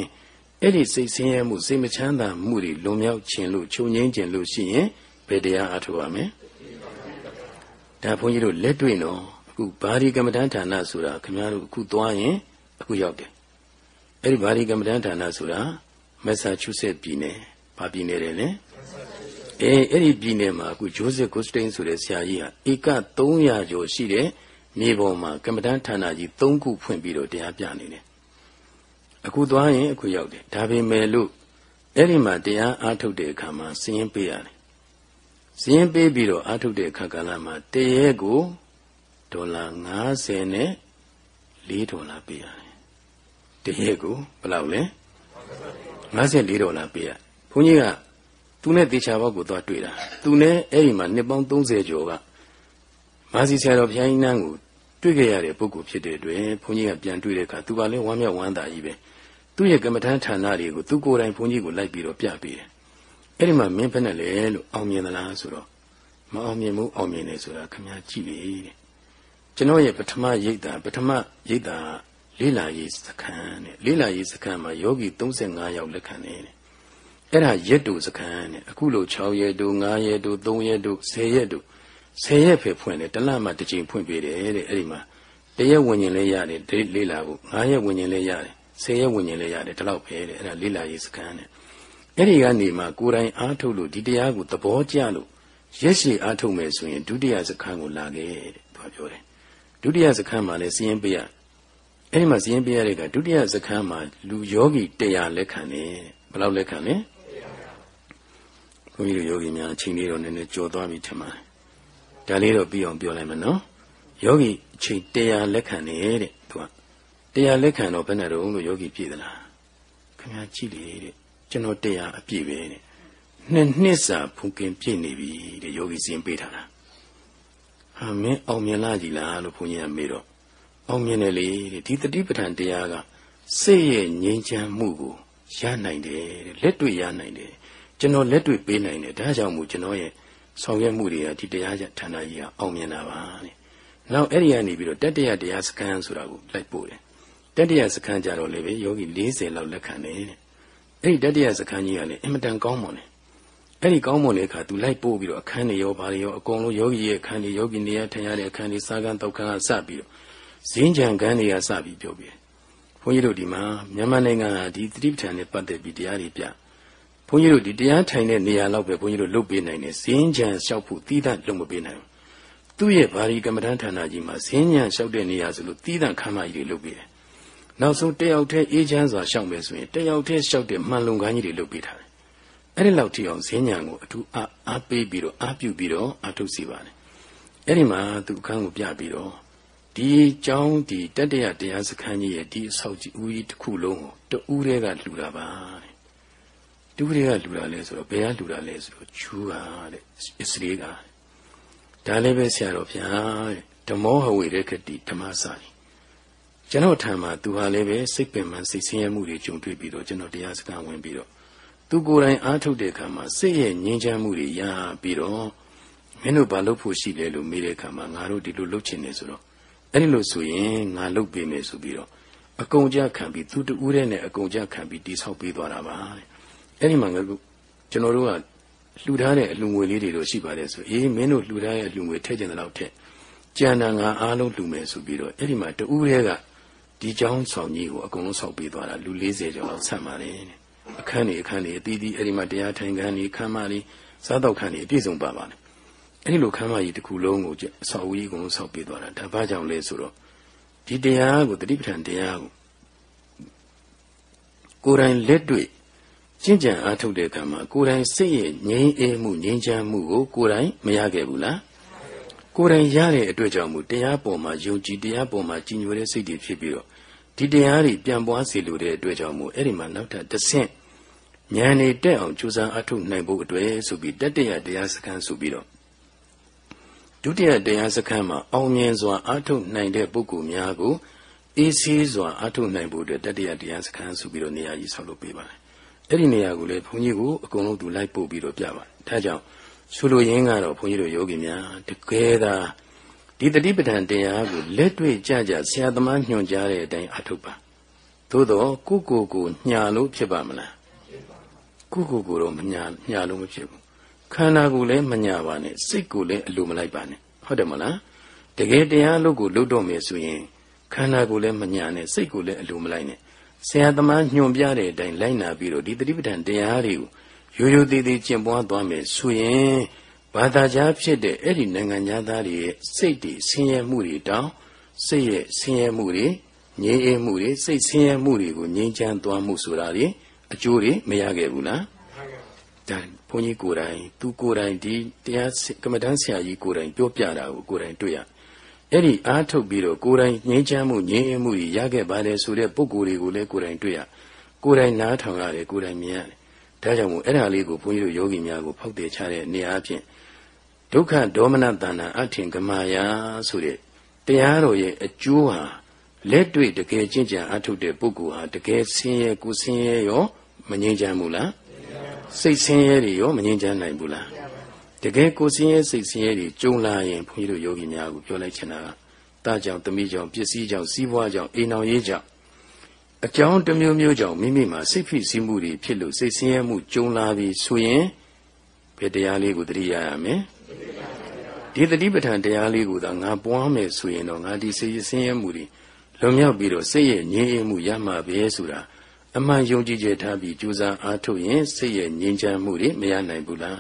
အဲ့ဒီစိတ်ဆင်းရဲမှုစိတ်မချမ်းသာမှုတွေလွန်မြောက်ခြင်းလို့ချုပ်ငိမ့်ခြင်းလို့ရှိရင်ဘယ်တရားအထောက်ရမလဲဒါဘုန်းကြီးတို့လက်တွေ့နော် အခုဘာဒီကမ္မဋ္ဌာန်းဌာနဆိုတာခင်ဗျားတို့အခုသွားရင်အခုရောက်တယ်အဲ့ဒီဘာဒီကမ္မဋ္ဌာန်းဌာနဆိုတာမက်ဆာချူးဆက်ပြည်နယ်ဘာပြည်နယ်လဲလဲအဲအဲ့ဒီပြည်နယ်မှာအခုဂျိုးဆက်ဂုစတိန်ဆိုတဲ့ဆရာကြီးဟာဧက300ကျော်ရှိတဲ့မြေပေါ်မှာကမ္မဋ္ဌာန်းဌာနကြီး3ခုဖွင့်ပြီးတော့တရားပြနေတယ်အခုသွားရင်အခုရောက်တယ်ဒါပေမဲ့လို့အဲ့ဒီမှာတရားအားထုတ်တဲ့အခါမှာစည်ရင်ပေးရတယ်စည်ရင်ပေးပြီးတော့အားထုတ်တဲ့အခါကလည်းမှာတရေကို ဒေါ်လာ90နဲ့4ဒေါ်လာပေးရတယ်တရေကိုဘယ်လောက်လဲ54ဒေါ်လာပေးရဘုန်းကြီးကသူနဲ့တေချာဘောက်ကိုသွားတွေ့တာသူနဲ့အဲ့ဒီမှာနှစ်ပေါင်း30ကျော်ကမာစီဆရာတော်ဘုရားကြီးနန်းကိုတွေ့ခဲ့ရတဲ့ပုဂ္ဂိုလ်ဖြစ်တဲ့အတွက်ဘုန်းကြီးကပြန်တွေ့တဲ့အခါသူကလည်းဝမ်းမြောက်ဝမ်းသာကြီးပဲသူ့ရဲ့ကမ္မထမ်းဌာနတွေကိုသူကိုယ်တိုင်ဘုန်းကြီးကိုလိုက်ပြီးတော့ပြပေးတယ်အဲ့ဒီမှာမင်းဖက်နဲ့လေလို့အောင်မြင်သလားဆိုတော့မအောင်မြင်ဘူးအောင်မြင်တယ်ဆိုတာခမကြည့်လေတဲ့ ကျွန်တော်ရဲ့ပထမရိပ်တာပထမရိပ်တာလေးလာရေးစခန်းတဲ့လေးလာရေးစခန်းမှာယောဂီ35ယောက်လက်ခံနေတယ်အဲ့ဒါရက်တူစခန်းတဲ့အခုလို6ရက်တူ9ရက်တူ3ရက်တူ10ရက်တူ10ရက်ပဲဖွင့်တယ်တလမှတစ်ချိန်ဖွင့်ပေးတယ်တဲ့အဲ့ဒီမှာတရက်ဝင်ရင်လည်းရတယ်လေးလာဖို့9ရက်ဝင်ရင်လည်းရတယ်10ရက်ဝင်ရင်လည်းရတယ်ဒီလောက်ပဲတဲ့အဲ့ဒါလေးလာရေးစခန်းတဲ့အဲ့ဒီကနေမှကိုယ်တိုင်အားထုတ်လို့ဒီတရားကိုသဘောကျလို့ရက်ရှည်အားထုတ်မယ်ဆိုရင်ဒုတိယစခန်းကိုလာခဲ့တဲ့သူကပြောတယ် ဒုတိယစခန်းမှာလည်းစီရင်ပေးရအဲ့ဒီမှာစီရင်ပေးရတဲ့ကဒုတိယစခန်းမှာလူယောဂီ100လက်ခံတယ်ဘယ်လောက်လက်ခံလဲဘုန်းကြီးတို့ယောဂီများအချိန်လေးတော့နည်းနည်းကြော်သွားပြီထင်ပါတယ်ဒါလေးတော့ပြီးအောင်ပြောလိုက်မယ်နော်ယောဂီအချိန်100လက်ခံနေတဲ့သူက100လက်ခံတော့ဘယ်နဲ့တော့လို့ယောဂီပြည့်သလားခင်ဗျာကြည့်လေတဲ့ကျွန်တော်100အပြည့်ပဲတဲ့နှစ်နှစ်စာဖုန်ကင်ပြည့်နေပြီတဲ့ယောဂီစဉ်ပေးထားတာ ဟာမင်းအောင်မြင်လာကြည်လားလို့ဘုန်းကြီးကမေးတော့အောင်မြင်တယ်လေတဲ့ဒီတတိပဋ္ဌာန်တရားကစိတ်ရဲ့ငြိမ်းချမ်းမှုကိုရနိုင်တယ်တဲ့လက်တွေ့ရနိုင်တယ်ကျွန်တော်လက်တွေ့ပေးနိုင်တယ်ဒါကြောင့်မို့ကျွန်တော်ရဲ့ဆောင်ရွက်မှုတွေကဒီတရားဌာနကြီးကအောင်မြင်တာပါတဲ့နောက်အဲ့ဒီကနေပြီးတော့တတ္တရတရားစခန်းဆိုတာကိုလိုက်ပို့တယ်တတ္တရစခန်းကြတော့လေပဲယောဂီ40လောက်လက်ခံတယ်တဲ့အဲ့ဒီတတ္တရစခန်းကြီးကလည်းအင်မတန်ကောင်းမွန်တယ် အဲ့ဒီကောင်းမွန်တဲ့အခါသူလိုက်ပို့ပြီးတော့အခန်းတွေရောဘာတွေရောအကုန်လုံးယောဂီရဲ့အခန်းတွေယောဂီနေရာထိုင်ရတဲ့အခန်းတွေစာကန်းတောက်ခန်းကစပြီးတော့ဇင်းကြံကန်းတွေကစပြီးပြောပြီးဘုန်းကြီးတို့ဒီမှာမြန်မာနိုင်ငံကဒီသတိပဋ္ဌာန်နဲ့ပတ်သက်ပြီးတရားတွေပြဘုန်းကြီးတို့ဒီတရားထိုင်တဲ့နေရာလောက်ပဲဘုန်းကြီးတို့လုပ်ပေးနိုင်တယ်ဇင်းကြံလျှောက်ဖို့တီးသန့်လုပ်မပေးနိုင်ဘူးသူ့ရဲ့ဗာရီကမ္မဋ္ဌာန်းဌာနကြီးမှာဇင်းကြံလျှောက်တဲ့နေရာဆိုလို့တီးသန့်ခမ်းမကြီးတွေလုပ်ပေးတယ်နောက်ဆုံးတယောက်တည်းအေးချမ်းစွာရှောက်မယ်ဆိုရင်တယောက်တည်းရှောက်တဲ့မှန်လုံကန်းကြီးတွေလုပ်ပေးထားတယ် အဲ့ဒီလောက်ထိအောင်ဈဉ္ဉံကိုအထူးအားအားပေးပြီးတော့အားပြုပြီးတော့အထုတ်စီပါတယ်အဲ့ဒီမှာသူအခန်းကိုပြပြီးတော့ဒီကျောင်းဒီတတ္တရတရားစခန်းကြီးရဲ့ဒီအဆောက်ကြီးဦးကြီးတစ်ခုလုံးကိုတူးတွေကလှူတာပါတဲ့တူးတွေကလှူတာလဲဆိုတော့ဘယ်ကလှူတာလဲဆိုတော့ဂျူးကတဲ့အစ္စရေးကဒါလည်းပဲဆရာတော်ဗျာတဲ့ဓမ္မောဟဝေရခတိဓမ္မစာကြီးကျွန်တော်ထံမှာသူဟာလည်းပဲစိတ်ပင်ပန်းစိတ်ဆင်းရဲမှုတွေကြုံတွေ့ပြီးတော့ကျွန်တော်တရားစခန်းဝင်ပြီးတော့ သူကိုယ်တိုင်အားထုတ်တဲ့အခါမှာစိတ်ရဲ့ငြင်းချမ်းမှုတွေရပြီးတော့မင်းတို့ဘာလုပ်ဖို့ရှိလဲလို့မေးတဲ့အခါမှာငါတို့ဒီလိုလုပ်ချင်တယ်ဆိုတော့အဲ့ဒီလိုဆိုရင်ငါလုပ်ပေးမယ်ဆိုပြီးတော့အကုန်ကြခံပြီးသူတူးတဲ့နဲ့အကုန်ကြခံပြီးတိဆောက်ပေးသွားတာပါတဲ့အဲ့ဒီမှာငါတို့ကျွန်တော်တို့ကလှူထားတဲ့အလှူငွေလေးတွေတော့ရှိပါတယ်ဆိုအေးမင်းတို့လှူထားတဲ့အလှူငွေထည့်ကျင်တဲ့လောက်ထက်ကြံတာငါအားလုံးလှူမယ်ဆိုပြီးတော့အဲ့ဒီမှာတူးတဲ့ကဒီเจ้าဆောင်ကြီးကိုအကုန်လုံးဆောက်ပေးသွားတာလူ40ကျော်လောက်ဆက်ပါတယ်တဲ့ အခန်းတွေအခန်းတွေအသီးသီးအဲ့ဒီမှာတရားထိုင်ခန်းတွေခမ်းမတွေစားတော့ခန်းတွေအပြည့်စုံပါပါတယ်အဲ့ဒီလိုခမ်းမကြီးတစ်ခုလုံးကိုအဆောက်အဦကြီးကိုဆောက်ပေးသွားတာဒါဘာကြောင့်လဲဆိုတော့ဒီတရားကိုတတိပဋ္ဌာန်တရားကိုကိုယ်တိုင်လက်တွေ့ကျင့်ကြံအားထုတ်တဲ့အခါမှာကိုယ်တိုင်စိတ်ရဲ့ငြိမ်းအေးမှုငြိမ်းချမ်းမှုကိုကိုယ်တိုင်မရခဲ့ဘူးလားကိုယ်တိုင်ရတဲ့အတွက်ကြောင့်မို့တရားပေါ်မှာယုံကြည်တရားပေါ်မှာကြည်ညိုတဲ့စိတ်တွေဖြစ်ပြီးတော့ ဒီတရားတွေပြန်ပွားစေလိုတဲ့အတွက်ကြောင့်မို့အဲ့ဒီမှာနောက်ထပ်တစ်ဆင့်ဉာဏ်နေတက်အောင်ကြိုးစားအထုတ်နိုင်ဖို့အတွက်ဆိုပြီးတတ္တရတရားစခန်းဆိုပြီးတော့ဒုတိယတရားစခန်းမှာအောင်မြင်စွာအထုတ်နိုင်တဲ့ပုဂ္ဂိုလ်များကိုအေးဆေးစွာအထုတ်နိုင်ဖို့အတွက်တတ္တရတရားစခန်းဆိုပြီးတော့နေရာကြီးဆောက်လုပ်ပေးပါတယ်။အဲ့ဒီနေရာကိုလည်းဘုန်းကြီးကိုအကုန်လုံးသူလိုက်ပို့ပြီးတော့ပြပါတယ်။ဒါကြောင့်ဆိုလိုရင်းကတော့ဘုန်းကြီးတို့ယောဂီများတကယ်သာ ဒီတတိပဋ္ဌာန်တရားကိုလက်တွေ့ကြကြဆရာသမားညွှန်ကြားတဲ့အတိုင်းအထုတ်ပါ။သို့တော့ကိုကိုကိုညာလို့ဖြစ်ပါမလားကိုကိုကိုတော့မညာညာလို့မဖြစ်ဘူးခန္ဓာကိုယ်လည်းမညာပါနဲ့စိတ်ကိုလည်းအလိုမလိုက်ပါနဲ့ဟုတ်တယ်မလားတကယ်တရားလို့ကိုလုပ်တော့မယ်ဆိုရင်ခန္ဓာကိုယ်လည်းမညာနဲ့စိတ်ကိုလည်းအလိုမလိုက်နဲ့ဆရာသမားညွှန်ပြတဲ့အတိုင်းလိုက်နာပြီးတော့ဒီတတိပဋ္ဌာန်တရားတွေကိုရိုးရိုးသေးသေးကျင့်ပွားသွားမယ်ဆိုရင် ဘာသာကြားဖြစ်တဲ့အဲ့ဒီနိုင်ငံသားတွေရဲ့စိတ်တွေဆင်းရဲမှုတွေတောင်စိတ်ရဲ့ဆင်းရဲမှုတွေငြိမ်းအေးမှုတွေစိတ်ဆင်းရဲမှုတွေကိုငြိမ်းချမ်းသွားမှုဆိုတာတွေအကျိုးတွေမရခဲ့ဘူးလားဒါဘုန်းကြီးကိုယ်တိုင်သူကိုယ်တိုင်ဒီတရားကမ္မဋ္ဌာန်းဆရာကြီးကိုယ်တိုင်ပြောပြတာကိုကိုယ်တိုင်တွေ့ရအဲ့ဒီအားထုတ်ပြီးတော့ကိုယ်တိုင်ငြိမ်းချမ်းမှုငြိမ်းအေးမှုကြီးရခဲ့ပါတယ်ဆိုတဲ့ပုံကိုယ်တွေကိုလည်းကိုယ်တိုင်တွေ့ရကိုယ်တိုင်နားထောင်ရတယ်ကိုယ်တိုင်မြင်ရတယ်ဒါကြောင့်မို့အဲ့ဒါလေးကိုဘုန်းကြီးတို့ယောဂီများကိုဖောက်တယ်ချတဲ့နေရာအဖြစ် ဒုက္ခဒေါမနတဏ္ဍအထင်ကမာယာဆိုတဲ့တရားတော်ရဲ့အကျိုးဟာလက်တွေ့တကယ်ကျင့်ကြံအထုတ်တဲ့ပုဂ္ဂိုလ်ဟာတကယ်ဆင်းရဲကိုဆင်းရဲရောမငြိမ်းချမ်းဘူးလားစိတ်ဆင်းရဲတွေရောမငြိမ်းချမ်းနိုင်ဘူးလားတကယ်ကိုဆင်းရဲစိတ်ဆင်းရဲတွေကြုံလာရင်ဘုန်းကြီးတို့ယောဂီများကိုပြောလိုက်ချင်တာကတာကြောင့်တမိကြောင့်ပစ္စည်းကြောင့်စီးပွားကြောင့်အိမ်အောင်ရေးကြောင့်အကြောင်းတစ်မျိုးမျိုးကြောင့်မိမိမှာစိတ်ဖိစီးမှုတွေဖြစ်လို့စိတ်ဆင်းရဲမှုကြုံလာပြီဆိုရင်ဘယ်တရားလေးကိုသတိရရမလဲ ဒီတတိပဋ္ဌာန်တရားလေးကိုသာငါပွားမယ်ဆိုရင်တော့ငါဒီစိတ်ဆင်းရဲမှုတွေလွန်မြောက်ပြီးတော့စိတ်ရဲ့ငြိမ်းအေးမှုရမှာပဲဆိုတာအမှန်ယုံကြည်ချက်ထားပြီးကြိုးစားအားထုတ်ရင်စိတ်ရဲ့ငြိမ်းချမ်းမှုတွေမရနိုင်ဘူးလား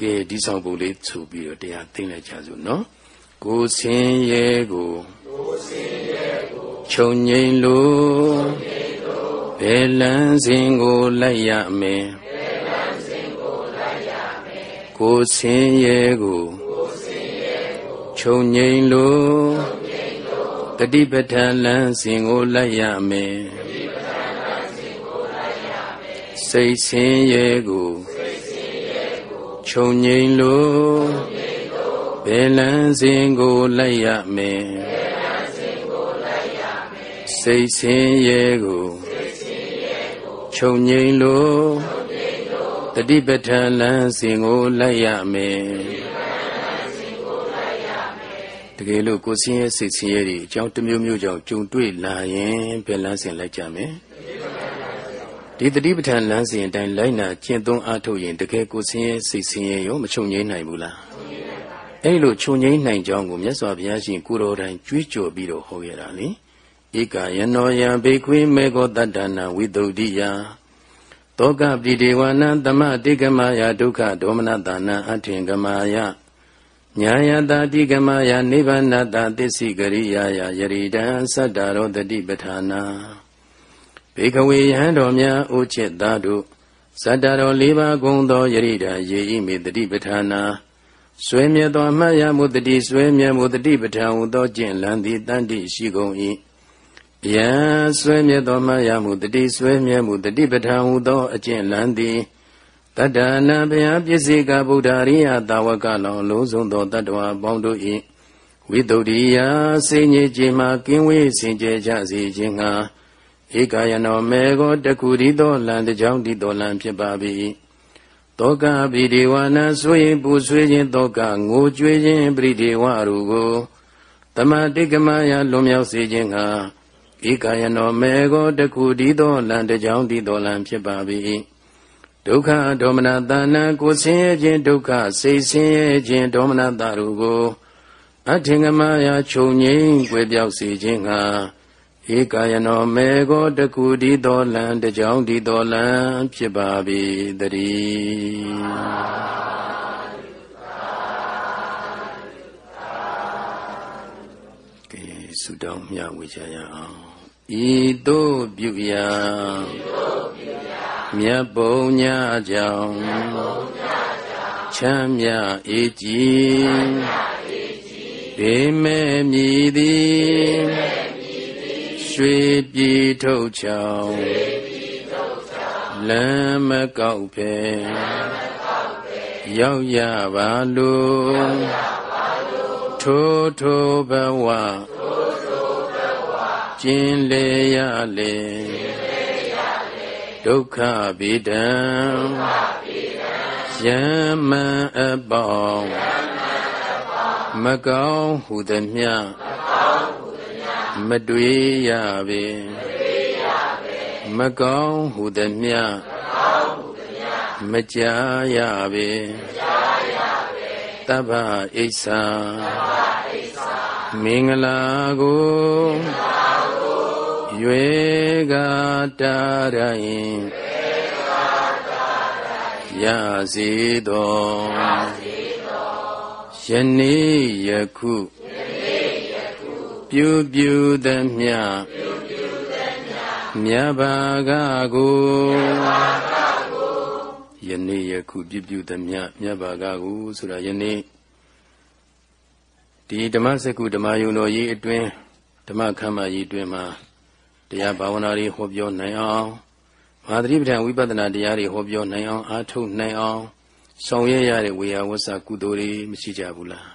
ကဲဒီဆောင်ပုံလေးဆိုပြီးတော့တရားသိလိုက်ကြစို့နော်ကိုဆင်းရဲကိုကိုဆင်းရဲကိုခြုံငိမ့်လို့ဘယ်လန်းစဉ်ကိုလိုက်ရမယ်ဘယ်လန်းစဉ် ကိုလိုက်ရမယ်ကိုဆင်းရဲကိုကိုဆင်းရဲကိုခြခြုံငိမ့်လို့တတိပဋ္ဌာန်လမ်းစဉ်ကိုလိုက်ရမယ်စိတ်ဆင်းရဲကိုခြုံငိမ့်လို့ဘယ်လမ်းစဉ်ကိုလိုက်ရမယ်စိတ်ဆင်းရဲကိုခြုံငိမ့်လို့ တတိပဋ္ဌာန်လမ်းစဉ်ကိုလိုက်ရမယ်တကယ်လို့ကိုယ်ဆင်းရဲစိတ်ဆင်းရဲတွေအကြောင်းတစ်မျိုးမျိုးကြောင့်ကြုံတွေ့လာရင်ဘယ်လမ်းစဉ်လိုက်ကြမယ်ဒီတတိပဋ္ဌာန်လမ်းစဉ်အတိုင်းလိုက်နာကျင့်သုံးအားထုတ်ရင်တကယ်ကိုယ်ဆင်းရဲစိတ်ဆင်းရဲရောမချုံငိမ့်နိုင်ဘူးလားအဲ့လိုချုံငိမ့်နိုင်ကြောင်းကိုမြတ်စွာဘုရားရှင်ကိုတော်တိုင်ကြွေးကြော်ပြီးတော့ဟောခဲ့တာလေဧကယနောယံဘေခွေမေကောတတ္တနာဝိတုဒ္ဓိယ တောကပိဒေဝနံသမတိကမယဒုက္ခဒေါမနတာနံအထင်ကမာယညာယတာတိကမယနိဗ္ဗာနတာသစ္စိကရိယာယယရိတံသတ္တရောတတိပဌာနာဘေကဝေယဟံတော်များအိုချစ်သားတို့သတ္တရော၄ပါးကုံသောယရိတံယေဤမေတတိပဌာနာဆွေမြတ်သောအမှတ်ရမှုတတိဆွေမြတ်မှုတတိပဌာန်ဟူသောကျင့်လန်းသည်တန်တိရှိကုန်၏ ယံဆွေမြတ်သောအမှတ်ရမှုတတိဆွေမြတ်မှုတတိပဌာန်ဟူသောအကျင့်လန်းသည်တတ္တနာဗျာပစ္စည်းကဗုဒ္ဓရိယတာဝကလောင်လုံးစုံသောတတ္တဝါပေါင်းတို့၏ဝိတုဒ္ဓိယစိဉ္ကြီးခြင်းမှကင်းဝေးစင်ကြယ်ကြစေခြင်းငှာဧကယနောမေကိုတခုရီသောလံတကြောင်ဒီတော်လံဖြစ်ပါ၏တောကပိဒီဝနာဆိုရင်ပူဆွေးခြင်းတောကငိုကြွေးခြင်းပရိဒီဝရူကိုတမတိကမယလွန်မြောက်စေခြင်းငှာ ဧကယနောမေကိုတခုဒီသောလံတကြောင်ဒီတော်လံဖြစ်ပါ၏ဒုက္ခဒေါမနတာနာကိုဆင်းရဲခြင်းဒုက္ခစိတ်ဆင်းရဲခြင်းဒေါမနတာတို့ကိုအထင်ကမာယာခြုံငိမ့်ွယ်ပြောက်စေခြင်းငှာဧကယနောမေကိုတကူဒီတော်လံတကြောင်ဒီတော်လံဖြစ်ပါ၏တည်းကဲဆုတောင်းမြဝေချရအောင် ဤသို့ပြုရာဤသို့ပြုရာမြတ်ဘုံညာကြောင့်ချမ်းမြအေးကြည်ဘေမဲ့မြည်သည်ရွှေပြည်ထုတ်ချောင်းလမ်းမကောက်ဖဲရောက်ရပါလို့ထိုးထိုးဘဝ ကျင်လေရလေဒုက္ခဗေဒံယမံအပေါင်းမကောင်းဟုသမျှမတွေ့ရပေမကောင်းဟုသမျှမကြားရပေတဗ္ဗဣစ္ဆာမင်္ဂလာကို ရွေကတာရင်ရစေတော်ယနေ့ယခုပြုပြုသမျှမြတ်ဘာကကိုယနေ့ယခုပြုပြုသမျှမြတ်ဘာကကိုဆိုတာယနေ့ဒီဓမ္မစကုဓမ္မယုံတော်ကြီးအတွင်းဓမ္မခမ်းမကြီးအတွင်းမှာ တရားဘာဝနာတွေဟောပြောနိုင်အောင်မဟာသတိပဋ္ဌာန်ဝိပဿနာတရားတွေဟောပြောနိုင်အောင်အားထုတ်နိုင်အောင်ဆောင်ရွက်ရတဲ့ဝေယဝဆကုသိုလ်တွေမရှိကြဘူးလား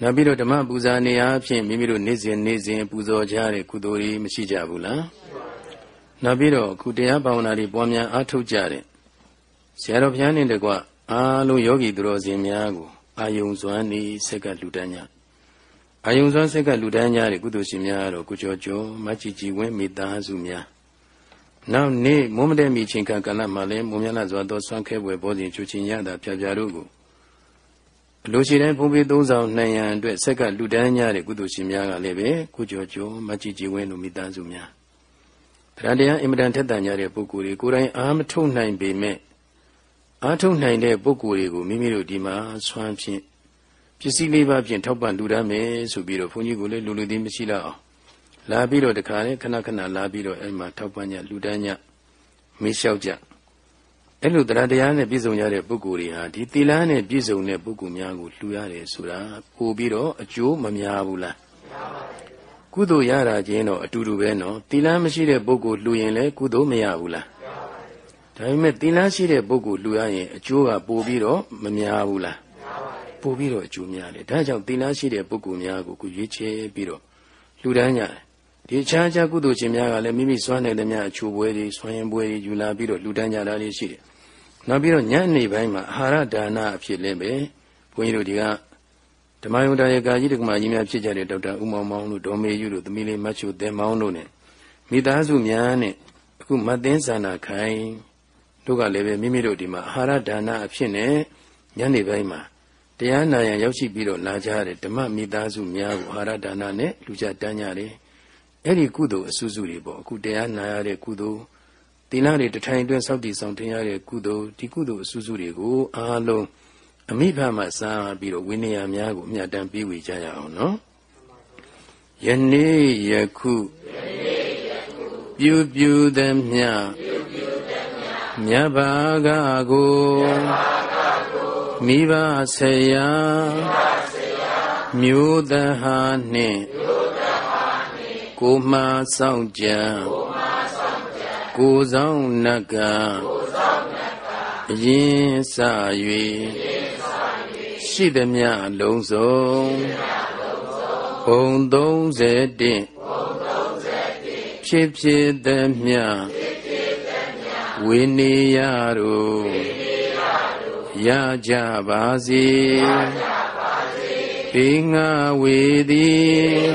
နောက်ပြီးတော့ဓမ္မပူဇာနေအားဖြင့်မိမိတို့နေ့စဉ်နေ့စဉ်ပူဇော်ကြတဲ့ကုသိုလ်တွေမရှိကြဘူးလားနောက်ပြီးတော့အခုတရားဘာဝနာတွေပွားများအားထုတ်ကြတဲ့ဆရာတော်ဘုရားနဲ့တကွအားလုံးယောဂီသူတော်စင်များကိုအာယုံစွမ်းနေဆက်ကလူတန်းကြ အာယုံစွမ်းစိတ်ကလူတန်းများတဲ့ကုသိုလ်ရှင်များတော့ကိုကျော်ကျော်မချီကြည်ဝင်းမိသားစုများနောက်နေ့မုံမတဲ့မိချင်းကကလမှာလည်းမုံမြလာစွာသောဆွမ်းခဲပွဲပေါ်စဉ်ချူချင်းရတာဖြာဖြာတို့ကိုအလိုရှိတိုင်းဘုံပေသုံးဆောင်နိုင်ရန်အတွက်ဆက်ကလူတန်းများတဲ့ကုသိုလ်ရှင်များကလည်းပဲကိုကျော်ကျော်မချီကြည်ဝင်းတို့မိသားစုများတရားတရားအင်မတန်ထက်သန်ကြတဲ့ပုဂ္ဂိုလ်တွေကိုယ်တိုင်အားမထုတ်နိုင်ပေမဲ့အားထုတ်နိုင်တဲ့ပုဂ္ဂိုလ်တွေကိုမိမိတို့ဒီမှာဆွမ်းဖြင့် ပစ္စည်းလေးပါးဖြင့်ထောက်ပံ့လူရမယ်ဆိုပြီးတော့ဘုန်းကြီးကိုလည်းလူလူသည်မရှိတော့အောင်လာပြီးတော့တခါလေခဏခဏလာပြီးတော့အဲ့မှာထောက်ပံ့ညလူတန်းညမေးလျှောက်ကြအဲ့လိုတရားတရားနဲ့ပြည့်စုံရတဲ့ပုဂ္ဂိုလ်တွေဟာဒီသီလနဲ့ပြည့်စုံတဲ့ပုဂ္ဂိုလ်များကိုလှူရတယ်ဆိုတာပို့ပြီးတော့အကျိုးမများဘူးလားကုသိုလ်ရတာချင်းတော့အတူတူပဲနော်သီလမရှိတဲ့ပုဂ္ဂိုလ်လှူရင်လည်းကုသိုလ်မရဘူးလားဒါပေမဲ့သီလရှိတဲ့ပုဂ္ဂိုလ်လှူရရင်အကျိုးကပို့ပြီးတော့မများဘူးလား ပို့ပြီးတော့အကျိုးများတယ်ဒါကြောင့်သီလရှိတဲ့ပုဂ္ဂိုလ်များကိုကိုရွေးချယ်ပြီးတော့လှူဒန်းကြတယ်ဒီခြားခြားကုသိုလ်ရှင်များကလည်းမိမိစွမ်းနိုင်တဲ့များအချိုးပွဲတွေဆွမ်းရင်ပွဲတွေယူလာပြီးတော့လှူဒန်းကြတာလေးရှိတယ်နောက်ပြီးတော့ညနေပိုင်းမှာအာဟာရဒါနအဖြစ်လည်းပဲဘုန်းကြီးတို့ဒီကဓမ္မယုံတရားကာကြီးတက္ကမကြီးများဖြစ်ကြတဲ့ဒေါက်တာဦးမောင်မောင်တို့ဒေါ်မေယူတို့သမီးလေးမတ်ချိုသင်မောင်တို့နဲ့မိသားစုများနဲ့အခုမတ်သင်းဆန္ဒခိုင်တို့ကလည်းပဲမိမိတို့ဒီမှာအာဟာရဒါနအဖြစ်နဲ့ညနေပိုင်းမှာ တရားနာရန်ရောက်ရှိပြီးတော့လာကြတဲ့ဓမ္မမိသားစုများကိုအာဟာရဒါနနဲ့လူကြတန်းကြတယ်အဲ့ဒီကုသိုလ်အစုစုတွေပေါ့အခုတရားနာရတဲ့ကုသိုလ်သီလတွေတထိုင်အတွင်းစောင့်တည်ဆောင်တင်ရတဲ့ကုသိုလ်ဒီကုသိုလ်အစုစုတွေကိုအားလုံးအမိဖမှစားပြီးတော့ဝိနည်းများကိုအမြတ်တမ်းပေးဝေကြရအောင်နော်ယနေ့ယခုပြုပြုသည်မြမြတ်ဘာကကိုမိဘ ဆရာမျိုးသဟာနှင့်ကိုမှစောင့်ကြံကိုဆောင်နတ်ကအရင်စ၍ရှိသည်မြလုံးစုံဘုံ31ဖြစ်ဖြစ်သည်မြဝိနေယတို့ ရကြပါစေဘေငါဝေသည်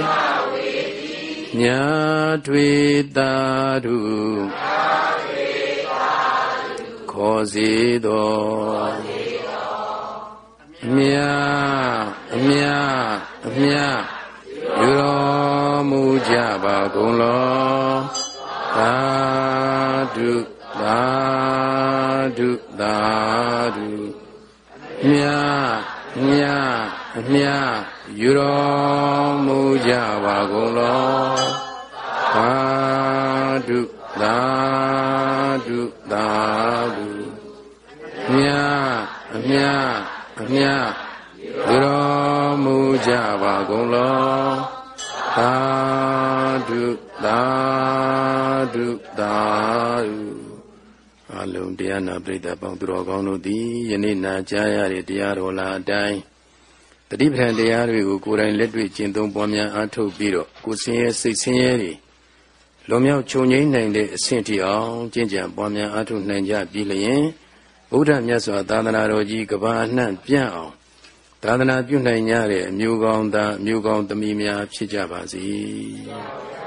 ညာထွေတာတုခေါ်စေတော်အမြအမြအမြယူတော်မူကြပါကုန်လောသာဓုသာဓုသာဓုမြ မြအမြယူတော်မူကြပါကုန်လောသာဓုသာဓုသာဓုမြအမြအမြယူတော်မူကြပါကုန်လောသာဓုသာဓုသာဓု အလုံးတရားနာပရိသတ်ပေါင်းသူတော်ကောင်းတို့သည်ယနေ့နာကြားရတဲ့တရားတော်လာအတိုင်းတတိပဌံတရားတွေကိုကိုယ်တိုင်လက်တွေ့ကျင့်သုံးပွားများအားထုတ်ပြီးတော့ကိုယ်ဆင်းရဲစိတ်ဆင်းရဲတွေလွန်မြောက်ချုပ်ငြိမ်းနိုင်တဲ့အဆင့်ထိအောင်ကျင့်ကြံပွားများအားထုတ်နိုင်ကြပြီလျင်ဗုဒ္ဓမြတ်စွာသာသနာတော်ကြီးကဘာအနှံ့ပြန့်အောင်သာသနာပြုနိုင်ကြတဲ့အမျိုးကောင်းသားအမျိုးကောင်းသမီးများဖြစ်ကြပါစေ။